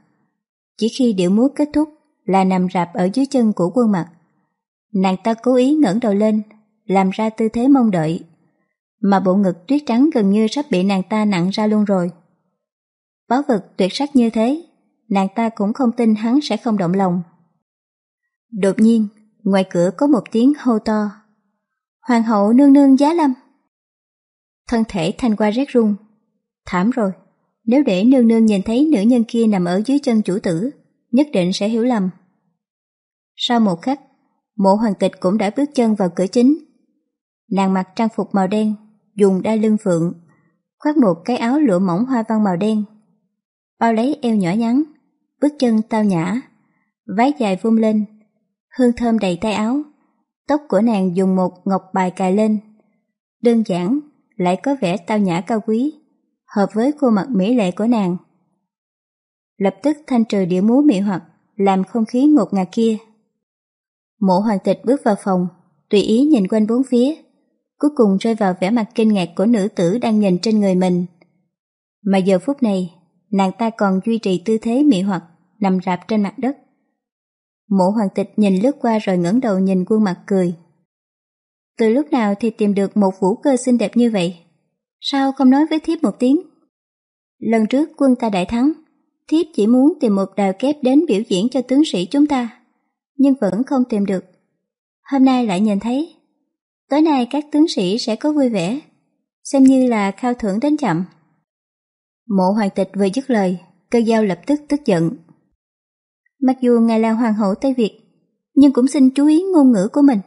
Chỉ khi điệu múa kết thúc, là nằm rạp ở dưới chân của quân mặt. Nàng ta cố ý ngẩng đầu lên, làm ra tư thế mong đợi, mà bộ ngực tuyết trắng gần như sắp bị nàng ta nặng ra luôn rồi. Báo vật tuyệt sắc như thế, nàng ta cũng không tin hắn sẽ không động lòng. Đột nhiên, ngoài cửa có một tiếng hô to. Hoàng hậu nương nương giá lâm. Thân thể thanh qua rét run. Thảm rồi, nếu để nương nương nhìn thấy nữ nhân kia nằm ở dưới chân chủ tử, nhất định sẽ hiểu lầm. Sau một khắc, mộ hoàng tịch cũng đã bước chân vào cửa chính. Nàng mặc trang phục màu đen, dùng đai lưng phượng, khoác một cái áo lụa mỏng hoa văn màu đen. Bao lấy eo nhỏ nhắn, bước chân tao nhã, váy dài vung lên, hương thơm đầy tay áo. Tóc của nàng dùng một ngọc bài cài lên. Đơn giản, lại có vẻ tao nhã cao quý, hợp với khuôn mặt mỹ lệ của nàng lập tức thanh trừ điệu múa mị hoặc, làm không khí ngột ngạt kia. Mộ hoàng tịch bước vào phòng, tùy ý nhìn quanh bốn phía, cuối cùng rơi vào vẻ mặt kinh ngạc của nữ tử đang nhìn trên người mình. Mà giờ phút này, nàng ta còn duy trì tư thế mị hoặc, nằm rạp trên mặt đất. Mộ hoàng tịch nhìn lướt qua rồi ngẩng đầu nhìn quân mặt cười. Từ lúc nào thì tìm được một vũ cơ xinh đẹp như vậy? Sao không nói với thiếp một tiếng? Lần trước quân ta đại thắng, thiếp chỉ muốn tìm một đào kép đến biểu diễn cho tướng sĩ chúng ta, nhưng vẫn không tìm được. Hôm nay lại nhìn thấy. Tối nay các tướng sĩ sẽ có vui vẻ, xem như là khao thưởng đến chậm. Mộ hoàng tịch vừa dứt lời, cơ giao lập tức tức giận. Mặc dù ngài là hoàng hậu Tây Việt, nhưng cũng xin chú ý ngôn ngữ của mình.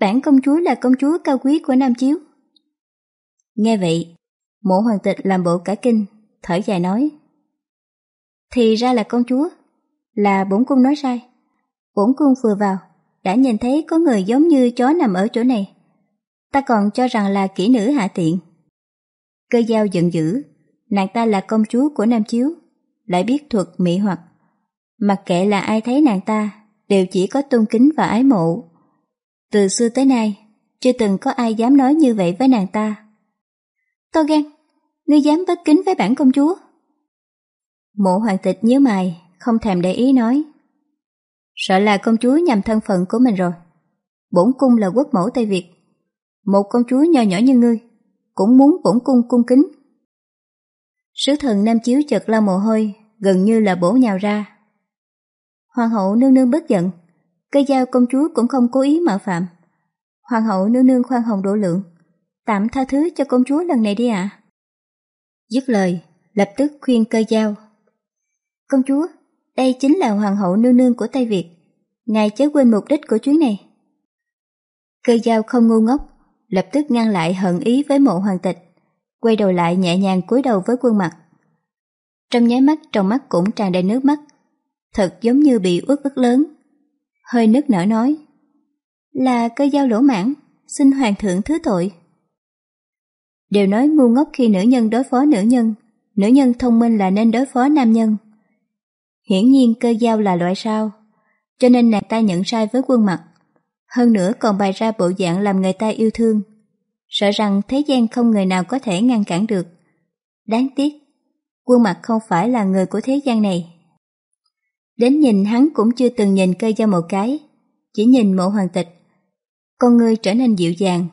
Bản công chúa là công chúa cao quý của Nam Chiếu. Nghe vậy, mộ hoàng tịch làm bộ cả kinh, thở dài nói. Thì ra là công chúa, là bổn cung nói sai. Bổn cung vừa vào, đã nhìn thấy có người giống như chó nằm ở chỗ này. Ta còn cho rằng là kỹ nữ hạ tiện. Cơ giao giận dữ, nàng ta là công chúa của Nam Chiếu, lại biết thuật mỹ hoặc. Mặc kệ là ai thấy nàng ta, đều chỉ có tôn kính và ái mộ. Từ xưa tới nay, chưa từng có ai dám nói như vậy với nàng ta. To gan, ngươi dám bất kính với bản công chúa. Mộ hoàng tịch nhớ mày, không thèm để ý nói. Sợ là công chúa nhầm thân phận của mình rồi. Bổn cung là quốc mẫu Tây Việt. Một công chúa nho nhỏ như ngươi, cũng muốn bổn cung cung kính. Sứ thần Nam Chiếu chợt la mồ hôi, gần như là bổ nhào ra. Hoàng hậu nương nương bất giận, cây dao công chúa cũng không cố ý mạo phạm. Hoàng hậu nương nương khoan hồng độ lượng, tạm tha thứ cho công chúa lần này đi ạ. Dứt lời, lập tức khuyên cơ giao. Công chúa, đây chính là hoàng hậu nương nương của Tây Việt, ngài chớ quên mục đích của chuyến này. Cơ giao không ngu ngốc, lập tức ngăn lại hận ý với mộ hoàng tịch, quay đầu lại nhẹ nhàng cúi đầu với quân mặt. Trong nháy mắt trong mắt cũng tràn đầy nước mắt, thật giống như bị uất ức lớn. Hơi nức nở nói, là cơ giao lỗ mãn, xin hoàng thượng thứ tội. Đều nói ngu ngốc khi nữ nhân đối phó nữ nhân, nữ nhân thông minh là nên đối phó nam nhân. Hiển nhiên cơ giao là loại sao, cho nên nàng ta nhận sai với quân mặt. Hơn nữa còn bày ra bộ dạng làm người ta yêu thương, sợ rằng thế gian không người nào có thể ngăn cản được. Đáng tiếc, quân mặt không phải là người của thế gian này. Đến nhìn hắn cũng chưa từng nhìn cơ giao một cái, chỉ nhìn mộ hoàng tịch. Con người trở nên dịu dàng,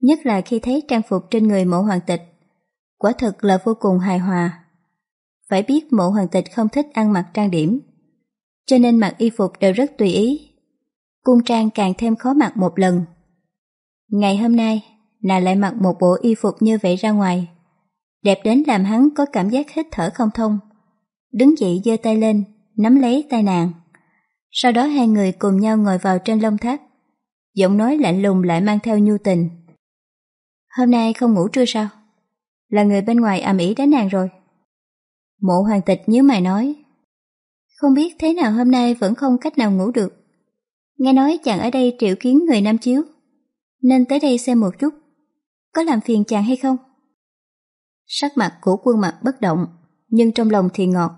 nhất là khi thấy trang phục trên người mộ hoàng tịch. Quả thực là vô cùng hài hòa. Phải biết mộ hoàng tịch không thích ăn mặc trang điểm, cho nên mặc y phục đều rất tùy ý. Cung trang càng thêm khó mặc một lần. Ngày hôm nay, nàng lại mặc một bộ y phục như vậy ra ngoài. Đẹp đến làm hắn có cảm giác hít thở không thông. Đứng dậy giơ tay lên, nắm lấy tay nàng. Sau đó hai người cùng nhau ngồi vào trên lông tháp. Giọng nói lạnh lùng lại mang theo nhu tình. Hôm nay không ngủ trưa sao? Là người bên ngoài ầm ĩ đến nàng rồi. Mộ hoàng tịch nhớ mày nói. Không biết thế nào hôm nay vẫn không cách nào ngủ được. Nghe nói chàng ở đây triệu kiến người Nam Chiếu, nên tới đây xem một chút. Có làm phiền chàng hay không? Sắc mặt của quân mặt bất động, nhưng trong lòng thì ngọt.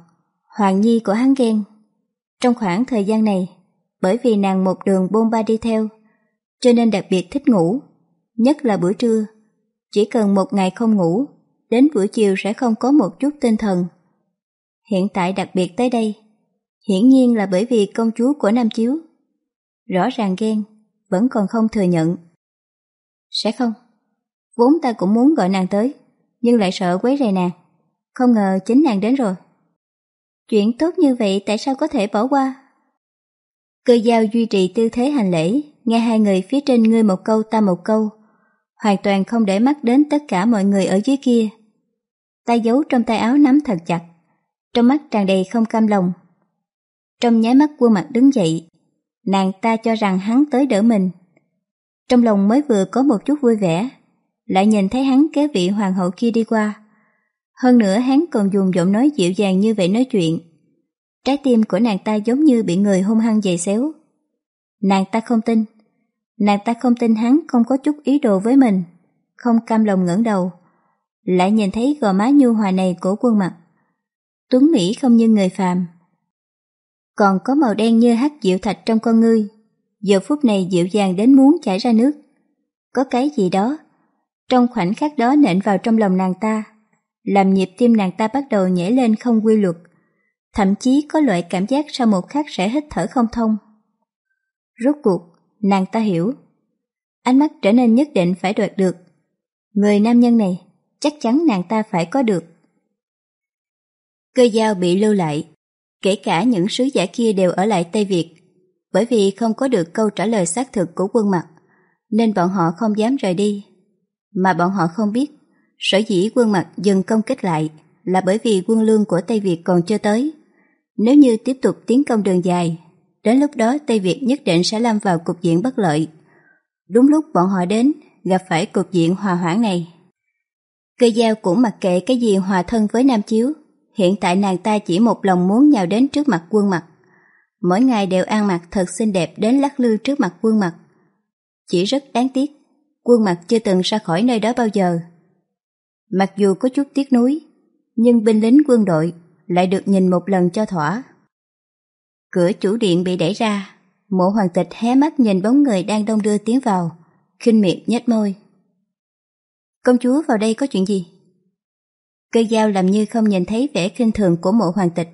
Hoàng nhi của hắn ghen. Trong khoảng thời gian này, bởi vì nàng một đường bôn ba đi theo, cho nên đặc biệt thích ngủ, nhất là buổi trưa. Chỉ cần một ngày không ngủ, đến buổi chiều sẽ không có một chút tinh thần. Hiện tại đặc biệt tới đây, hiển nhiên là bởi vì công chúa của Nam Chiếu. Rõ ràng ghen, vẫn còn không thừa nhận. Sẽ không, vốn ta cũng muốn gọi nàng tới, nhưng lại sợ quấy rầy nàng. Không ngờ chính nàng đến rồi. Chuyện tốt như vậy tại sao có thể bỏ qua? Cơ giao duy trì tư thế hành lễ, nghe hai người phía trên ngươi một câu ta một câu, hoàn toàn không để mắt đến tất cả mọi người ở dưới kia. Tay giấu trong tay áo nắm thật chặt, trong mắt tràn đầy không cam lòng. Trong nháy mắt quân mặt đứng dậy, nàng ta cho rằng hắn tới đỡ mình. Trong lòng mới vừa có một chút vui vẻ, lại nhìn thấy hắn kéo vị hoàng hậu kia đi qua. Hơn nữa hắn còn dùng giọng nói dịu dàng như vậy nói chuyện. Trái tim của nàng ta giống như bị người hung hăng dày xéo. Nàng ta không tin. Nàng ta không tin hắn không có chút ý đồ với mình. Không cam lòng ngẩng đầu. Lại nhìn thấy gò má nhu hòa này của quân mặt. Tuấn Mỹ không như người phàm. Còn có màu đen như hắc diệu thạch trong con ngươi. Giờ phút này dịu dàng đến muốn chảy ra nước. Có cái gì đó. Trong khoảnh khắc đó nện vào trong lòng nàng ta làm nhịp tim nàng ta bắt đầu nhảy lên không quy luật, thậm chí có loại cảm giác sau một khắc sẽ hít thở không thông. Rốt cuộc, nàng ta hiểu. Ánh mắt trở nên nhất định phải đoạt được. Người nam nhân này, chắc chắn nàng ta phải có được. Cơ giao bị lưu lại, kể cả những sứ giả kia đều ở lại Tây Việt, bởi vì không có được câu trả lời xác thực của quân mặt, nên bọn họ không dám rời đi. Mà bọn họ không biết, Sở dĩ quân mặt dừng công kích lại là bởi vì quân lương của Tây Việt còn chưa tới. Nếu như tiếp tục tiến công đường dài, đến lúc đó Tây Việt nhất định sẽ lâm vào cục diện bất lợi. Đúng lúc bọn họ đến, gặp phải cục diện hòa hoãn này. Cơ giao cũng mặc kệ cái gì hòa thân với Nam Chiếu, hiện tại nàng ta chỉ một lòng muốn nhào đến trước mặt quân mặt. Mỗi ngày đều ăn mặc thật xinh đẹp đến lắc lư trước mặt quân mặt. Chỉ rất đáng tiếc, quân mặt chưa từng ra khỏi nơi đó bao giờ. Mặc dù có chút tiếc nuối, nhưng binh lính quân đội lại được nhìn một lần cho thỏa. Cửa chủ điện bị đẩy ra, mộ hoàng tịch hé mắt nhìn bóng người đang đông đưa tiến vào, khinh miệt nhếch môi. Công chúa vào đây có chuyện gì? Cây dao làm như không nhìn thấy vẻ khinh thường của mộ hoàng tịch.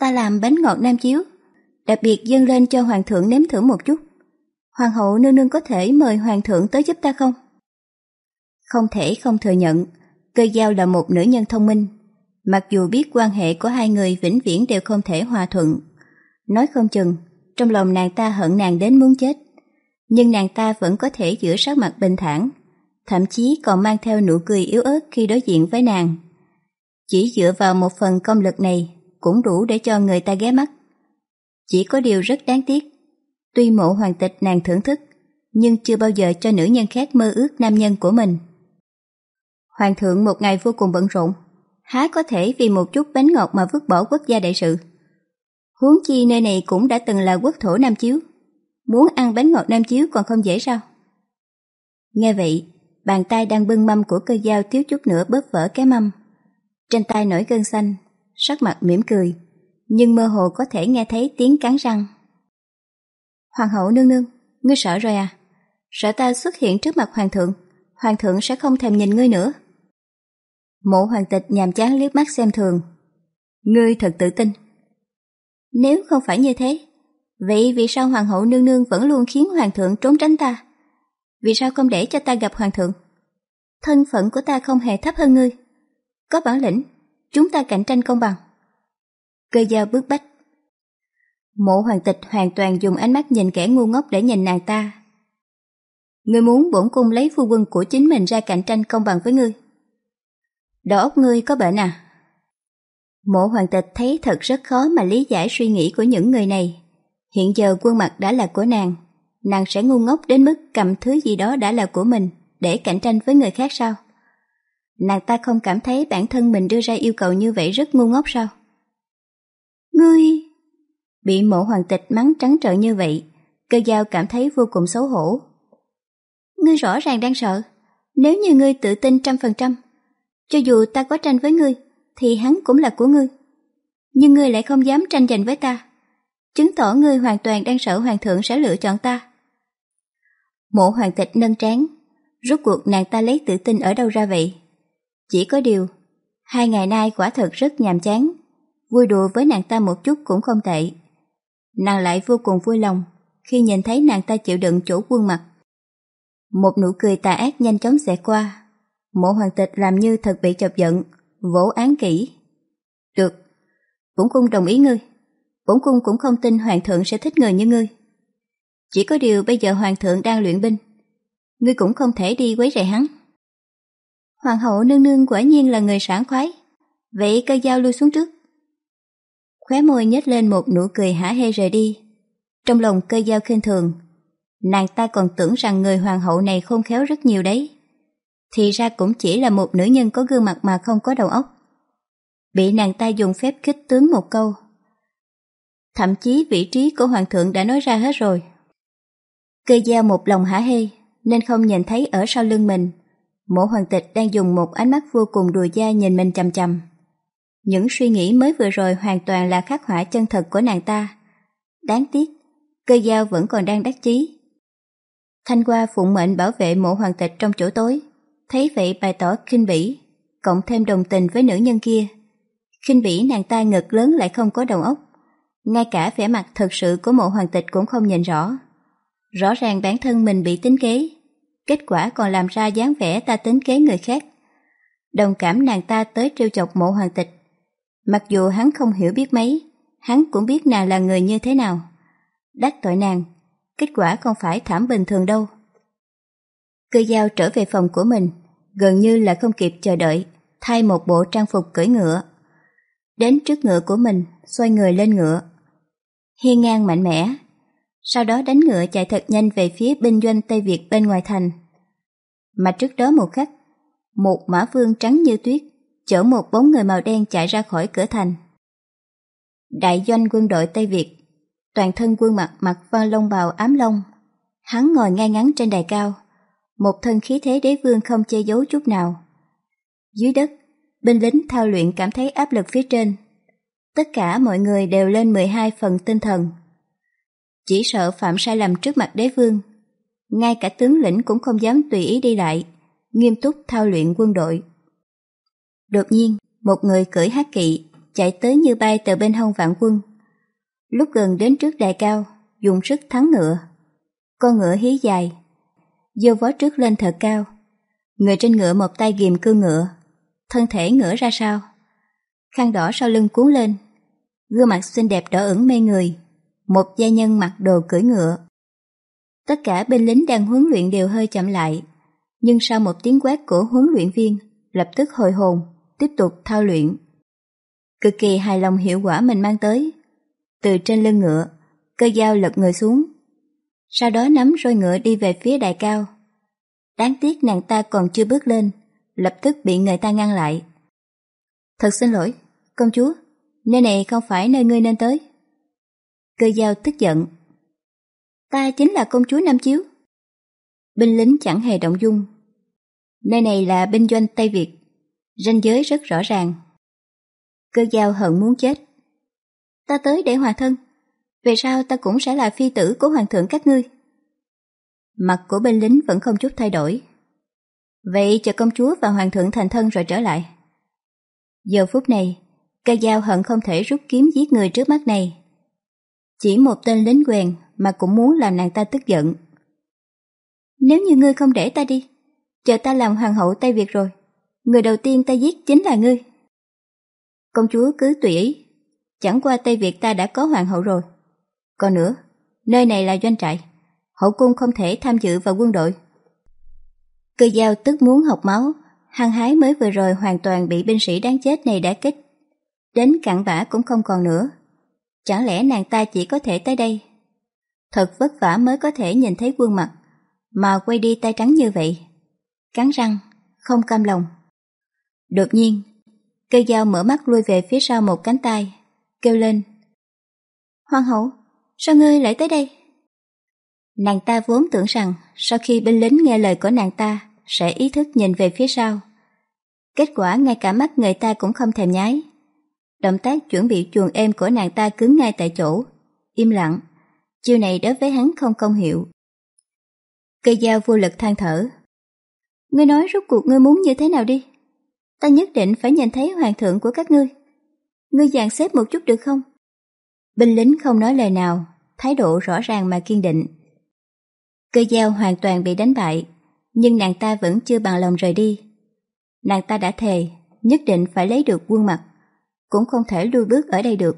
Ta làm bánh ngọt nam chiếu, đặc biệt dâng lên cho hoàng thượng nếm thử một chút. Hoàng hậu nương nương có thể mời hoàng thượng tới giúp ta không? Không thể không thừa nhận, cơ giao là một nữ nhân thông minh. Mặc dù biết quan hệ của hai người vĩnh viễn đều không thể hòa thuận. Nói không chừng, trong lòng nàng ta hận nàng đến muốn chết. Nhưng nàng ta vẫn có thể giữ sắc mặt bình thản, thậm chí còn mang theo nụ cười yếu ớt khi đối diện với nàng. Chỉ dựa vào một phần công lực này cũng đủ để cho người ta ghé mắt. Chỉ có điều rất đáng tiếc, tuy mộ hoàng tịch nàng thưởng thức, nhưng chưa bao giờ cho nữ nhân khác mơ ước nam nhân của mình. Hoàng thượng một ngày vô cùng bận rộn, há có thể vì một chút bánh ngọt mà vứt bỏ quốc gia đại sự. Huống chi nơi này cũng đã từng là quốc thổ Nam Chiếu, muốn ăn bánh ngọt Nam Chiếu còn không dễ sao? Nghe vậy, bàn tay đang bưng mâm của cơ dao thiếu chút nữa bớt vỡ cái mâm. Trên tay nổi gân xanh, sắc mặt mỉm cười, nhưng mơ hồ có thể nghe thấy tiếng cắn răng. Hoàng hậu nương nương, ngươi sợ rồi à? Sợ ta xuất hiện trước mặt hoàng thượng, hoàng thượng sẽ không thèm nhìn ngươi nữa. Mộ hoàng tịch nhàm chán liếc mắt xem thường. Ngươi thật tự tin. Nếu không phải như thế, vậy vì sao hoàng hậu nương nương vẫn luôn khiến hoàng thượng trốn tránh ta? Vì sao không để cho ta gặp hoàng thượng? Thân phận của ta không hề thấp hơn ngươi. Có bản lĩnh, chúng ta cạnh tranh công bằng. Cơ giao bước bách. Mộ hoàng tịch hoàn toàn dùng ánh mắt nhìn kẻ ngu ngốc để nhìn nàng ta. Ngươi muốn bổn cung lấy phu quân của chính mình ra cạnh tranh công bằng với ngươi. Đầu óc ngươi có bệnh à? Mộ hoàng tịch thấy thật rất khó mà lý giải suy nghĩ của những người này. Hiện giờ quân mặt đã là của nàng, nàng sẽ ngu ngốc đến mức cầm thứ gì đó đã là của mình để cạnh tranh với người khác sao? Nàng ta không cảm thấy bản thân mình đưa ra yêu cầu như vậy rất ngu ngốc sao? Ngươi... Bị mộ hoàng tịch mắng trắng trợn như vậy, cơ giao cảm thấy vô cùng xấu hổ. Ngươi rõ ràng đang sợ, nếu như ngươi tự tin trăm phần trăm, cho dù ta có tranh với ngươi, thì hắn cũng là của ngươi. Nhưng ngươi lại không dám tranh giành với ta, chứng tỏ ngươi hoàn toàn đang sợ hoàng thượng sẽ lựa chọn ta. Mộ hoàng tịch nâng trán, rốt cuộc nàng ta lấy tự tin ở đâu ra vậy? Chỉ có điều, hai ngày nay quả thật rất nhàm chán, vui đùa với nàng ta một chút cũng không tệ. Nàng lại vô cùng vui lòng khi nhìn thấy nàng ta chịu đựng chỗ quân mặt. Một nụ cười tà ác nhanh chóng xẹt qua. Mộ hoàng tịch làm như thật bị chọc giận, vỗ án kỹ. Được, bổn cung đồng ý ngươi. Bổn cung cũng không tin hoàng thượng sẽ thích người như ngươi. Chỉ có điều bây giờ hoàng thượng đang luyện binh. Ngươi cũng không thể đi quấy rầy hắn. Hoàng hậu nương nương quả nhiên là người sảng khoái. Vậy cơ giao lui xuống trước. Khóe môi nhếch lên một nụ cười hả hê rời đi. Trong lòng cơ giao khinh thường, nàng ta còn tưởng rằng người hoàng hậu này khôn khéo rất nhiều đấy. Thì ra cũng chỉ là một nữ nhân có gương mặt mà không có đầu óc. Bị nàng ta dùng phép khích tướng một câu. Thậm chí vị trí của hoàng thượng đã nói ra hết rồi. Cơ gia một lòng hả hê, nên không nhìn thấy ở sau lưng mình. Mộ hoàng tịch đang dùng một ánh mắt vô cùng đùa da nhìn mình chầm chầm. Những suy nghĩ mới vừa rồi hoàn toàn là khắc họa chân thật của nàng ta. Đáng tiếc, cơ giao vẫn còn đang đắc chí. Thanh qua phụng mệnh bảo vệ mộ hoàng tịch trong chỗ tối, thấy vậy bày tỏ kinh bỉ, cộng thêm đồng tình với nữ nhân kia. Kinh bỉ nàng ta ngực lớn lại không có đầu óc, ngay cả vẻ mặt thật sự của mộ hoàng tịch cũng không nhìn rõ. Rõ ràng bản thân mình bị tính kế, kết quả còn làm ra dáng vẻ ta tính kế người khác. Đồng cảm nàng ta tới trêu chọc mộ hoàng tịch. Mặc dù hắn không hiểu biết mấy, hắn cũng biết nàng là người như thế nào. Đắc tội nàng, kết quả không phải thảm bình thường đâu. Cơ giao trở về phòng của mình, gần như là không kịp chờ đợi, thay một bộ trang phục cưỡi ngựa. Đến trước ngựa của mình, xoay người lên ngựa. Hiên ngang mạnh mẽ, sau đó đánh ngựa chạy thật nhanh về phía binh doanh Tây Việt bên ngoài thành. Mà trước đó một khắc, một mã vương trắng như tuyết, chở một bóng người màu đen chạy ra khỏi cửa thành. Đại doanh quân đội Tây Việt, toàn thân quân mặt mặc văn lông bào ám lông. Hắn ngồi ngay ngắn trên đài cao, một thân khí thế đế vương không che giấu chút nào. Dưới đất, binh lính thao luyện cảm thấy áp lực phía trên. Tất cả mọi người đều lên 12 phần tinh thần. Chỉ sợ phạm sai lầm trước mặt đế vương. Ngay cả tướng lĩnh cũng không dám tùy ý đi lại, nghiêm túc thao luyện quân đội. Đột nhiên, một người cưỡi hát kỵ, chạy tới như bay từ bên hông vạn quân. Lúc gần đến trước đài cao, dùng sức thắng ngựa. Con ngựa hí dài, dơ vó trước lên thật cao. Người trên ngựa một tay ghìm cương ngựa, thân thể ngửa ra sau. Khăn đỏ sau lưng cuốn lên, gương mặt xinh đẹp đỏ ửng mê người, một gia nhân mặc đồ cưỡi ngựa. Tất cả binh lính đang huấn luyện đều hơi chậm lại, nhưng sau một tiếng quát của huấn luyện viên, lập tức hồi hồn, tiếp tục thao luyện. Cực kỳ hài lòng hiệu quả mình mang tới. Từ trên lưng ngựa, cơ dao lật người xuống. Sau đó nắm roi ngựa đi về phía đài cao. Đáng tiếc nàng ta còn chưa bước lên, lập tức bị người ta ngăn lại. Thật xin lỗi, công chúa, nơi này không phải nơi ngươi nên tới. Cơ giao tức giận. Ta chính là công chúa Nam Chiếu. Binh lính chẳng hề động dung. Nơi này là binh doanh Tây Việt, ranh giới rất rõ ràng. Cơ giao hận muốn chết. Ta tới để hòa thân, về sau ta cũng sẽ là phi tử của hoàng thượng các ngươi. Mặt của binh lính vẫn không chút thay đổi. Vậy chờ công chúa và hoàng thượng thành thân rồi trở lại. Giờ phút này, cây dao hận không thể rút kiếm giết người trước mắt này. Chỉ một tên lính quèn mà cũng muốn làm nàng ta tức giận. Nếu như ngươi không để ta đi, chờ ta làm hoàng hậu Tây Việt rồi, người đầu tiên ta giết chính là ngươi. Công chúa cứ tùy ý, chẳng qua Tây Việt ta đã có hoàng hậu rồi. Còn nữa, nơi này là doanh trại, hậu cung không thể tham dự vào quân đội. Cơ giao tức muốn học máu, hăng hái mới vừa rồi hoàn toàn bị binh sĩ đáng chết này đã kích. Đến cặn bã cũng không còn nữa. Chẳng lẽ nàng ta chỉ có thể tới đây? Thật vất vả mới có thể nhìn thấy quân mặt, mà quay đi tay trắng như vậy. Cắn răng, không cam lòng. Đột nhiên, cây dao mở mắt lui về phía sau một cánh tay, kêu lên. Hoàng hậu, sao ngươi lại tới đây? Nàng ta vốn tưởng rằng sau khi binh lính nghe lời của nàng ta sẽ ý thức nhìn về phía sau. Kết quả ngay cả mắt người ta cũng không thèm nhái. Động tác chuẩn bị chuồng em của nàng ta cứng ngay tại chỗ, im lặng. Chiêu này đối với hắn không công hiệu. Cây dao vô lực than thở. Ngươi nói rốt cuộc ngươi muốn như thế nào đi? Ta nhất định phải nhìn thấy hoàng thượng của các ngươi. Ngươi dàn xếp một chút được không? Binh lính không nói lời nào, thái độ rõ ràng mà kiên định. Cơ giao hoàn toàn bị đánh bại, nhưng nàng ta vẫn chưa bằng lòng rời đi. Nàng ta đã thề, nhất định phải lấy được quân mặt, cũng không thể lui bước ở đây được.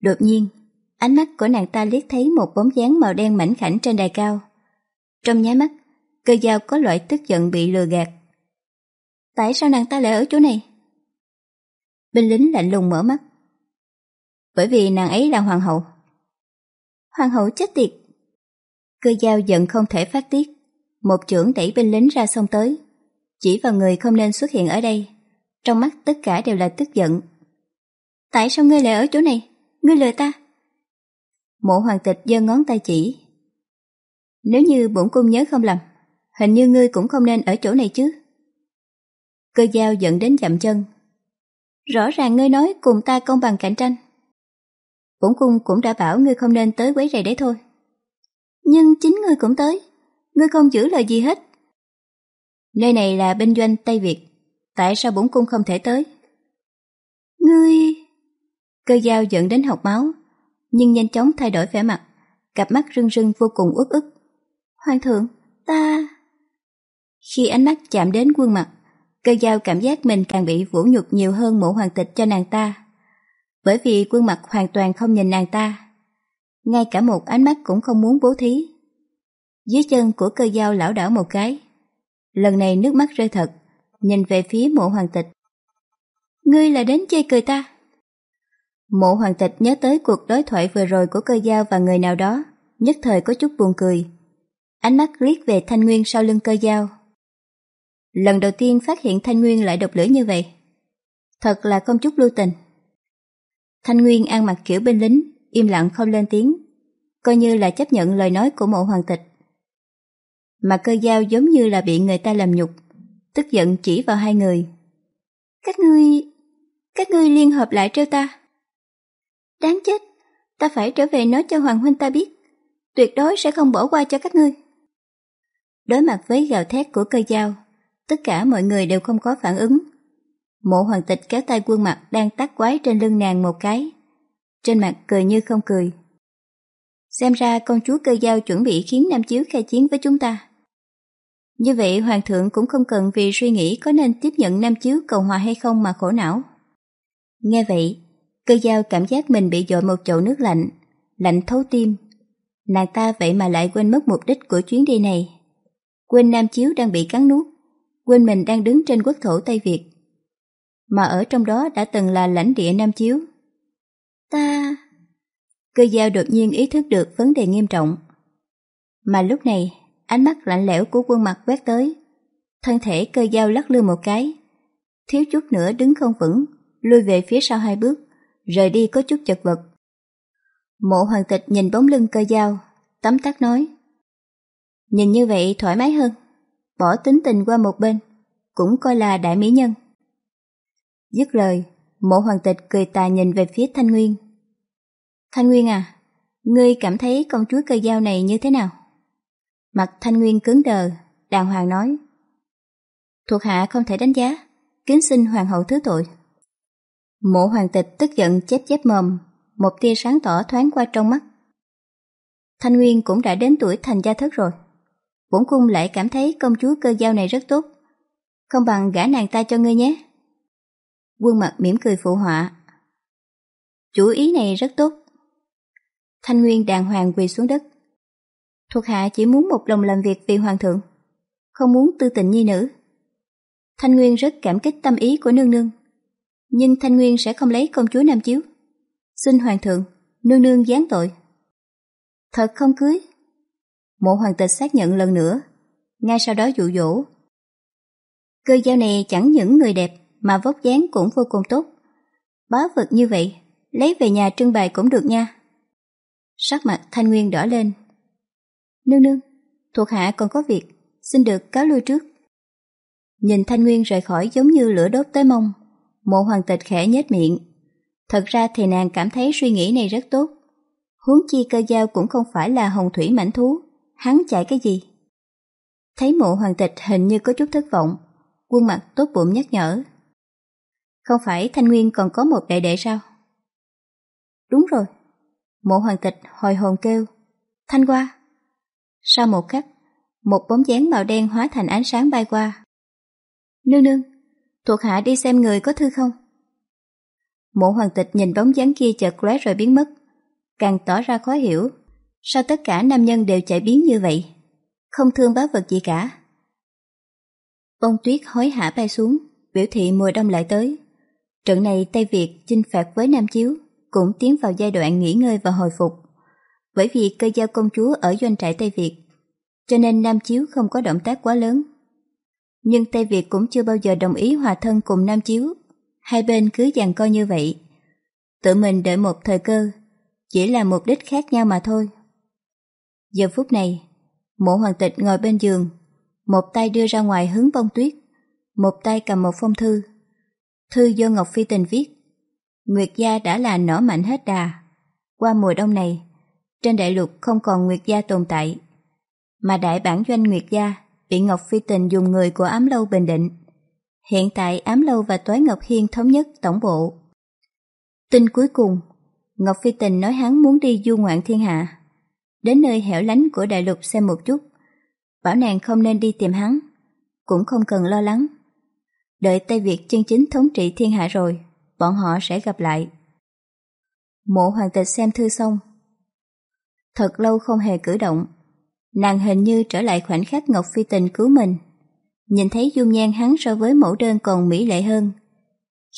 Đột nhiên, ánh mắt của nàng ta liếc thấy một bóng dáng màu đen mảnh khảnh trên đài cao. Trong nháy mắt, cơ giao có loại tức giận bị lừa gạt. Tại sao nàng ta lại ở chỗ này? Binh lính lạnh lùng mở mắt. Bởi vì nàng ấy là hoàng hậu. Hoàng hậu chết tiệt. Cơ giao giận không thể phát tiết. Một trưởng đẩy binh lính ra sông tới. Chỉ vào người không nên xuất hiện ở đây. Trong mắt tất cả đều là tức giận. Tại sao ngươi lại ở chỗ này? Ngươi lừa ta. Mộ hoàng tịch giơ ngón tay chỉ. Nếu như bổn cung nhớ không lầm, hình như ngươi cũng không nên ở chỗ này chứ. Cơ dao dẫn đến chậm chân. Rõ ràng ngươi nói cùng ta công bằng cạnh tranh. Bổn cung cũng đã bảo ngươi không nên tới quấy rầy đấy thôi. Nhưng chính ngươi cũng tới, ngươi không giữ lời gì hết. Nơi này là binh doanh Tây Việt, tại sao bổn cung không thể tới? Ngươi... Cơ dao dẫn đến học máu, nhưng nhanh chóng thay đổi vẻ mặt, cặp mắt rưng rưng vô cùng uất ức. Hoàng thượng, ta... Khi ánh mắt chạm đến quân mặt, cơ dao cảm giác mình càng bị vũ nhục nhiều hơn mộ hoàng tịch cho nàng ta. Bởi vì quân mặt hoàn toàn không nhìn nàng ta. Ngay cả một ánh mắt cũng không muốn bố thí. Dưới chân của cơ dao lão đảo một cái. Lần này nước mắt rơi thật, nhìn về phía mộ hoàng tịch. Ngươi là đến chê cười ta. Mộ hoàng tịch nhớ tới cuộc đối thoại vừa rồi của cơ giao và người nào đó, nhất thời có chút buồn cười. Ánh mắt liếc về Thanh Nguyên sau lưng cơ giao. Lần đầu tiên phát hiện Thanh Nguyên lại độc lưỡi như vậy. Thật là không chút lưu tình. Thanh Nguyên ăn mặc kiểu binh lính, im lặng không lên tiếng, coi như là chấp nhận lời nói của mộ hoàng tịch. Mà cơ giao giống như là bị người ta làm nhục, tức giận chỉ vào hai người. Các ngươi... các ngươi liên hợp lại trêu ta. Đáng chết, ta phải trở về nói cho Hoàng Huynh ta biết, tuyệt đối sẽ không bỏ qua cho các ngươi. Đối mặt với gào thét của cơ giao, tất cả mọi người đều không có phản ứng. Mộ hoàng tịch kéo tay quân mặt đang tắt quái trên lưng nàng một cái. Trên mặt cười như không cười. Xem ra công chúa cơ giao chuẩn bị khiến Nam Chiếu khai chiến với chúng ta. Như vậy hoàng thượng cũng không cần vì suy nghĩ có nên tiếp nhận Nam Chiếu cầu hòa hay không mà khổ não. Nghe vậy, cơ giao cảm giác mình bị dội một chậu nước lạnh, lạnh thấu tim. Nàng ta vậy mà lại quên mất mục đích của chuyến đi này. Quên Nam Chiếu đang bị cắn nuốt, quên mình đang đứng trên quốc thổ Tây Việt. Mà ở trong đó đã từng là lãnh địa Nam Chiếu. Ta... Cơ giao đột nhiên ý thức được vấn đề nghiêm trọng. Mà lúc này, ánh mắt lạnh lẽo của quân mặt quét tới. Thân thể cơ dao lắc lư một cái. Thiếu chút nữa đứng không vững, lui về phía sau hai bước, rời đi có chút chật vật. Mộ hoàng tịch nhìn bóng lưng cơ dao, tấm tắc nói. Nhìn như vậy thoải mái hơn, bỏ tính tình qua một bên, cũng coi là đại mỹ nhân. Dứt lời, mộ hoàng tịch cười tà nhìn về phía Thanh Nguyên. Thanh Nguyên à, ngươi cảm thấy công chúa cơ dao này như thế nào? Mặt Thanh Nguyên cứng đờ, đàng hoàng nói. Thuộc hạ không thể đánh giá, kính xin hoàng hậu thứ tội. Mộ hoàng tịch tức giận chép chép mồm, một tia sáng tỏ thoáng qua trong mắt. Thanh Nguyên cũng đã đến tuổi thành gia thất rồi. Bổn cung lại cảm thấy công chúa cơ giao này rất tốt. Không bằng gả nàng ta cho ngươi nhé. Quân mặt mỉm cười phụ họa. Chủ ý này rất tốt. Thanh Nguyên đàng hoàng quỳ xuống đất. Thuộc hạ chỉ muốn một lòng làm việc vì hoàng thượng, không muốn tư tình nhi nữ. Thanh Nguyên rất cảm kích tâm ý của nương nương, nhưng Thanh Nguyên sẽ không lấy công chúa Nam Chiếu. Xin hoàng thượng, nương nương giáng tội. Thật không cưới. Mộ hoàng tịch xác nhận lần nữa, ngay sau đó dụ dỗ. Cơ giao này chẳng những người đẹp mà vóc dáng cũng vô cùng tốt. Bá vật như vậy, lấy về nhà trưng bày cũng được nha. Sắc mặt Thanh Nguyên đỏ lên. Nương nương, thuộc hạ còn có việc, xin được cáo lui trước. Nhìn Thanh Nguyên rời khỏi giống như lửa đốt tới mông, mộ hoàng tịch khẽ nhếch miệng. Thật ra thì nàng cảm thấy suy nghĩ này rất tốt. Huống chi cơ giao cũng không phải là hồng thủy mảnh thú, hắn chạy cái gì? Thấy mộ hoàng tịch hình như có chút thất vọng, quân mặt tốt bụng nhắc nhở. Không phải Thanh Nguyên còn có một đệ đệ sao? Đúng rồi. Mộ hoàng tịch hồi hồn kêu. Thanh qua. Sau một khắc, một bóng dáng màu đen hóa thành ánh sáng bay qua. Nương nương, thuộc hạ đi xem người có thư không? Mộ hoàng tịch nhìn bóng dáng kia chợt lóe rồi biến mất, càng tỏ ra khó hiểu. Sao tất cả nam nhân đều chạy biến như vậy? Không thương bá vật gì cả. Bông tuyết hối hả bay xuống, biểu thị mùa đông lại tới. Trận này Tây Việt chinh phạt với Nam Chiếu cũng tiến vào giai đoạn nghỉ ngơi và hồi phục. Bởi vì cơ giao công chúa ở doanh trại Tây Việt, cho nên Nam Chiếu không có động tác quá lớn. Nhưng Tây Việt cũng chưa bao giờ đồng ý hòa thân cùng Nam Chiếu, hai bên cứ dàn coi như vậy. Tự mình đợi một thời cơ, chỉ là mục đích khác nhau mà thôi. Giờ phút này, mộ hoàng tịch ngồi bên giường, một tay đưa ra ngoài hướng bông tuyết, một tay cầm một phong thư. Thư do Ngọc Phi Tình viết. Nguyệt gia đã là nở mạnh hết đà. Qua mùa đông này, trên đại lục không còn Nguyệt gia tồn tại, mà đại bản doanh Nguyệt gia bị Ngọc Phi Tình dùng người của ám lâu bình định. Hiện tại ám lâu và toái Ngọc Hiên thống nhất tổng bộ. Tin cuối cùng, Ngọc Phi Tình nói hắn muốn đi du ngoạn thiên hạ, đến nơi hẻo lánh của đại lục xem một chút, bảo nàng không nên đi tìm hắn, cũng không cần lo lắng. Đợi Tây Việt chân chính thống trị thiên hạ rồi, bọn họ sẽ gặp lại. Mộ hoàng tịch xem thư xong. Thật lâu không hề cử động, nàng hình như trở lại khoảnh khắc Ngọc Phi Tình cứu mình. Nhìn thấy dung nhan hắn so với mẫu đơn còn mỹ lệ hơn,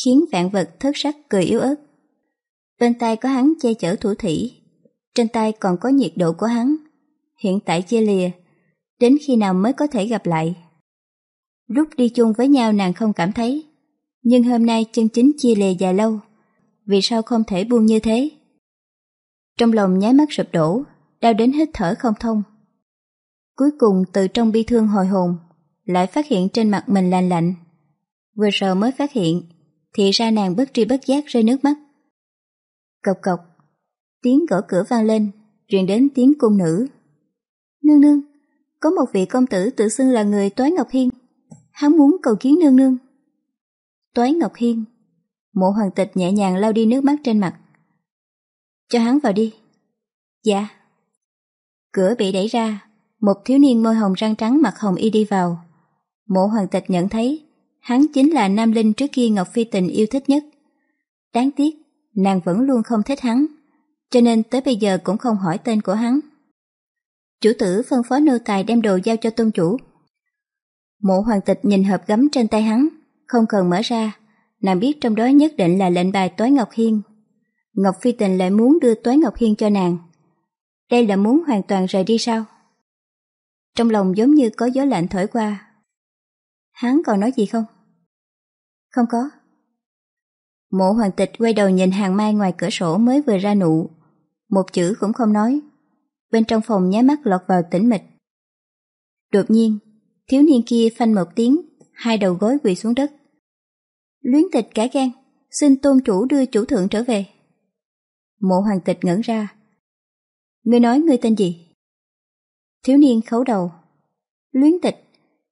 khiến vạn vật thất sắc cười yếu ớt. Bên tay có hắn che chở thủ thủy, trên tay còn có nhiệt độ của hắn. Hiện tại chia lìa, đến khi nào mới có thể gặp lại. Lúc đi chung với nhau nàng không cảm thấy, nhưng hôm nay chân chính chia lìa dài lâu, vì sao không thể buông như thế? Trong lòng nháy mắt sụp đổ, đau đến hít thở không thông. Cuối cùng từ trong bi thương hồi hồn, lại phát hiện trên mặt mình lạnh lạnh. Vừa sợ mới phát hiện, thì ra nàng bất tri bất giác rơi nước mắt. Cộc cộc, tiếng gõ cửa vang lên, truyền đến tiếng cung nữ. Nương nương, có một vị công tử tự xưng là người Toái Ngọc Hiên. Hắn muốn cầu kiến nương nương. Toái Ngọc Hiên, mộ hoàng tịch nhẹ nhàng lau đi nước mắt trên mặt. Cho hắn vào đi. Dạ. Cửa bị đẩy ra, một thiếu niên môi hồng răng trắng mặt hồng y đi vào. Mộ hoàng tịch nhận thấy, hắn chính là nam linh trước kia Ngọc Phi tình yêu thích nhất. Đáng tiếc, nàng vẫn luôn không thích hắn, cho nên tới bây giờ cũng không hỏi tên của hắn. Chủ tử phân phó nô tài đem đồ giao cho tôn chủ. Mộ hoàng tịch nhìn hộp gấm trên tay hắn, không cần mở ra, nàng biết trong đó nhất định là lệnh bài tối Ngọc Hiên. Ngọc Phi Tình lại muốn đưa Toái Ngọc Hiên cho nàng. Đây là muốn hoàn toàn rời đi sao? Trong lòng giống như có gió lạnh thổi qua. Hắn còn nói gì không? Không có. Mộ hoàng tịch quay đầu nhìn hàng mai ngoài cửa sổ mới vừa ra nụ. Một chữ cũng không nói. Bên trong phòng nháy mắt lọt vào tĩnh mịch. Đột nhiên, thiếu niên kia phanh một tiếng, hai đầu gối quỳ xuống đất. Luyến tịch cả gan, xin tôn chủ đưa chủ thượng trở về. Mộ hoàng tịch ngẩn ra. Ngươi nói ngươi tên gì? Thiếu niên khấu đầu. Luyến tịch,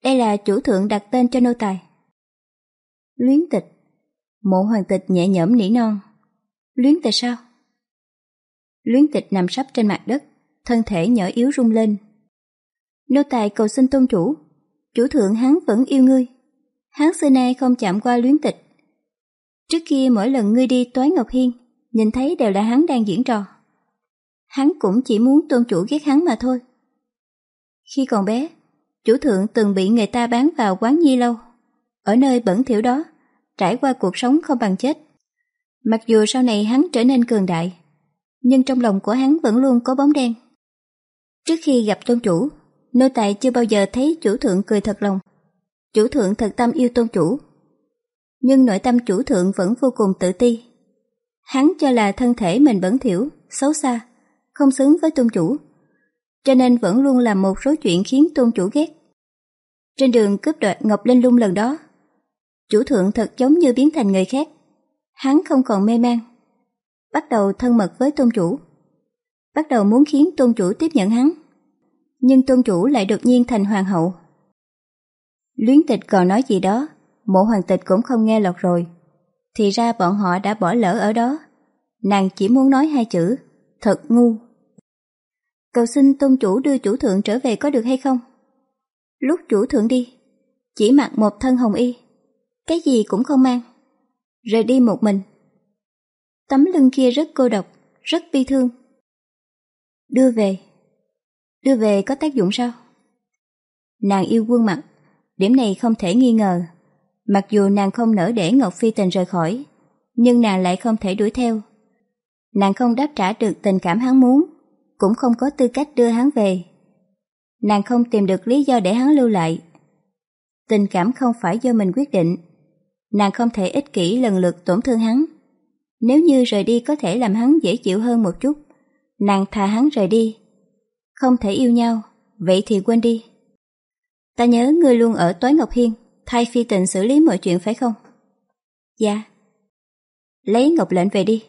đây là chủ thượng đặt tên cho nô tài. Luyến tịch. Mộ hoàng tịch nhẹ nhõm nỉ non. Luyến tịch sao? Luyến tịch nằm sắp trên mặt đất, thân thể nhỏ yếu rung lên. Nô tài cầu xin tôn chủ, chủ thượng hắn vẫn yêu ngươi. Hắn xưa nay không chạm qua luyến tịch. Trước kia mỗi lần ngươi đi toái Ngọc Hiên, nhìn thấy đều là hắn đang diễn trò. Hắn cũng chỉ muốn tôn chủ ghét hắn mà thôi. Khi còn bé, chủ thượng từng bị người ta bán vào quán nhi lâu, ở nơi bẩn thỉu đó, trải qua cuộc sống không bằng chết. Mặc dù sau này hắn trở nên cường đại, nhưng trong lòng của hắn vẫn luôn có bóng đen. Trước khi gặp tôn chủ, nô tài chưa bao giờ thấy chủ thượng cười thật lòng. Chủ thượng thật tâm yêu tôn chủ. Nhưng nội tâm chủ thượng vẫn vô cùng tự ti. Hắn cho là thân thể mình bẩn thỉu, xấu xa, không xứng với tôn chủ. Cho nên vẫn luôn làm một số chuyện khiến tôn chủ ghét. Trên đường cướp đoạt Ngọc Linh Lung lần đó, chủ thượng thật giống như biến thành người khác. Hắn không còn mê man, bắt đầu thân mật với tôn chủ. Bắt đầu muốn khiến tôn chủ tiếp nhận hắn. Nhưng tôn chủ lại đột nhiên thành hoàng hậu. Luyến tịch còn nói gì đó, mộ hoàng tịch cũng không nghe lọt rồi. Thì ra bọn họ đã bỏ lỡ ở đó. Nàng chỉ muốn nói hai chữ, thật ngu. Cầu xin tôn chủ đưa chủ thượng trở về có được hay không? Lúc chủ thượng đi, chỉ mặc một thân hồng y, cái gì cũng không mang, rời đi một mình. Tấm lưng kia rất cô độc, rất bi thương. Đưa về. Đưa về có tác dụng sao? Nàng yêu quân mặt, điểm này không thể nghi ngờ. Mặc dù nàng không nỡ để Ngọc Phi tình rời khỏi, nhưng nàng lại không thể đuổi theo. Nàng không đáp trả được tình cảm hắn muốn, cũng không có tư cách đưa hắn về. Nàng không tìm được lý do để hắn lưu lại. Tình cảm không phải do mình quyết định. Nàng không thể ích kỷ lần lượt tổn thương hắn. Nếu như rời đi có thể làm hắn dễ chịu hơn một chút, nàng thà hắn rời đi. Không thể yêu nhau, vậy thì quên đi. Ta nhớ ngươi luôn ở Toái Ngọc Hiên, thay phi tình xử lý mọi chuyện phải không? Dạ. Lấy Ngọc lệnh về đi.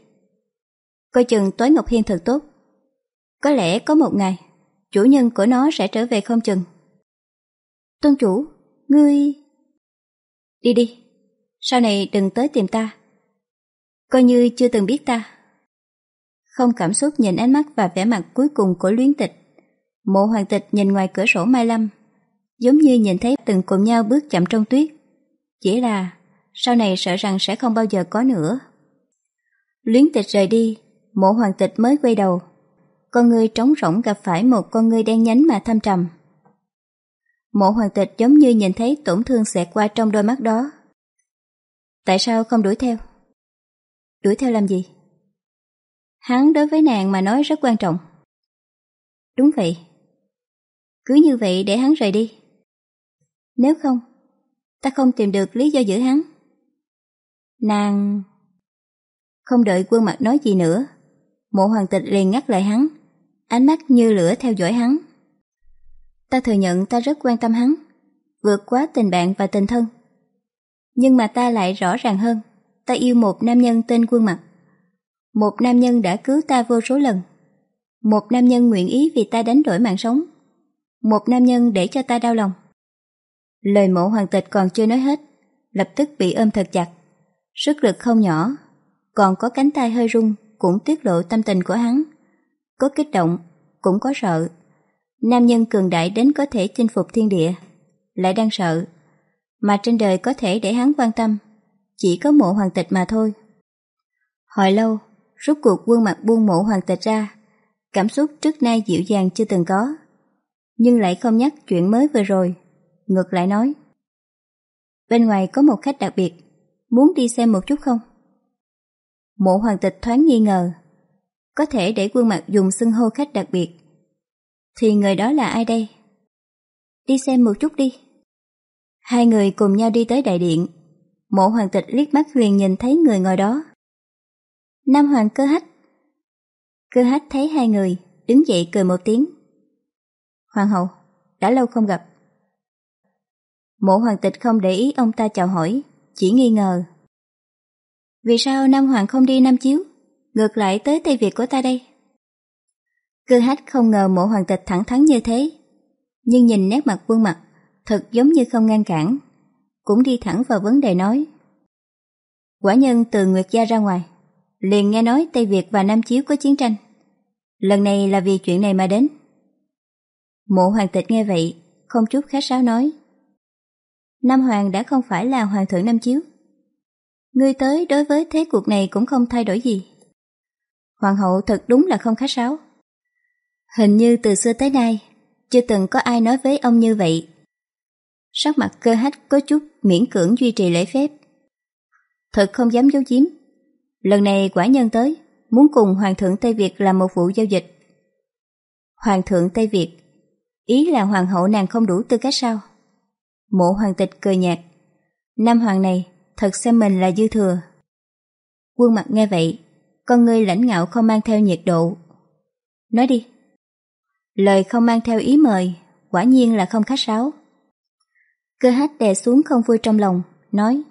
Coi chừng tối Ngọc Hiên thật tốt. Có lẽ có một ngày, chủ nhân của nó sẽ trở về không chừng. Tôn chủ, ngươi... Đi đi, sau này đừng tới tìm ta. Coi như chưa từng biết ta. Không cảm xúc nhìn ánh mắt và vẻ mặt cuối cùng của luyến tịch. Mộ hoàng tịch nhìn ngoài cửa sổ Mai Lâm, giống như nhìn thấy từng cùng nhau bước chậm trong tuyết. Chỉ là sau này sợ rằng sẽ không bao giờ có nữa. Luyến tịch rời đi, mộ hoàng tịch mới quay đầu. Con người trống rỗng gặp phải một con người đen nhánh mà thâm trầm. Mộ hoàng tịch giống như nhìn thấy tổn thương xẹt qua trong đôi mắt đó. Tại sao không đuổi theo? Đuổi theo làm gì? Hắn đối với nàng mà nói rất quan trọng. Đúng vậy. Cứ như vậy để hắn rời đi. Nếu không, ta không tìm được lý do giữ hắn. Nàng... Không đợi quân mặt nói gì nữa, mộ hoàng tịch liền ngắt lại hắn, ánh mắt như lửa theo dõi hắn. Ta thừa nhận ta rất quan tâm hắn, vượt quá tình bạn và tình thân. Nhưng mà ta lại rõ ràng hơn, ta yêu một nam nhân tên quân mặt. Một nam nhân đã cứu ta vô số lần. Một nam nhân nguyện ý vì ta đánh đổi mạng sống. Một nam nhân để cho ta đau lòng. Lời mộ hoàng tịch còn chưa nói hết, lập tức bị ôm thật chặt. Sức lực không nhỏ, còn có cánh tay hơi rung cũng tiết lộ tâm tình của hắn. Có kích động, cũng có sợ. Nam nhân cường đại đến có thể chinh phục thiên địa, lại đang sợ. Mà trên đời có thể để hắn quan tâm, chỉ có mộ hoàng tịch mà thôi. Hồi lâu, rút cuộc quân mặt buông mộ hoàng tịch ra, cảm xúc trước nay dịu dàng chưa từng có. nhưng lại không nhắc chuyện mới vừa rồi, ngược lại nói. Bên ngoài có một khách đặc biệt, muốn đi xem một chút không? Mộ hoàng tịch thoáng nghi ngờ, có thể để quân mặt dùng xưng hô khách đặc biệt. Thì người đó là ai đây? Đi xem một chút đi. Hai người cùng nhau đi tới đại điện. Mộ hoàng tịch liếc mắt huyền nhìn thấy người ngồi đó. Nam hoàng cơ hách. Cơ hách thấy hai người, đứng dậy cười một tiếng. Hoàng hậu, đã lâu không gặp. Mộ hoàng tịch không để ý ông ta chào hỏi, chỉ nghi ngờ. Vì sao Nam Hoàng không đi Nam Chiếu, ngược lại tới Tây Việt của ta đây? Cư hách không ngờ mộ hoàng tịch thẳng thắn như thế, nhưng nhìn nét mặt quân mặt, thật giống như không ngăn cản, cũng đi thẳng vào vấn đề nói. Quả nhân từ Nguyệt Gia ra ngoài, liền nghe nói Tây Việt và Nam Chiếu có chiến tranh. Lần này là vì chuyện này mà đến. Mộ hoàng tịch nghe vậy, không chút khách sáo nói. Nam Hoàng đã không phải là Hoàng thượng Nam Chiếu. Ngươi tới đối với thế cuộc này cũng không thay đổi gì. Hoàng hậu thật đúng là không khách sáo. Hình như từ xưa tới nay, chưa từng có ai nói với ông như vậy. Sắc mặt cơ hách có chút miễn cưỡng duy trì lễ phép. Thật không dám giấu giếm. Lần này quả nhân tới, muốn cùng Hoàng thượng Tây Việt làm một vụ giao dịch. Hoàng thượng Tây Việt, ý là Hoàng hậu nàng không đủ tư cách sao? Mộ hoàng tịch cười nhạt. Nam hoàng này thật xem mình là dư thừa. Quân mặt nghe vậy, con ngươi lãnh ngạo không mang theo nhiệt độ. Nói đi. Lời không mang theo ý mời, quả nhiên là không khách sáo. Cơ hát đè xuống không vui trong lòng, nói.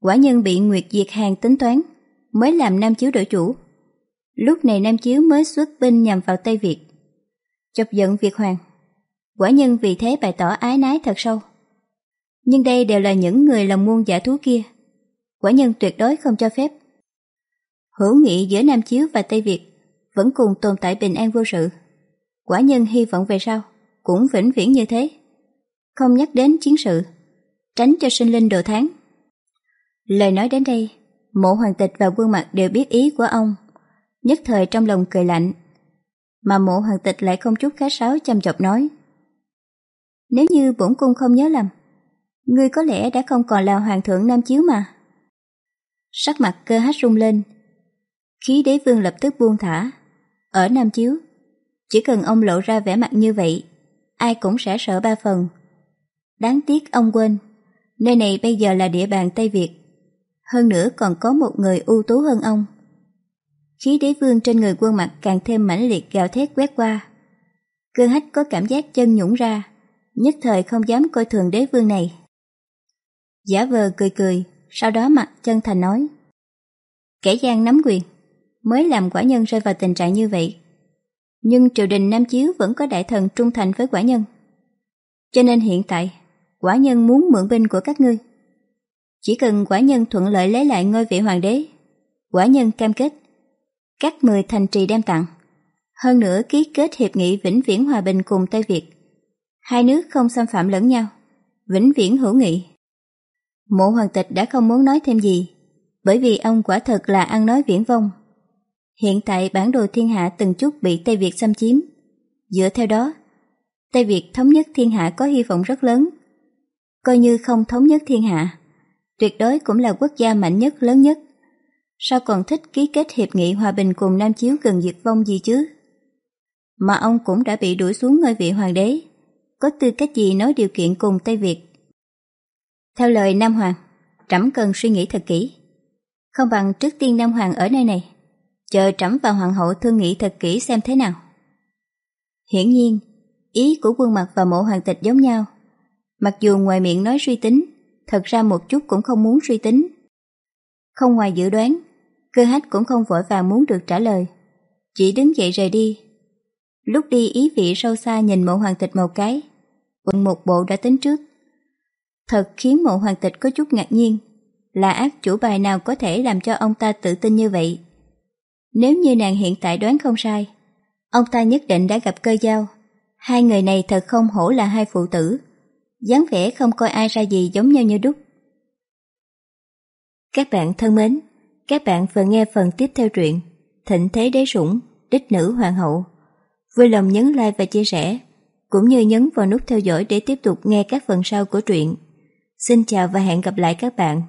Quả nhân bị Nguyệt Diệt Hàng tính toán, mới làm Nam Chiếu đổi chủ. Lúc này Nam Chiếu mới xuất binh nhằm vào Tây Việt. Chọc giận Việt Hoàng. Quả nhân vì thế bày tỏ ái nái thật sâu. Nhưng đây đều là những người làm muôn giả thú kia. Quả nhân tuyệt đối không cho phép. Hữu nghị giữa Nam Chiếu và Tây Việt vẫn cùng tồn tại bình an vô sự. Quả nhân hy vọng về sau cũng vĩnh viễn như thế. Không nhắc đến chiến sự, tránh cho sinh linh đồ tháng. Lời nói đến đây, mộ hoàng tịch và quân mặt đều biết ý của ông, nhất thời trong lòng cười lạnh. Mà mộ hoàng tịch lại không chút khá sáo chăm chọc nói. Nếu như bổn cung không nhớ lầm, ngươi có lẽ đã không còn là hoàng thượng Nam Chiếu mà. Sắc mặt cơ hát rung lên, khí đế vương lập tức buông thả. Ở Nam Chiếu, chỉ cần ông lộ ra vẻ mặt như vậy, ai cũng sẽ sợ ba phần. Đáng tiếc ông quên, nơi này bây giờ là địa bàn Tây Việt. Hơn nữa còn có một người ưu tú hơn ông. Khí đế vương trên người quân mặt càng thêm mãnh liệt gào thét quét qua. Cơ hách có cảm giác chân nhũng ra nhất thời không dám coi thường đế vương này. Giả vờ cười cười, sau đó mặt chân thành nói. Kẻ gian nắm quyền, mới làm quả nhân rơi vào tình trạng như vậy. Nhưng triều đình Nam Chiếu vẫn có đại thần trung thành với quả nhân. Cho nên hiện tại, quả nhân muốn mượn binh của các ngươi. Chỉ cần quả nhân thuận lợi lấy lại ngôi vị hoàng đế, quả nhân cam kết, các mười thành trì đem tặng. Hơn nữa ký kết hiệp nghị vĩnh viễn hòa bình cùng Tây Việt hai nước không xâm phạm lẫn nhau, vĩnh viễn hữu nghị. Mộ hoàng tịch đã không muốn nói thêm gì, bởi vì ông quả thật là ăn nói viễn vông. Hiện tại bản đồ thiên hạ từng chút bị Tây Việt xâm chiếm. Dựa theo đó, Tây Việt thống nhất thiên hạ có hy vọng rất lớn. Coi như không thống nhất thiên hạ, tuyệt đối cũng là quốc gia mạnh nhất lớn nhất. Sao còn thích ký kết hiệp nghị hòa bình cùng Nam Chiếu gần diệt vong gì chứ? Mà ông cũng đã bị đuổi xuống ngôi vị hoàng đế có tư cách gì nói điều kiện cùng Tây Việt. Theo lời Nam Hoàng, trẫm cần suy nghĩ thật kỹ. Không bằng trước tiên Nam Hoàng ở nơi này, chờ trẫm và Hoàng hậu thương nghị thật kỹ xem thế nào. Hiển nhiên, ý của quân mặt và mộ hoàng tịch giống nhau. Mặc dù ngoài miệng nói suy tính, thật ra một chút cũng không muốn suy tính. Không ngoài dự đoán, cơ hách cũng không vội vàng muốn được trả lời. Chỉ đứng dậy rời đi. Lúc đi ý vị sâu xa nhìn mộ hoàng tịch một cái, quận một bộ đã tính trước. Thật khiến mộ hoàng tịch có chút ngạc nhiên, là ác chủ bài nào có thể làm cho ông ta tự tin như vậy. Nếu như nàng hiện tại đoán không sai, ông ta nhất định đã gặp cơ giao. Hai người này thật không hổ là hai phụ tử, dáng vẻ không coi ai ra gì giống nhau như đúc. Các bạn thân mến, các bạn vừa nghe phần tiếp theo truyện Thịnh Thế Đế Sủng, Đích Nữ Hoàng Hậu. Vui lòng nhấn like và chia sẻ cũng như nhấn vào nút theo dõi để tiếp tục nghe các phần sau của truyện. Xin chào và hẹn gặp lại các bạn.